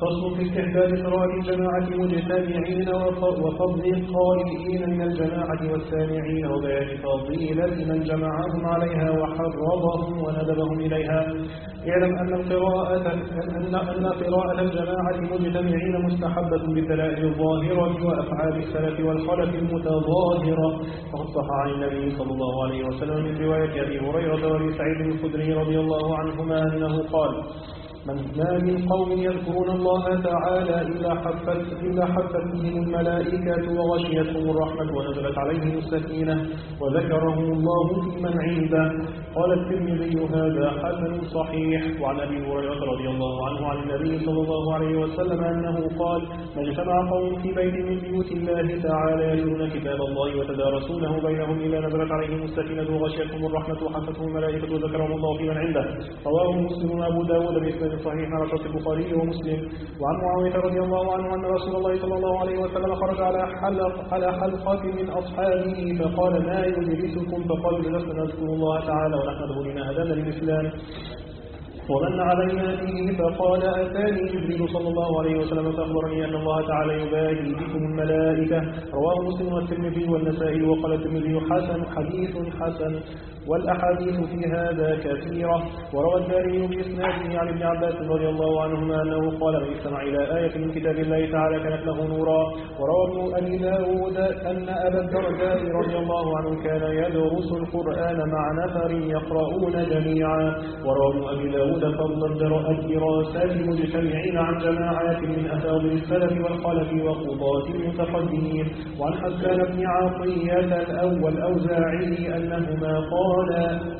فصل في استحباب قراءة الجماعة مجتمعين وفضل القائلين من الجماعة والسامعين وبيان فضيلة من جمعهم عليها وحرضهم وندبهم إليها. اعلم أن القراءة أن أن قراءة الجماعة مجتمعين مستحبة بالدلائل الظاهرة وأفعال السلف والخلف المتظاهرة. فقد صح عن النبي صلى الله عليه وسلم من رواية أبي هريرة وأبي سعيد الخدري رضي الله عنهما أنه قال من ما من قوم يذكرون الله تعالى إلا حفت, إلا حفت بهم الملائكة وغشيتهم الرحمة ونزلت عليهم السكينة وذكرهم الله في من عنده. قال الترمذي هذا حسن صحيح. وعن أبي هريرة رضي الله عنه عن النبي صلى الله عليه وسلم أنه قال ما اجتمع قوم في بيت من بيوت الله تعالى يتلون كتاب الله وتدارسونه بينهم إلا نزلت عليهم السكينة وغشيتهم الرحمة وحفتهم الملائكة وذكرهم الله في من عنده. رواه مسلم وأبو داود بإسناد صحيح على شرط البخاري ومسلم. وعن معاوية رضي الله عنه أن رسول الله صلى الله عليه وسلم خرج على حلق على حلقة من أصحابه فقال ما يجلسكم؟ فقالوا جلسنا نذكر الله تعالى ونحمده لما هدانا للإسلام ومن علينا فيه فقال أتاني جبريل صلى الله عليه وسلم فأخبرني أن الله تعالى يباهي بكم الملائكة. رواه مسلم والترمذي والنسائي وقال الترمذي حسن حديث حسن والأحاديث في هذا كثيرة. وروى الداري بإسناده عن ابن عباس رضي الله عنهما أنه قال من استمع إلى آية من كتاب الله تعالى كانت له نورا. وروى ابن أبي داود أن أبا الدرداء رضي الله عنه كان يدرس القرآن مع نفر يقرؤون جميعا. وروى ابن أبي داود فضل الدراسات مجتمعين عن جماعات من أفاضل السلف والخلف وقضاة المتقدمين. وعن حسان بن عطية الأول أوزاعي أنهما قال قال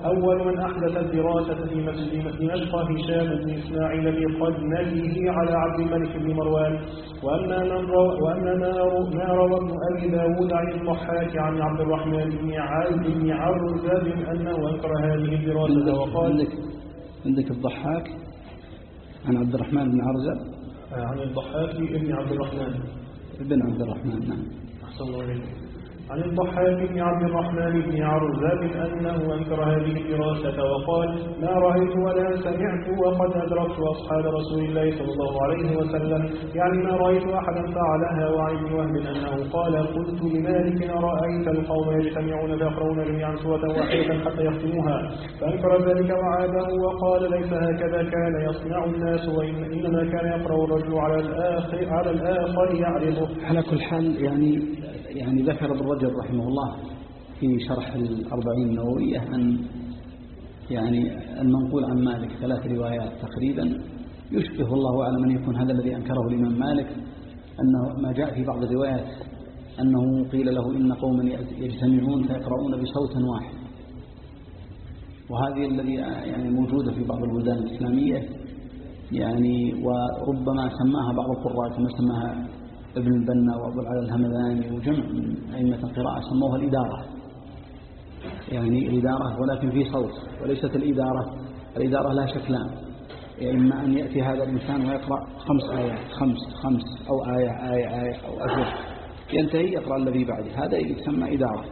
أول من أحدث الدراسة في مسجد دمشق هشام بن إسماعيل بقدنته على عبد الملك بن مروان. وأما من وأما ما روى ابن أبي داود عن الضحاك عن عبد الرحمن بن عبد بن عرزب أنه أنكر هذه الدراسة. وقال عندك, الضحاك عن عبد الرحمن بن عرزب عن الضحاك بن عبد الرحمن. ابن عبد الرحمن نعم. أحسن الله عليكم عن الضحاك بن عبد الرحمن بن عرزاب أنه أنكر هذه الدراسة وقال ما رأيت ولا سمعت وقد أدركت أصحاب رسول الله صلى الله عليه وسلم. يعني ما رأيت أحدا فعلها وعن وهب أنه قال قلت لمالك أرأيت القوم يجتمعون فيقرؤون جميعا سورة واحدة حتى يختموها. فأنكر ذلك وعاده وقال ليس هكذا كان يصنع الناس وإنما كان يقرأ الرجل على الآخر, على الآخر يعرضه. على كل حال يعني يعني ذكر ابن رجب رحمه الله في شرح الأربعين النووية أن يعني المنقول عن مالك ثلاث روايات تقريبا. يشبه الله أعلم أن يكون هذا الذي أنكره الإمام مالك أنه ما جاء في بعض الروايات أنه قيل له إن قوما يجتمعون فيقرؤون بصوت واحد. وهذه الذي يعني موجودة في بعض البلدان الإسلامية يعني وربما سماها بعض القراء كما سماها ابن البنا وابو العلا الهمذاني وجمع من أئمة القراءة سموها الإدارة. يعني الإدارة ولكن في صوت وليست الإدارة. الإدارة لها شكلان. إما أن يأتي هذا الإنسان ويقرأ خمس آيات خمس خمس أو آية آية آية أو أجل ينتهي يقرأ الذي بعده. هذا يسمى إدارة.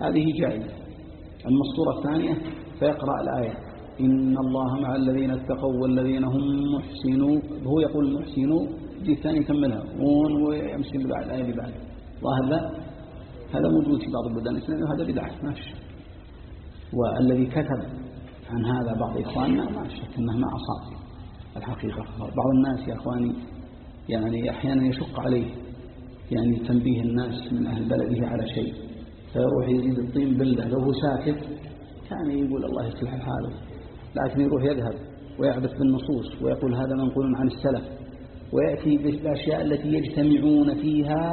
هذه جائزة المسطورة الثانية فيقرأ الآية. إن الله مع الذين اتقوا والذين هم محسنون هو يقول محسنون يجي الثاني يكملها ون ويمشي اللي بعد الآية اللي بعد وهذا هذا موجود في بعض البلدان الإسلامية وهذا بدعة. ما في والذي كتب عن هذا بعض إخواننا ما شك أنه ما أصاب الحقيقة. بعض الناس يا أخواني يعني أحيانا يشق عليه يعني تنبيه الناس من أهل بلده على شيء. فيروح يزيد الطين بلده. لو هو ساكت كان يقول الله يصلح حاله لكن يروح يذهب ويعبث بالنصوص ويقول هذا منقول عن السلف. ويأتي بالأشياء التي يجتمعون فيها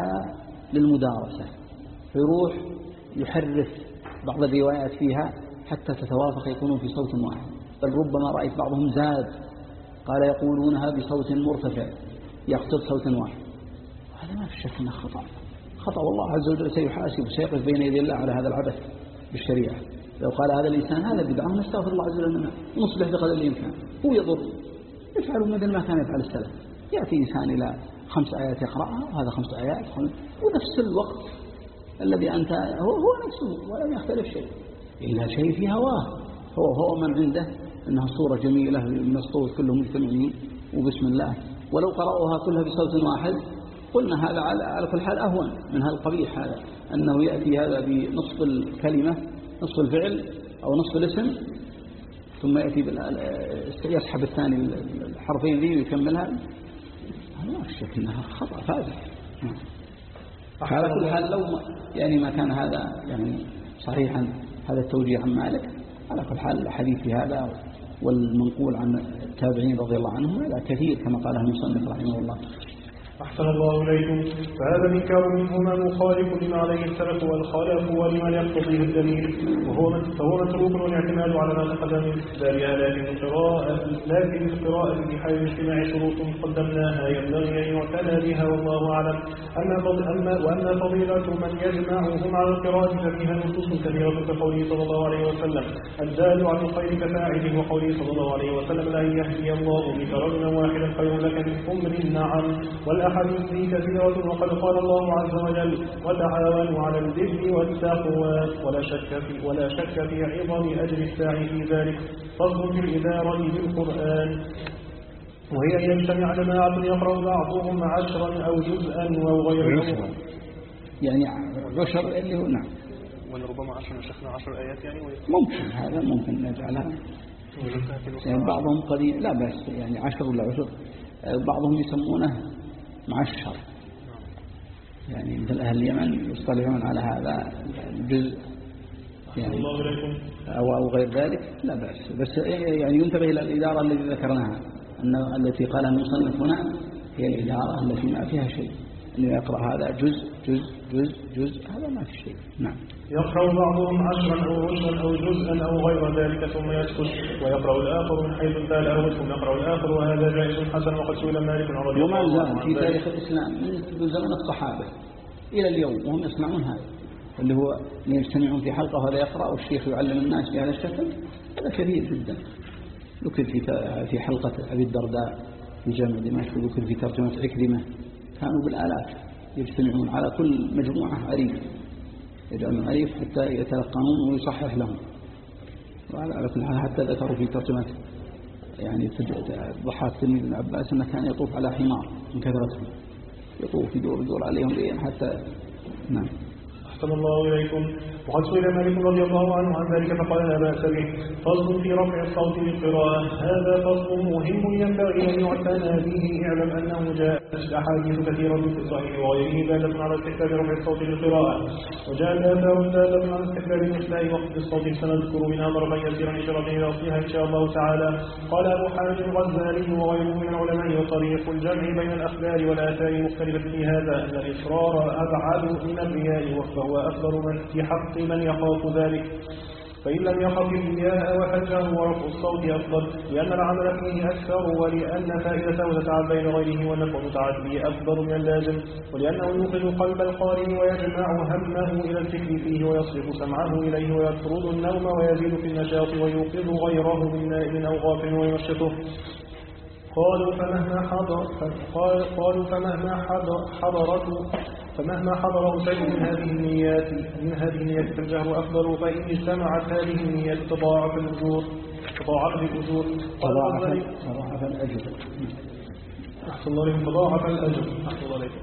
للمدارسة. فيروح يحرف بعض الروايات فيها حتى تتوافق يكونون في صوت واحد. بل ربما رأيت بعضهم زاد. قال يقولونها بصوت مرتفع. يقصد صوت واحد. هذا ما في شك إنه خطأ. خطأ والله عز وجل سيحاسب وسيقف بين يدي الله على هذا العبث بالشريعة. لو قال هذا الإنسان هذا بدعة نستغفر الله عز وجل منه. نصلح بقدر الإمكان. هو يضر. يفعل مثل ما كان يفعل السلف. يأتي إنسان إلى خمس آيات يقرأها وهذا خمس آيات ونفس الوقت الذي أنت هو, هو نفسه ولم يختلف شيء إلا شيء في هواه هو هو من عنده أنها صورة جميلة من الصوت كلهم مجتمعين وبسم الله. ولو قرأوها كلها بصوت واحد قلنا هذا على كل حال أهون من هذا القبيح هذا أنه يأتي هذا بنصف الكلمة نصف الفعل أو نصف الاسم ثم يأتي يسحب الثاني الحرفين ذي ويكملها. شك إنها خطأ فادح على كل حال لو يعني ما كان هذا يعني صحيحا هذا التوجيه عن مالك على كل حال الحديث في هذا والمنقول عن التابعين رضي الله عنهم هذا كثير كما قاله المصنف رحمه الله. أحسن الله إليكم. فهذا الإنكار منهما مخالف لما عليه السلف والخلف ولما يقتضيه الدليل. وهو فهو متروك والاعتماد على ما تقدم من استدلالها لكن القراءة لكن القراءة في حال الاجتماع شروط قدمناها. ينبغي أن يعتنى بها والله أعلم. أما وأما فضيلة من يجمعهم على القراءة ففيها نصوص كثيرة كقوله صلى الله عليه وسلم. الدال على الخير كفاعله وقوله صلى الله عليه وسلم لا يهدي الله بك رجلا واحدا خير لك من حمر النعم الأحاديث فيه كثيرة وقد قال الله عز وجل وتعاونوا على البر والتقوى ولا شك في ولا شك في عظم أجر الساعي في ذلك. فضل في الإدارة بالقرآن وهي أن يجتمع جماعة يقرأ بعضهم عشرا أو جزءا أو غير يعني عشر اللي هو نعم. ولربما عشر شيخنا عشر آيات يعني ممكن هذا ممكن نجعلها. يعني بعضهم قليل لا بس يعني عشر ولا عشر. بعضهم يسمونه معشر. يعني مثل أهل اليمن يصطلحون على هذا الجزء. يعني أو, أو غير ذلك لا بأس. بس يعني ينتبه إلى الإدارة التي ذكرناها. أن التي قال المصنف هنا هي الإدارة التي ما فيها شيء. أنه يقرأ هذا جزء جزء جزء جزء هذا ما في شيء. نعم. يقرأ بعضهم عشرا أو رشدا أو جزءا أو غير ذلك ثم يسكت ويقرأ الآخر من حيث انتهى الأول ثم يقرأ الآخر وهذا جائز حسن وقد سئل مالك رضي الله عنه في تاريخ الإسلام من زمن الصحابة إلى اليوم وهم يسمعون هذا. اللي هو يجتمعون في حلقة وهذا يقرأ والشيخ يعلم الناس بهذا الشكل. هذا كثير جدا. ذكر في في حلقة أبي الدرداء في جامع دمشق وذكر في ترجمة عكرمة. كانوا بالآلاف يجتمعون على كل مجموعة عريف يجعلون أليف حتى يتلقنون ويصحح لهم. وعلى كل حال حتى ذكروا في ترجمة يعني ضحاك تلميذ ابن عباس أنه كان يطوف على حمار من كثرتهم يطوف يدور يدور عليهم حتى نعم. أحسن الله إليكم. وقد سئل مالك رضي الله عنه عن ذلك فقال لا بأس به فصل في رفع الصوت بالقراءة هذا فصل مهم ينبغي أن يعتنى به اعلم أنه جاء أحاديث كثيرة في الصحيح وغيره دالة على استحباب رفع الصوت بالقراءة وجاء آثار دالة على استحباب الإحلاء وقت الصوت. سنذكر منها ضربا يسيرا إشارة إلى أصلها إن شاء الله تعالى. قال أبو حامد الغزالي وغيره من العلماء وطريق الجمع بين الأخبار والآثار المختلفة في هذا أن الإصرار أبعد من الرياء وهو أكبر من في حق من يخاف ذلك. فإن لم يخف الرياء وحجه ورفع الصوت أفضل لأن العمل فيه أكثر ولأن فائدته تتعب بين غيره والنفع متعدي أفضل من اللازم ولأنه يوقظ قلب القارئ ويجمع همه إلى الفكر فيه ويصرف سمعه إليه ويطرد النوم ويزيد في النشاط ويوقظ غيره من نائم أو غافل وينشطه. قالوا فمهما حضر قالوا فمهما حضر حضرته فمهما حضره شيء من هذه النيات من هذه النيات فالجهر أفضل فإن اجتمعت هذه النيات تضاعف الأجور تضاعف الأجور. تضاعف الأجر. أحسن الله عليكم تضاعف الأجر. أحسن الله عليكم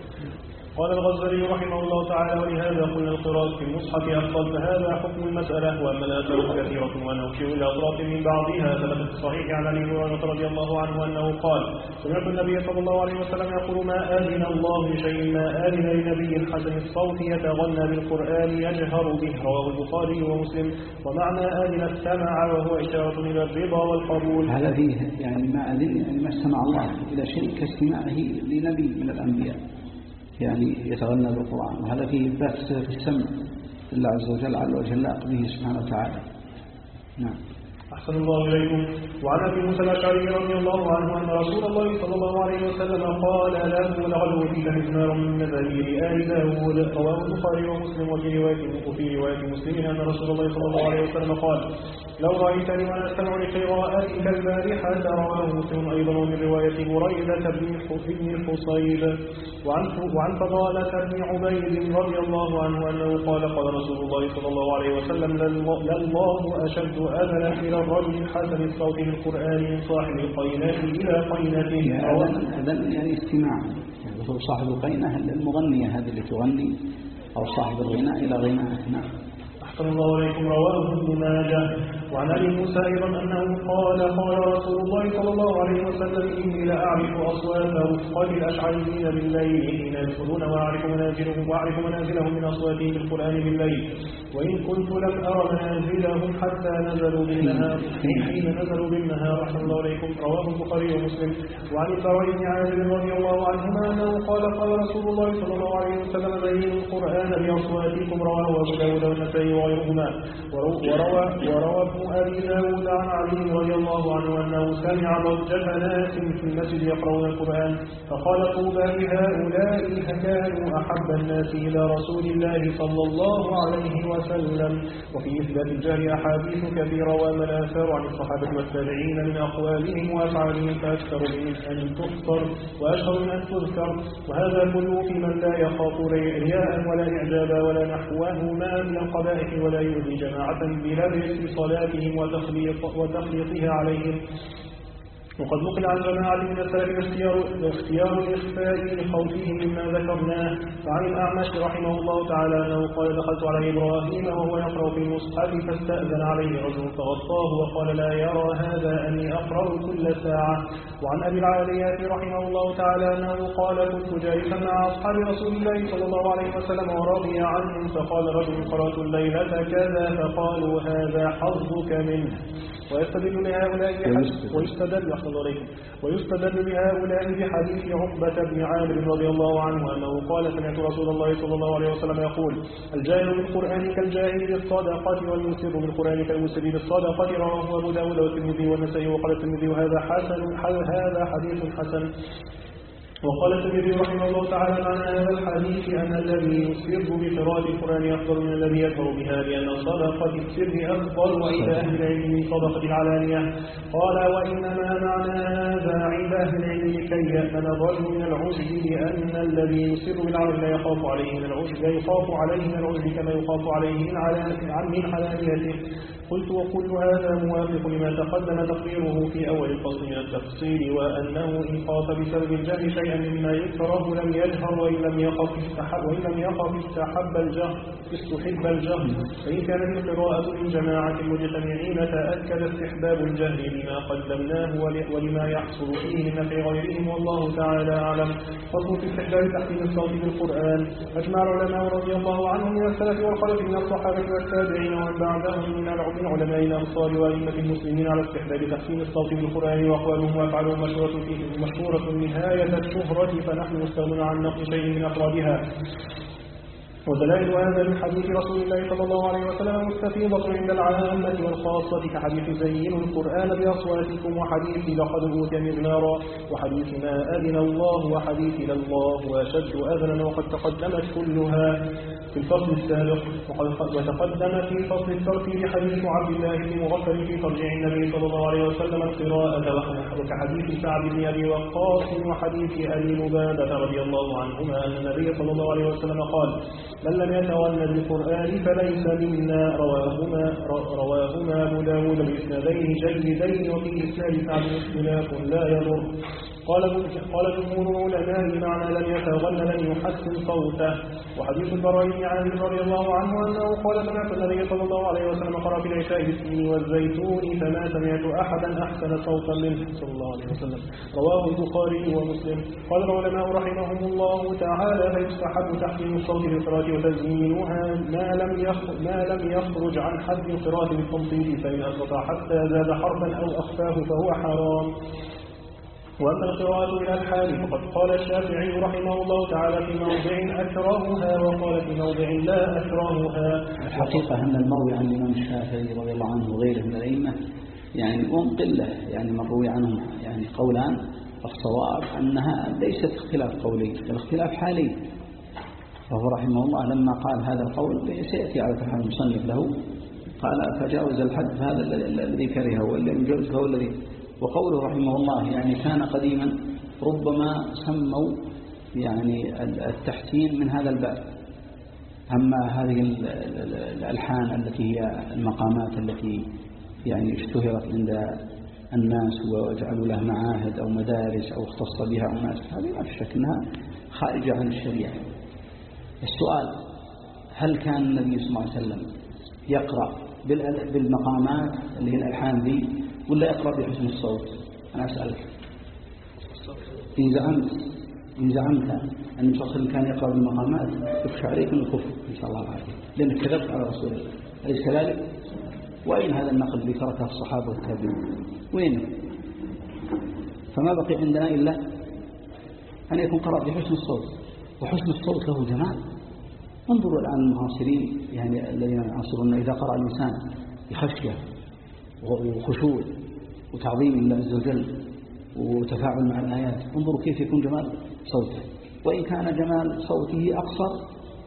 قال الغزالي رحمه الله تعالى ولهذا قلنا القراءة في المصحف أفضل فهذا حكم المسألة وأما الآثار كثيرة ونوشي إلى أطراف من بعضها ثبت الصحيح عن أبي هريرة رضي الله عنه أنه قال سمعت النبي صلى الله عليه وسلم يقول ما آذن الله بشيء ما آذن لنبي حسن الصوت يتغنى بالقرآن يجهر به رواه البخاري ومسلم. ومعنى آذن استمع وهو إشارة إلى الرضا والقبول. هذا فيه يعني ما أذن يعني ما استمع الله إلى شيء كاستماعه لنبي من الأنبياء؟ يعني يتغنى بالقرآن. وهذا فيه إثبات في السمع لله عز وجل على وجه اللائق به سبحانه وتعالى. نعم. أحسن الله إليكم. وعن أبي موسى الأشعري رضي الله عنه أن رسول الله صلى الله عليه وسلم قال لا لغلو فيك مزمار من مزامير آل داود. رواه البخاري ومسلم وفي رواية وفي رواية مسلم أن رسول الله صلى الله عليه وسلم قال لو رأيتني وأنا أستمع لقراءتك البارحة رواه مسلم أيضا ومن رواية بريدة بن الحصيب وعن وعن فضالة بن عبيد رضي الله عنه أنه قال قال رسول الله صلى الله عليه وسلم لله أشد أذى إلى الرجل حسن الصوت للقرآن من صاحب القينات إلى قينته. أذن يعني استماع يعني صاحب القينة المغنية هذه اللي تغني؟ أو صاحب الغناء إلى غناء؟ نعم. أحسن الله عليكم رواه ابن ماجه. وعن أبي موسى أيضا أنه قال قال رسول الله صلى الله عليه وسلم إني لأعرف أصوات رفقة الأشعريين بالليل حين يدخلون وأعرف منازلهم وأعرف منازلهم من أصواتهم بالقرآن بالليل. وإن كنت لم أرى منازلهم حتى نزلوا بالنهار حين نزلوا بالنهار رحمة الله عليكم. رواه البخاري ومسلم. وعن البراء بن عازب رضي الله عنهما أنه قال قال رسول الله صلى الله عليه وسلم زينوا القرآن بأصواتكم. رواه أبو داود والنسائي وغيرهما. وروى وروى أبي داود عن علي رضي الله عنه أنه سمع ضجة ناس في المسجد يقرؤون القرآن فقال طوبى لهؤلاء فكانوا أحب الناس إلى رسول الله صلى الله عليه وسلم. وفي إثبات الجهل أحاديث كثيرة وأما الآثار عن الصحابة والتابعين من أقوالهم وأفعالهم فأكثر من أن تحصر وأشهر من أن تذكر. وهذا كله في من لا يخاف رياء ولا إعجابا ولا نحوهما من القبائح ولا يؤذي جماعة وتخليطها عليهم. وقد نقل عن جماعة من السلف اختيار, اختيار الإخفاء لخوفهم مما ذكرناه. فعن الأعمش رحمه الله تعالى أنه قال دخلت على إبراهيم وهو يقرأ في المصحف فاستأذن عليه رجل فغطاه وقال لا يرى هذا أني أقرأ كل ساعة. وعن أبي العاليات رحمه الله تعالى أنه قال كنت جالسا مع أصحاب رسول الله صلى الله عليه وسلم ورضي عنهم فقال رجل قرأت الليلة كذا فقالوا هذا حظك منه. ويستدل لهؤلاء ويستدل عليكم ويستدل بهؤلاء بحديث عقبة بن عامر رضي الله عنه أنه قال سمعت رسول الله صلى الله عليه وسلم يقول الجاهل بالقرآن كالجاهل بالصدقة والمسر بالقرآن كالمسر بالصدقة رواه أبو داود والترمذي والنسائي وقال الترمذي هذا حسن هذا حديث حسن. وقال الترمذي رحمه الله تعالى معنى هذا الحديث أن الذي يسر بقراءة القرآن أفضل من الذي يجهر بها لأن صدقة السر أفضل وعند أهل العلم من صدقة العلانية. قال وإنما معنى هذا عند أهل العلم لكي يأمن الرجل من العجب لأن الذي يسر بالعمل لا يخاف عليه من العجب لا يخاف عليه من العجب كما يخاف عليه من علانيته قلت وكل هذا موافق لما تقدم تقريره في أول الفصل من التفصيل وأنه إن خاف بسبب الجهل شيئا مما يكره لم يجهر وإن لم يخف استحب وإن لم يخف استحب الجهر استحب الجهر. فإن كانت القراءة من جماعة مجتمعين تأكد استحباب الجهل لما قدمناه ولما يحصل فيه من نفع غيرهم والله تعالى أعلم. فصل في استحباب تحسين الصوت بالقرآن أجمع العلماء رضي الله عنهم من السلف والخلف من الصحابة والتابعين ومن بعدهم من علماء الأنصار وأئمة المسلمين على استحباب تحسين الصوت بالقرآن وأقوالهم وأفعالهم مشهورة فيه مشهورة نهاية الشهرة فنحن مستغنون عن نقل شيء من أفرادها. ودلائل هذا من حديث رسول الله صلى الله عليه وسلم مستفيضة عند العامة والخاصة كحديث زينوا القرآن بأصواتكم وحديث لقد أوتي مزمارا وحديث ما أذن الله وحديث الله وأشد أذنا وقد تقدمت كلها. في الفصل السابق وتقدم في فصل الترتيب حديث عبد الله بن مغفل في ترجيع النبي صلى الله عليه وسلم القراءة. وكحديث سعد بن أبي وقاص وحديث أبي مبادة رضي الله عنهما أن النبي صلى الله عليه وسلم قال من لم يتغنى بالقرآن فليس منا. رواهما رواهما أبو داود بإسنادين جيدين وفي إسناد سعد اختلاف لا يضر. قال قال جمهور العلماء معنى لم يتغنى لم يحسن صوته. وحديث البراء عازب رضي الله عنه أنه قال سمعت النبي صلى الله عليه وسلم قرأ في العشاء بالسين والزيتون فما سمعت أحدا أحسن صوتا منه صلى الله عليه وسلم. رواه البخاري ومسلم. قال العلماء رحمهم الله تعالى فيستحب تحسين الصوت بالقراءة وتزيينها ما لم ما لم يخرج عن حد القراءة بالتنصيب فإن أستطاع حتى زاد حرفا أو أخفاه فهو حرام. وأما القراءة من الحال فقد قال الشافعي رحمه الله تعالى في موضع أكرهها وقال في موضع لا أكرهها الحقيقة أن المروي عن الإمام الشافعي رضي الله عنه وغيره من الأئمة يعني هم قلة يعني من روي عنهم يعني قولان. الصواب أنها ليست اختلاف قولي الاختلاف حالي. فهو رحمه الله لما قال هذا القول سيأتي على تحال المصنف له. قال فجاوز الحد هذا الذي كرهه والذي يجوز هو الذي وقوله رحمه الله يعني كان قديما ربما سموا يعني التحسين من هذا الباب. أما هذه الألحان التي هي المقامات التي يعني اشتهرت عند الناس وجعلوا لها معاهد أو مدارس أو اختص بها أناس هذه في شك أنها خارجة عن الشريعة. السؤال هل كان النبي صلى الله عليه وسلم يقرأ بالمقامات اللي هي الألحان ذي ولا يقرأ بحسن الصوت أنا أسألك إن زعمت إن زعمت أن النبي كان يقرأ بالمقامات يخشى عليك من الكفر إن شاء الله العافية لأنك كذبت على رسول الله أليس كذلك؟ وأين هذا النقل اللي تركه الصحابة والتابعين؟ وين؟ فما بقي عندنا إلا أن يكون قرأ بحسن الصوت وحسن الصوت له جمال انظروا الآن المعاصرين يعني الذين يعاصرون إذا قرأ الإنسان بخشية وخشوع وتعظيم الله عز وجل وتفاعل مع الآيات. انظروا كيف يكون جمال صوته. وإن كان جمال صوته أقصر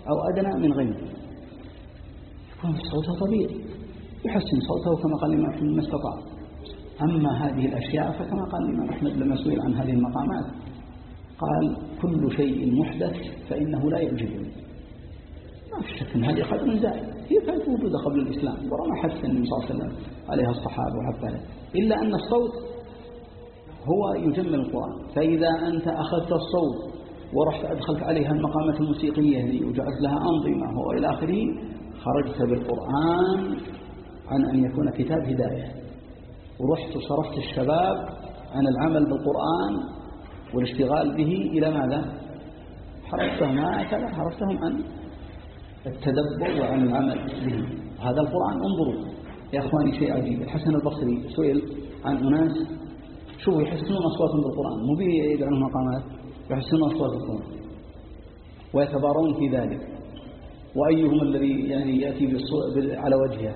أو أدنى من غيره. يكون صوته طبيعي. يحسن صوته كما قال الإمام أحمد ما استطاع. أما هذه الأشياء فكما قال الإمام أحمد لما سئل عن هذه المقامات. قال كل شيء محدث فإنه لا يعجبني. شك أن هذه قدر زائد هي كانت موجودة قبل الإسلام. ورغم حث النبي صلى الله عليه وسلم عليها الصحابة وحث إلا أن الصوت هو يجمل القرآن. فإذا أنت أخذت الصوت ورحت أدخلت عليها المقامات الموسيقية دي وجعلت لها أنظمة وإلى آخره خرجت بالقرآن عن أن يكون كتاب هداية. ورحت وصرفت الشباب عن العمل بالقرآن والاشتغال به إلى ماذا؟ حرفتهم. هكذا حرفتهم عن التدبر وعن العمل به. هذا القرآن انظروا يا أخواني شيء عجيب. الحسن البصري سئل عن أناس شوفوا يحسنون أصواتهم بالقرآن مو بيدعون مقامات يحسنون أصوات بالقرآن ويتبارون في ذلك. وأيهم الذي يعني يأتي على وجهه؟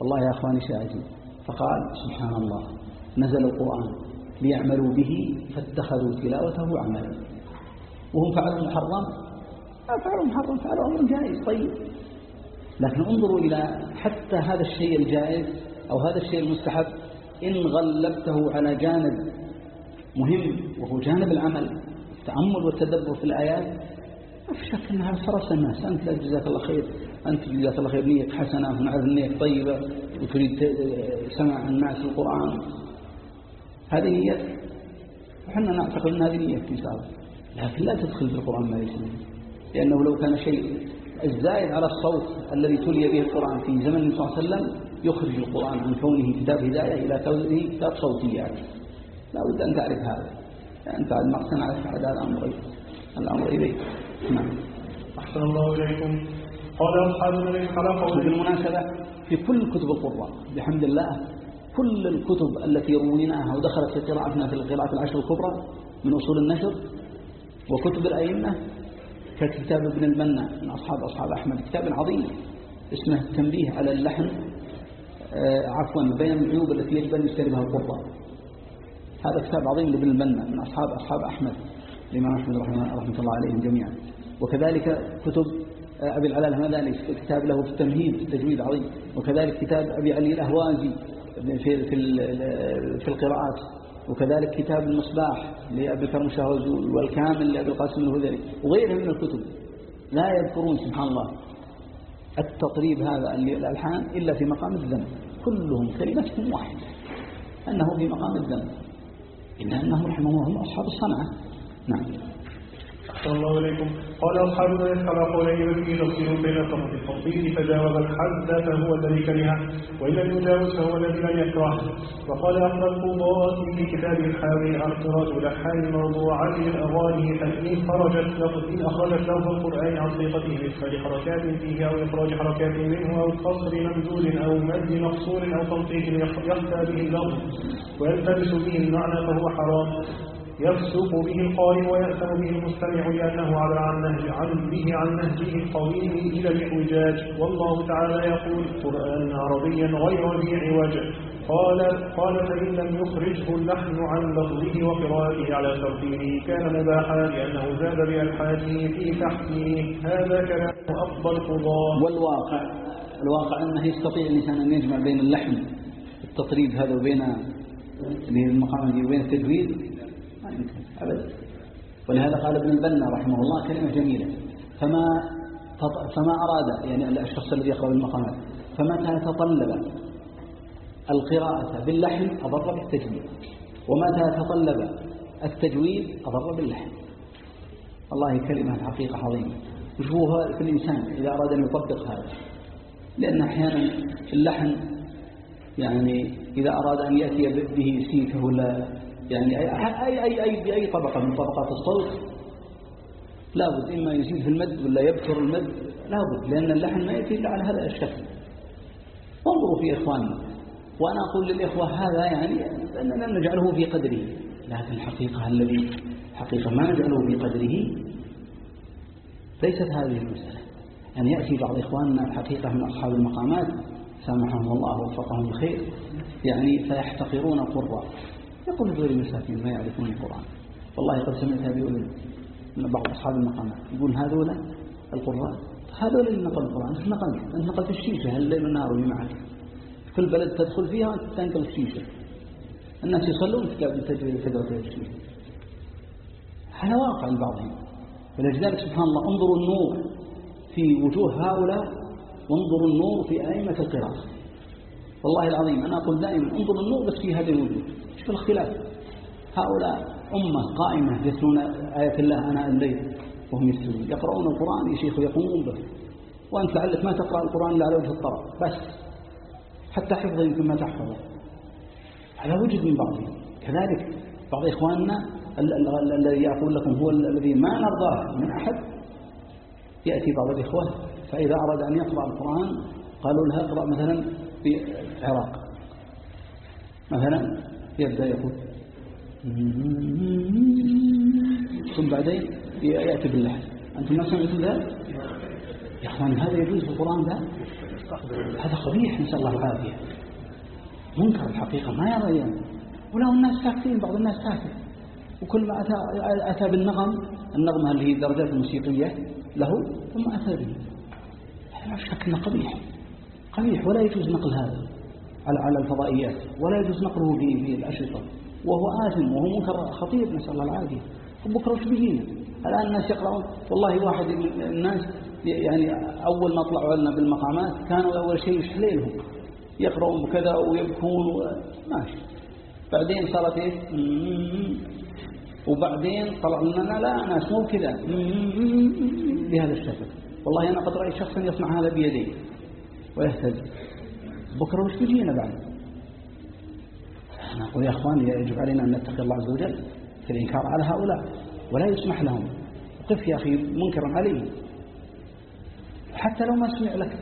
والله يا أخواني شيء عجيب. فقال سبحان الله نزل القرآن ليعملوا به فاتخذوا تلاوته عملا. وهم فعلوا محرم فعلوا محرم فعلوا أمر جائز طيب. لكن انظروا إلى حتى هذا الشيء الجائز أو هذا الشيء المستحب إن غلبته على جانب مهم وهو جانب العمل التأمل والتدبر في الآيات ما في شك أنها فرس الناس. أنت جزاك الله خير أنت جزاك الله خير نية حسنة ونعرف نية طيبة وتريد سماع الناس القرآن. هذه نية وحنا نعتقد أن هذه نية إن شاء الله. لكن لا تدخل بالقرآن ما ليس لأنه لو كان شيء الزائد على الصوت الذي تلي به القرآن في زمن النبي صلى الله عليه وسلم يخرج القرآن عن كونه كتاب هداية إلى كونه كتاب صوتيات لا بد أن تعرف هذا. أنت بعد ما اقتنعت هذا الأمر الأمر إليك. نعم. أحسن الله إليكم. قال أصحاب النبي خلقه بالمناسبة في كل كتب القراء بحمد الله كل الكتب التي رويناها ودخلت في قراءتنا في القراءات العشر الكبرى من أصول النشر وكتب الأئمة ككتاب ابن المنى من أصحاب أصحاب أحمد كتاب عظيم اسمه التنبيه على اللحن آه، عفوا بين العيوب التي يجب أن يجتنبها القراء هذا كتاب عظيم لابن المنى من أصحاب أصحاب أحمد الإمام أحمد رحمه, رحمة الله عليهم جميعا. وكذلك كتب آه، أبي العلاء الهمداني كتاب له في التمهيد في التجويد عظيم. وكذلك كتاب أبي علي الأهوازي في, في القراءات. وكذلك كتاب المصباح لأبي كرم والكامل لأبي القاسم الهذلي وغيرها من الكتب لا يذكرون سبحان الله. التطريب هذا الألحان إلا في مقام الذنب. كلهم كلمتهم واحدة أنه في مقام الذنب. إلا أنهم رحمه الله هم أصحاب الصنعة. نعم. الله إليكم قال أصحاب من يسحب قولين في تفصيل بين الصفة التفصيل فجاوز الحد فهو الذي كره وإن لم يجاوز فهو الذي لم يكره. وقال أحمد القضاة في كتابه الحاوي أخطرات الأحكام موضوعات من أغاني فإن خرجت إن أخرجت لفظ القرآن عن صيغته بإدخال حركات فيه أو إخراج حركات منه أو قصر ممدود أو مد مقصور أو تنطيق يخفى به اللفظ ويلتبس به المعنى فهو حرام. يفسق به القائم ويأثم به المستمع لأنه على عن نهج عن به عن نهجه القويم إلى الحجاج. والله تعالى يقول قرآن عربيا غير ذي عوج. قال قال فإن لم يخرجه اللحن عن لفظه وقراءته على ترتيبه كان مباحا لأنه زاد بألحانه في تحسينه هذا كلام أفضل قضاء والواقع الواقع أنه يستطيع الإنسان أن يجمع بين اللحن التطريب هذا وبين المقام وبين التجويد أبدا ولهذا قال ابن البنا رحمه الله كلمة جميلة. فما فما أراد يعني الشخص الذي يقرأ المقامات فمتى تطلب القراءة باللحن أضر بالتجويد. ومتى تطلب التجويد أضر باللحن. والله كلمة حقيقة عظيمة. وشوفها في الإنسان إذا أراد أن يطبق هذا. لأن أحيانا اللحن يعني إذا أراد أن يأتي به سيكه ولا يعني أي, أي, أي, بأي طبقة من طبقات الصوت. لابد إما يزيد في المد ولا يبتر المد. لابد لأن اللحن ما يأتي إلا على هذا الشكل. انظروا في إخواننا وأنا أقول للإخوة هذا يعني أننا نجعله في قدره. لكن الحقيقة الذي حقيقة ما نجعله في قدره ليست هذه المسألة. أن يأتي بعض إخواننا الحقيقة من أصحاب المقامات سامحهم الله ووفقهم الخير يعني فيحتقرون القراء يقول غير المساكين ما يعرفون القرآن. والله قد سمعت هذه من بعض أصحاب المقامات يقول هذولا القراء هذول اللي نقل القرآن أنت نقل أنت نقلت الشيشة الليل والنهار اللي معك كل بلد تدخل فيها وأنت تنقل الشيشة. الناس يصلون تقابل تجري تقرأ الشيشة. هذا واقع لبعضهم. ولذلك سبحان الله انظروا النور في وجوه هؤلاء وانظروا النور في أئمة القراءة والله العظيم أنا أقول دائما انظروا النور بس في هذا الوجود شوف الاختلاف. هؤلاء أمة قائمة يتلون آية الله أنا الليل وهم يسجدون. يقرؤون القرآن يا شيخ ويقومون به. وأنت لعلك ما تقرأ القرآن إلا على وجه الطرف. بس حتى حفظه يمكن ما تحفظه. على وجد من بعضهم كذلك بعض إخواننا الذي يقول لكم هو الذي ما نرضاه من أحد يأتي بعض الإخوة فإذا أراد أن يقرأ القرآن قالوا له اقرأ مثلا في العراق. مثلا يبدأ يقول. ثم بعدين يأتي باللحن أنتم ما سمعتم ذلك يا أخوان هذا يجوز في القرآن ذا؟ هذا قبيح نسأل الله العافية منكر الحقيقة ما يرى يعني ولو الناس ساكتين بعض الناس ساكت وكل ما أتى, أتى بالنغم النغمة اللي هي الدرجات الموسيقية له ثم أتى به. لا شك أنه قبيح. قبيح ولا يجوز نقل هذا. على على الفضائيات ولا يجوز نقله في الأشرطة. وهو آثم وهو منكر خطير نسأل الله العافية. بكرة وش بيجينا الآن الناس يقرأون والله واحد من الناس يعني أول ما طلعوا لنا بالمقامات كانوا أول شيء يشحليلهم يقرؤون بكذا ويبكون ماشي. بعدين صارت إيه وبعدين طلع لنا لا ناس مو كذا. بهذا الشكل. والله أنا قد رأيت شخصا يصنع هذا بيديه ويهتز بكرة وش بيجينا بعد؟ أنا أقول يا أخوان يجب علينا أن نتقي الله عز وجل في الإنكار على هؤلاء ولا يسمح لهم. قف يا أخي منكرا عليه حتى لو ما سمع لك.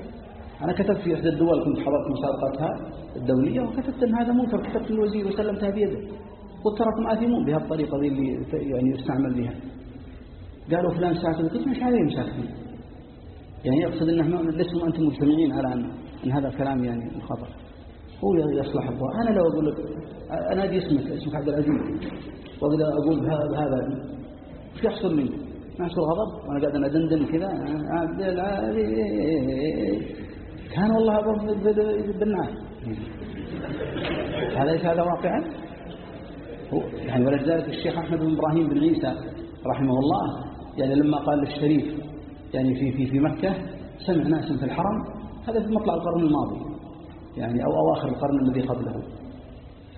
أنا كتبت في إحدى الدول كنت حضرت مسابقتها الدولية وكتبت أن هذا منكر كتبت الوزير وسلمتها بيده. قلت تراكم آثمون بهذه الطريقة ذي اللي يعني يستعمل بها. قالوا فلان ساكت قلت مش عليهم ساكتين يعني يقصد أنهم لستم أنتم مجتمعين على أن, أن هذا الكلام يعني خطأ. هو يصلح الضوء أنا لو أقول لك أنا دي اسمك اسمك عبد العزيز وأقدر أقول بهذا. وش يحصل مني؟ ما يحصل غضب؟ وأنا قاعد أدندن كذا عبد العزيز كان والله بالناس هذا ليس هذا واقعا؟ يعني ولذلك الشيخ أحمد بن إبراهيم بن عيسى رحمه الله يعني لما قال للشريف يعني في في في مكة سمع ناس في الحرم هذا في مطلع القرن الماضي. يعني أو أواخر القرن الذي قبله.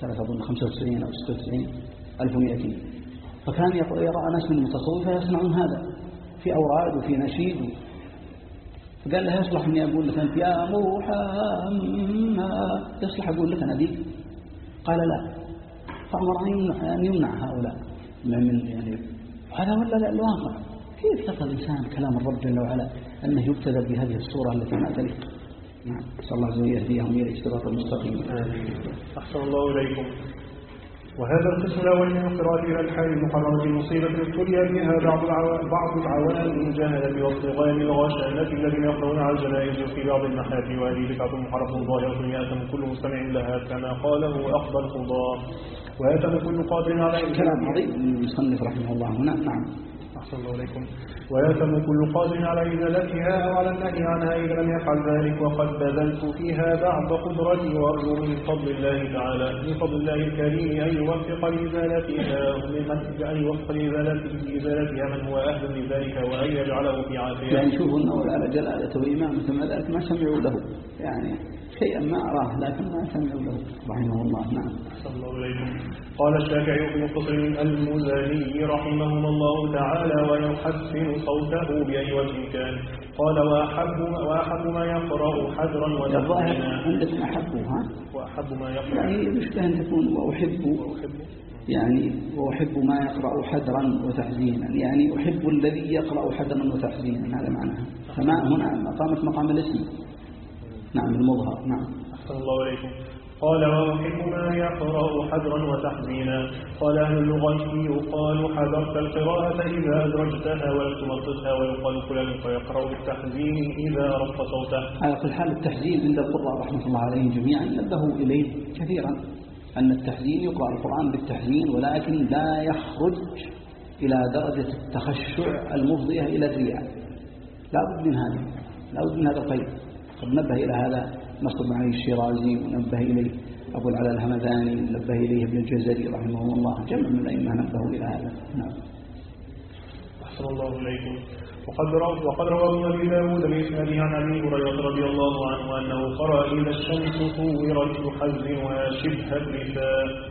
سنة أظن 95 أو 96 1200 فكان يرى ناس من المتصوفة يصنعون هذا. في أوراد وفي نشيد. فقال له يصلح أني أقول لك أنت يا محمد يصلح أقول لك أنا دي قال لا. فأمر أن يمنع هؤلاء. من يعني هذا ولا الواقع. كيف تقى الإنسان كلام الرب جل وعلا أنه يبتدى بهذه الصورة التي ما تليق صلى الله عز وجل يهديهم إلى الصراط المستقيم. أحسن الله إليكم. وهذا القسم الأول من القراءة إلى الحال المحرمة المصيبة ابتلي بها بعض بعض العوام الجهلة واصطغام الغشامة الذين يقرؤون على الجنائز في بعض المحافل وهذه بدعة محرمة ظاهرة يأتم كل مستمع لها كما قاله أخضر القضاء ويأتم كل قادر على كلام عظيم المصنف رحمه الله هنا. نعم. أحسن الله إليكم. ويأتم كل قادر على إزالتها أو على النهي عنها إذا لم يفعل ذلك وقد بذلت فيها بعض قدرتي وأرجو من فضل الله تعالى من فضل الله الكريم أن يوفق لإزالتها ومن أن يوفق لإزالتها من هو أهل لذلك وأن يجعله في عافية. يعني شوفوا النور على جلالته وإمامته ما ذلك ما سمعوا له. يعني شيئا ما أراه لكن ما سمعوا له. رحمه الله. نعم. صلى الله عليه قال الشافعي في مختصر المزني رحمه الله تعالى قال ويحسن صوته بأي وجه كان. قال وأحب, وأحب ما يقرأ الظاهر وتحسينا عندك أحبه ها؟ وأحب ما يقرأ. يعني المشكلة أن تكون وأحب يعني وأحب ما يقرأ حدرا وتحزينا. يعني أحب الذي يقرأ حدرا وتحزينا. هذا معناها فما هنا قامت مقام الاسم. نعم المظهر نعم. أحسن الله إليكم. قال وأحب ما يقرأ حذرا وتحزينا. قال أهل اللغة يقال حذرت القراءة إذا أدرجتها ولتمطتها ويقال فلان فيقرأ بالتحزين إذا رفع صوته. على كل حال التحزين عند القراء رحمة الله عليهم جميعا نبهوا إليه كثيرا. أن التحزين يقرأ القرآن بالتحزين ولكن لا يخرج إلى درجة التخشع المفضية إلى الرياء. لا بد من هذا. لا بد من هذا القيد. قد نبه إلى هذا نصر بن علي الشيرازي ونبه إليه أبو العلا الهمداني ونبه إليه ابن الجزري رحمه الله جمع من الأئمة نبهوا إلى هذا. نعم. أحسن الله إليكم. وقد روى وقد روى أبي داود باسناده عن أبي هريرة رضي الله عنه أنه قرأ إذا الشمس كورت يحزنها شبه الرثاء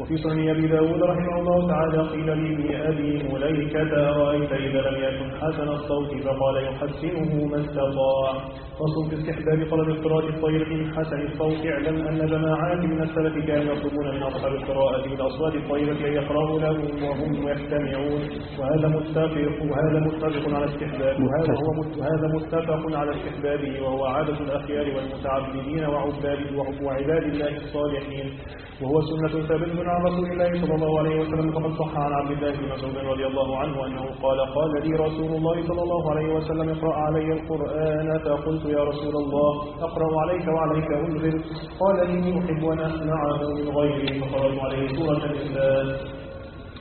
وفي سنن أبي داود رحمه الله تعالى قيل لابن ابي مليكة ارايت إذا لم يكن حسن الصوت فقال يحسنه ما استطاع. فصل في استحباب طلب قراءة الطير من حسن الصوت. اعلم أن جماعات من السلف كانوا يطلبون من أصحاب القراءة بالأصوات الطيبة أن يقرأوا لهم وهم يستمعون. وهذا متفق وهذا متفق على استحباب وهذا هو وهذا متفق على استحبابه. وهو عادة الأخيار والمتعبدين وعباد وعباد الله الصالحين. وهو سنة ثابتة عن رسول الله صلى الله عليه وسلم فقد صح عن عبد الله بن مسعود رضي الله عنه أنه قال قال لي رسول الله صلى الله عليه وسلم اقرأ علي القرآن فقلت يا رسول الله أقرأ عليك وعليك أنزل قال إني أحب أن أسمعه من غيري. فقرأت عليه سورة الإسلام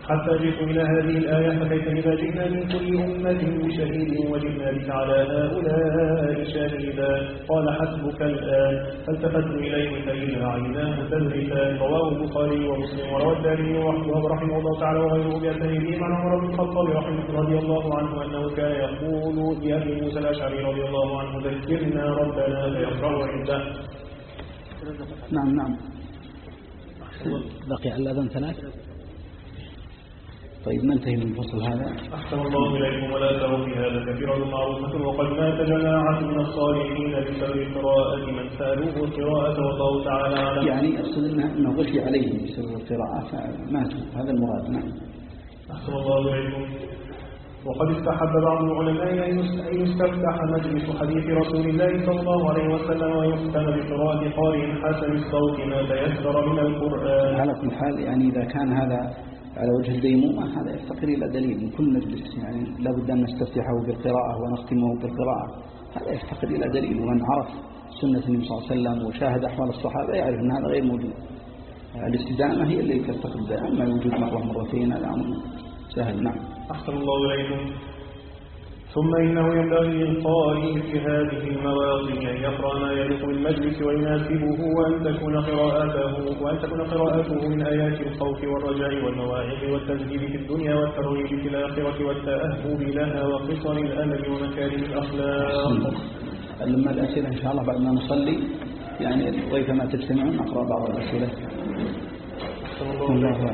حتى جئت إلى هذه الآية فكيف إذا جئنا من كل أمة بشهيد وجئنا بك على هؤلاء شهيدا؟ قال حسبك الآن. فالتفت إليه فإذا عيناه تذرفان رواه البخاري ومسلم وروى الدارمي وحده رحمه الله تعالى وغيره بأسانيده عن عمر بن الخطاب رحمه رضي الله عنه أنه كان يقول لأبي موسى الأشعري رضي الله عنه ذكرنا ربنا فيقرأ عنده. نعم نعم. بقي على الأذان ثلاث. طيب ننتهي من الفصل هذا. أحسن الله إليكم ولا تروا في هذا كثيرا معروفة وقد مات جماعة من الصالحين بسبب قراءة من سألوه القراءة والله تعالى أعلم. يعني أقصد أنه غشي عليهم بسبب القراءة فماتوا. هذا المراد نعم. أحسن الله إليكم. وقد استحب بعض العلماء أن يستفتح مجلس حديث رسول الله صلى الله عليه وسلم ويختم بقراءة قارئ حسن الصوت ما تيسر من القرآن. على كل حال يعني إذا كان هذا على وجه الديمومة هذا يفتقر إلى دليل. من كل مجلس يعني لابد أن نستفتحه بالقراءة ونختمه بالقراءة. هذا يفتقر إلى دليل. ومن عرف سنة النبي صلى الله عليه وسلم وشاهد أحوال الصحابة يعرف أن هذا غير موجود. الاستدامة هي اللي تفتقر بها. أما الوجود مرة مرتين هذا أمر سهل. نعم. أحسن الله إليكم. ثم إنه ينبغي للقارئ في هذه المواطن أن يقرأ ما يليق بالمجلس ويناسبه وأن تكون قراءته وأن تكون قراءته من آيات الخوف والرجاء والمواعظ والتزهيد في الدنيا والترغيب في الآخرة والتأهب لها وقصر الأمل ومكارم الأخلاق. لما الأسئلة إن شاء الله بعد ما نصلي. يعني ريثما تجتمعون نقرأ بعض الأسئلة. الله